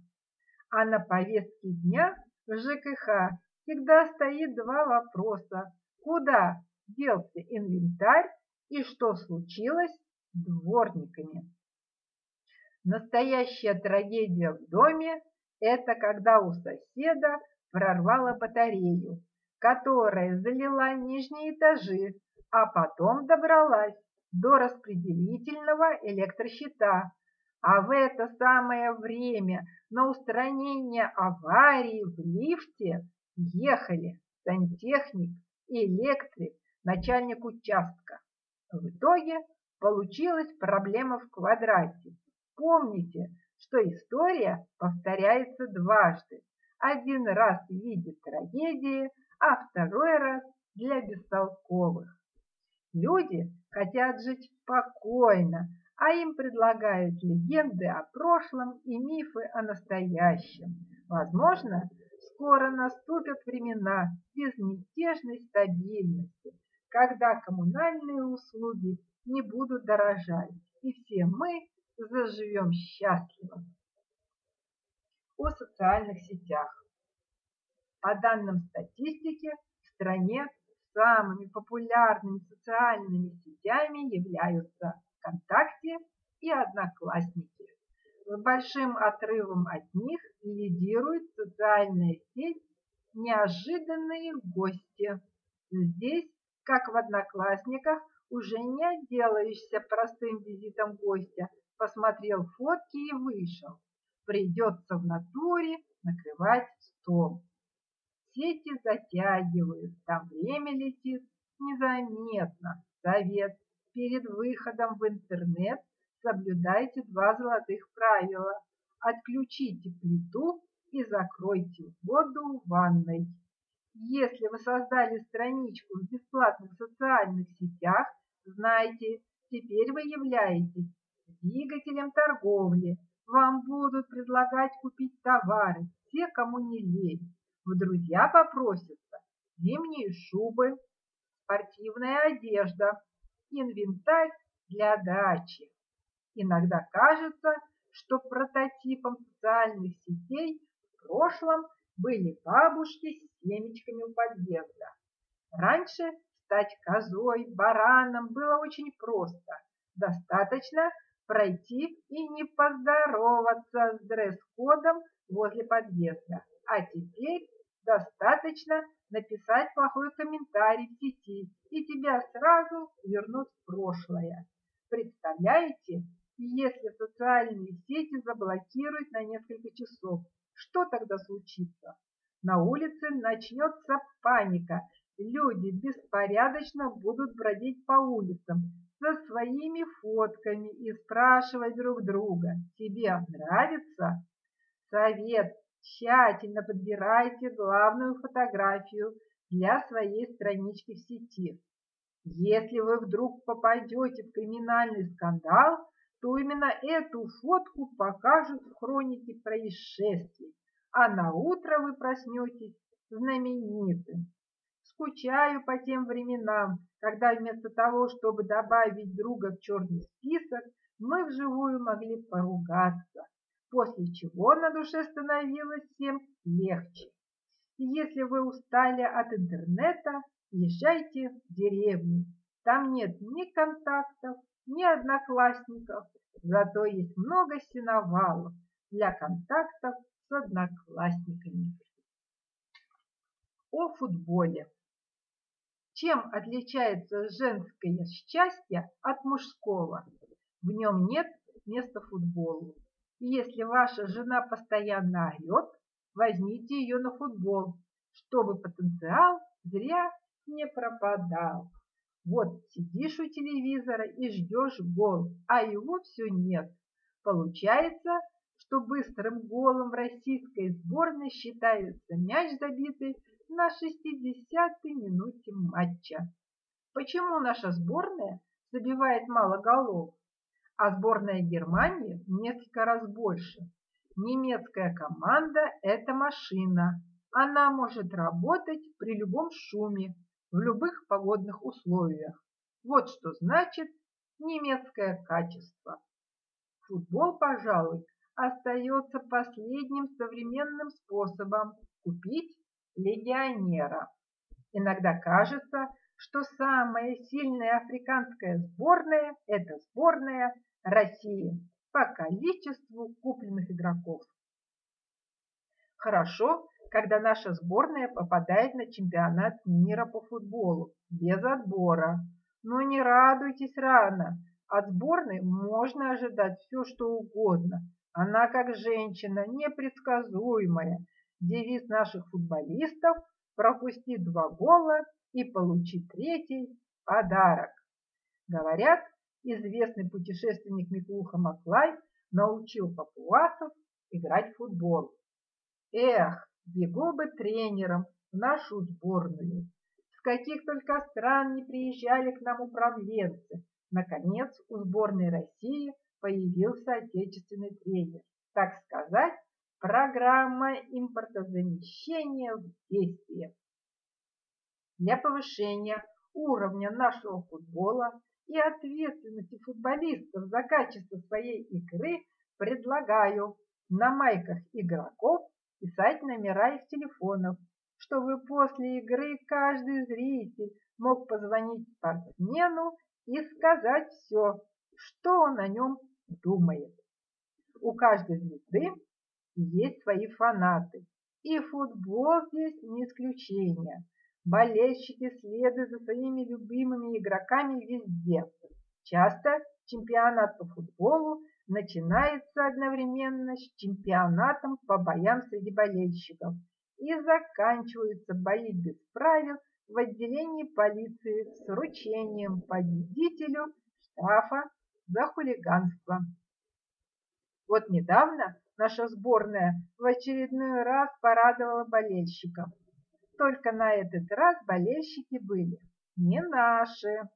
А на повестке дня в ЖКХ всегда стоит два вопроса. Куда делся инвентарь и что случилось с дворниками? Настоящая трагедия в доме – это когда у соседа прорвало батарею, которая залила нижние этажи, а потом добралась до распределительного электрощита. А в это самое время на устранение аварии в лифте ехали сантехник, электрик, начальник участка. В итоге получилась проблема в квадрате. Помните, что история повторяется дважды. Один раз в виде трагедии, а второй раз для бестолковых. Люди хотят жить спокойно, а им предлагают легенды о прошлом и мифы о настоящем. Возможно, скоро наступят времена безмятежной стабильности, когда коммунальные услуги не будут дорожать, и все мы заживем счастливо. О социальных сетях. По данным статистики, в стране самыми популярными социальными сетями являются ВКонтакте и Одноклассники. С большим отрывом от них лидирует социальная сеть «Неожиданные гости». Здесь, как в Одноклассниках, уже не отделаешься простым визитом гостя, посмотрел фотки и вышел. Придется в натуре накрывать стол. Сети затягивают, там время летит незаметно. Совет. Перед выходом в интернет соблюдайте два золотых правила. Отключите плиту и закройте воду в ванной. Если вы создали страничку в бесплатных социальных сетях, знайте, теперь вы являетесь двигателем торговли. Вам будут предлагать купить товары, все, кому не лень. В друзья попросятся зимние шубы, спортивная одежда, инвентарь для дачи. Иногда кажется, что прототипом социальных сетей в прошлом были бабушки с семечками у подъезда. Раньше стать козой, бараном было очень просто. Достаточно пройти и не поздороваться с дресс-кодом возле подъезда. А теперь достаточно написать плохой комментарий в сети, и тебя сразу вернут в прошлое. Представляете, если социальные сети заблокируют на несколько часов, что тогда случится? На улице начнется паника. Люди беспорядочно будут бродить по улицам со своими фотками и спрашивать друг друга, тебе нравится? Совет Тщательно подбирайте главную фотографию для своей странички в сети. Если вы вдруг попадете в криминальный скандал, то именно эту фотку покажут в хронике происшествий, а на утро вы проснетесь знаменитым. Скучаю по тем временам, когда вместо того, чтобы добавить друга в черный список, мы вживую могли поругаться после чего на душе становилось всем легче. И если вы устали от интернета, езжайте в деревню. Там нет ни контактов, ни одноклассников, зато есть много сеновалов для контактов с одноклассниками. О футболе. Чем отличается женское счастье от мужского? В нем нет места футболу. Если ваша жена постоянно орет, возьмите ее на футбол. чтобы потенциал зря не пропадал. Вот сидишь у телевизора и ждешь гол, а его все нет. Получается, что быстрым голом в российской сборной считается мяч, забитый на 60-й минуте матча. Почему наша сборная забивает мало голов, а сборная Германии в несколько раз больше? Немецкая команда – это машина. Она может работать при любом шуме, в любых погодных условиях. Вот что значит немецкое качество. Футбол, пожалуй, остается последним современным способом купить легионера. Иногда кажется, что самая сильная африканская сборная – это сборная России по количеству купленных игроков. Хорошо, когда наша сборная попадает на чемпионат мира по футболу без отбора. Но не радуйтесь рано. От сборной можно ожидать все, что угодно. Она, как женщина, непредсказуемая. Девиз наших футболистов – пропусти два гола и получи третий подарок. Говорят, известный путешественник Миклуха Маклай научил папуасов играть в футбол. Эх, его бы тренером в нашу сборную. С каких только стран не приезжали к нам управленцы. Наконец, у сборной России появился отечественный тренер. Так сказать, программа импортозамещения в действии. Для повышения уровня нашего футбола и ответственности футболистов за качество своей игры предлагаю на майках игроков писать номера их телефонов, чтобы после игры каждый зритель мог позвонить спортсмену и сказать все, что он о нем думает. У каждой звезды есть свои фанаты, и футбол здесь не исключение. Болельщики следуют за своими любимыми игроками везде. Часто чемпионат по футболу начинается одновременно с чемпионатом по боям среди болельщиков и заканчиваются бои без правил в отделении полиции с вручением победителю штрафа за хулиганство. Вот недавно наша сборная в очередной раз порадовала болельщиков. Только на этот раз болельщики были не наши.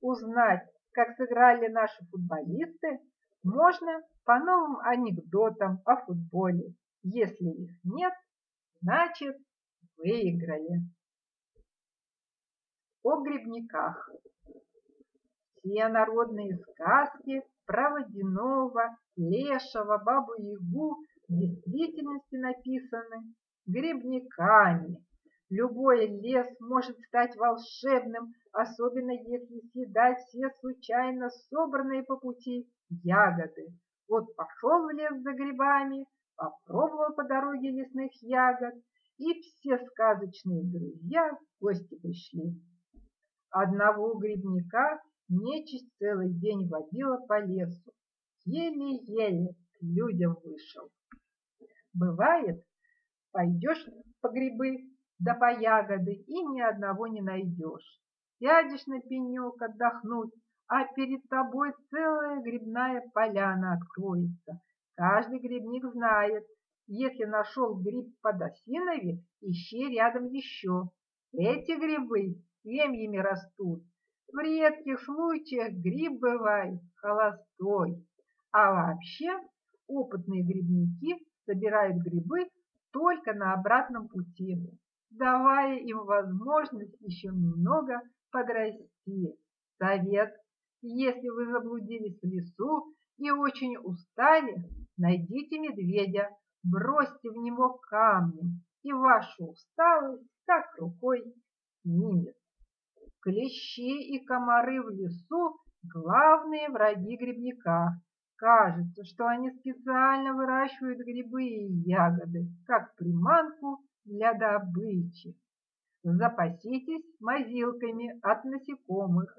Узнать, как сыграли наши футболисты, можно по новым анекдотам о футболе. Если их нет, значит выиграли. О грибниках. Все народные сказки про водяного, лешего, бабу-ягу в действительности написаны грибниками. Любой лес может стать волшебным, особенно если съедать все случайно собранные по пути ягоды. Вот пошел в лес за грибами, попробовал по дороге лесных ягод, и все сказочные друзья в гости пришли. Одного грибника нечисть целый день водила по лесу, еле-еле к людям вышел. Бывает, пойдешь по грибы, да по ягоды, и ни одного не найдешь. Сядешь на пенек отдохнуть, а перед тобой целая грибная поляна откроется. Каждый грибник знает, если нашел гриб под осиновик, ищи рядом еще. Эти грибы семьями растут. В редких случаях гриб бывает холостой. А вообще опытные грибники собирают грибы только на обратном пути, давая им возможность еще немного подрасти. Совет если вы заблудились в лесу и очень устали, найдите медведя, бросьте в него камни, и вашу усталость как рукой снимет. Клещи и комары в лесу – главные враги грибника. Кажется, что они специально выращивают грибы и ягоды, как приманку для добычи. Запаситесь мазилками от насекомых,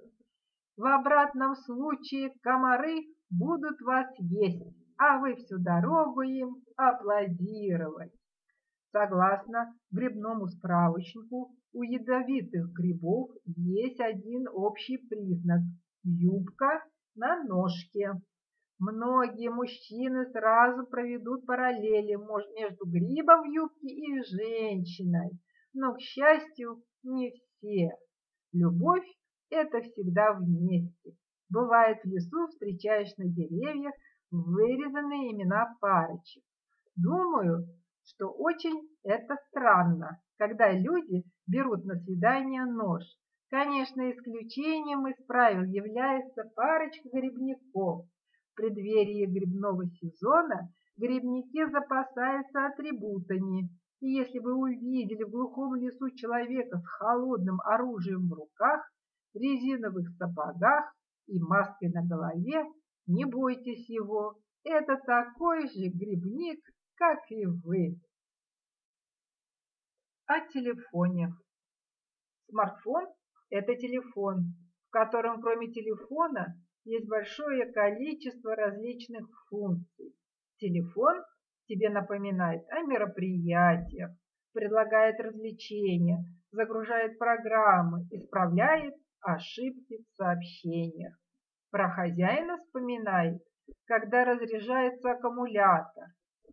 в обратном случае комары будут вас есть, а вы всю дорогу им аплодировать. Согласно грибному справочнику, у ядовитых грибов есть один общий признак – юбка на ножке. Многие мужчины сразу проведут параллели между грибом в юбке и женщиной, но, к счастью, не все. Любовь – это всегда вместе. Бывает в лесу встречаешь на деревьях вырезанные имена парочек. Думаю, что очень это странно, когда люди берут на свидание нож. Конечно, исключением из правил является парочка грибников. В преддверии грибного сезона грибники запасаются атрибутами. И если вы увидели в глухом лесу человека с холодным оружием в руках, резиновых сапогах и маской на голове, не бойтесь его. Это такой же грибник, как и вы. О телефоне. Смартфон – это телефон, в котором кроме телефона есть большое количество различных функций. Телефон тебе напоминает о мероприятиях, предлагает развлечения, загружает программы, исправляет ошибки в сообщениях. Про хозяина вспоминает, когда разряжается аккумулятор.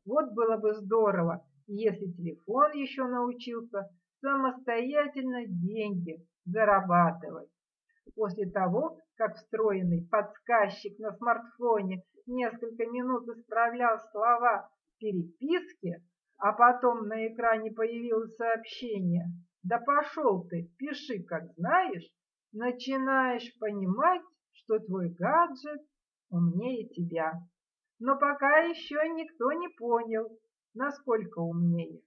Вот было бы здорово, если телефон еще научился самостоятельно деньги зарабатывать. После того, как встроенный подсказчик на смартфоне несколько минут исправлял слова переписки, а потом на экране появилось сообщение «Да пошел ты, пиши, как знаешь», начинаешь понимать, что твой гаджет умнее тебя. Но пока еще никто не понял, насколько умнее.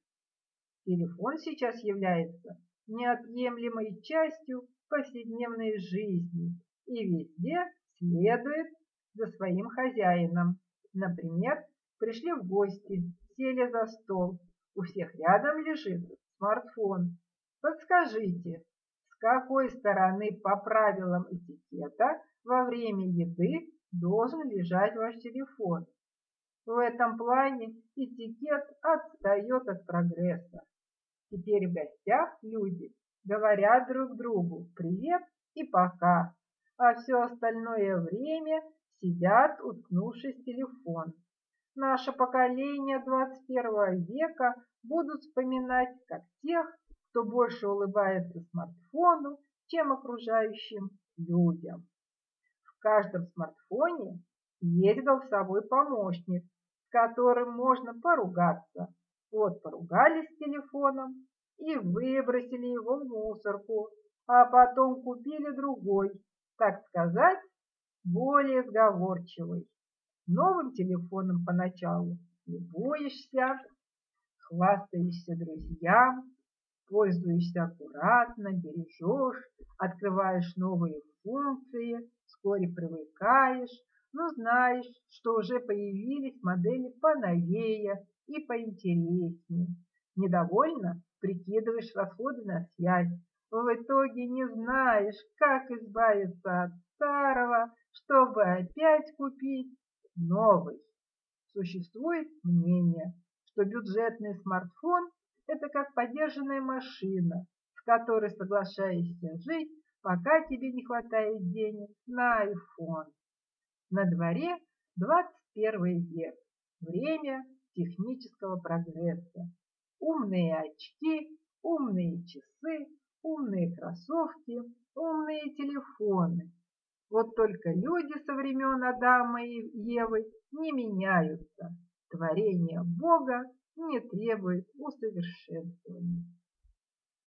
Телефон сейчас является неотъемлемой частью повседневной жизни и везде следует за своим хозяином. Например, пришли в гости, сели за стол, у всех рядом лежит смартфон. Подскажите, какой стороны по правилам этикета во время еды должен лежать ваш телефон? В этом плане этикет отстает от прогресса. Теперь в гостях люди говорят друг другу «привет» и «пока», а все остальное время сидят, уткнувшись в телефон. Наше поколение 21 века будут вспоминать как тех, кто больше улыбается смартфону, чем окружающим людям. В каждом смартфоне есть голосовой помощник, с которым можно поругаться. Вот поругались с телефоном и выбросили его в мусорку, а потом купили другой, так сказать, более сговорчивый. Новым телефоном поначалу любуешься, хвастаешься друзьям, пользуешься аккуратно, бережешь, открываешь новые функции, вскоре привыкаешь, но знаешь, что уже появились модели поновее и поинтереснее. Недовольно прикидываешь расходы на связь. В итоге не знаешь, как избавиться от старого, чтобы опять купить новый. Существует мнение, что бюджетный смартфон – это как подержанная машина, с которой соглашаешься жить, пока тебе не хватает денег на iPhone. На дворе 21 век, время технического прогресса. Умные очки, умные часы, умные кроссовки, умные телефоны. Вот только люди со времен Адама и Евы не меняются. Творение Бога не требует усовершенствования.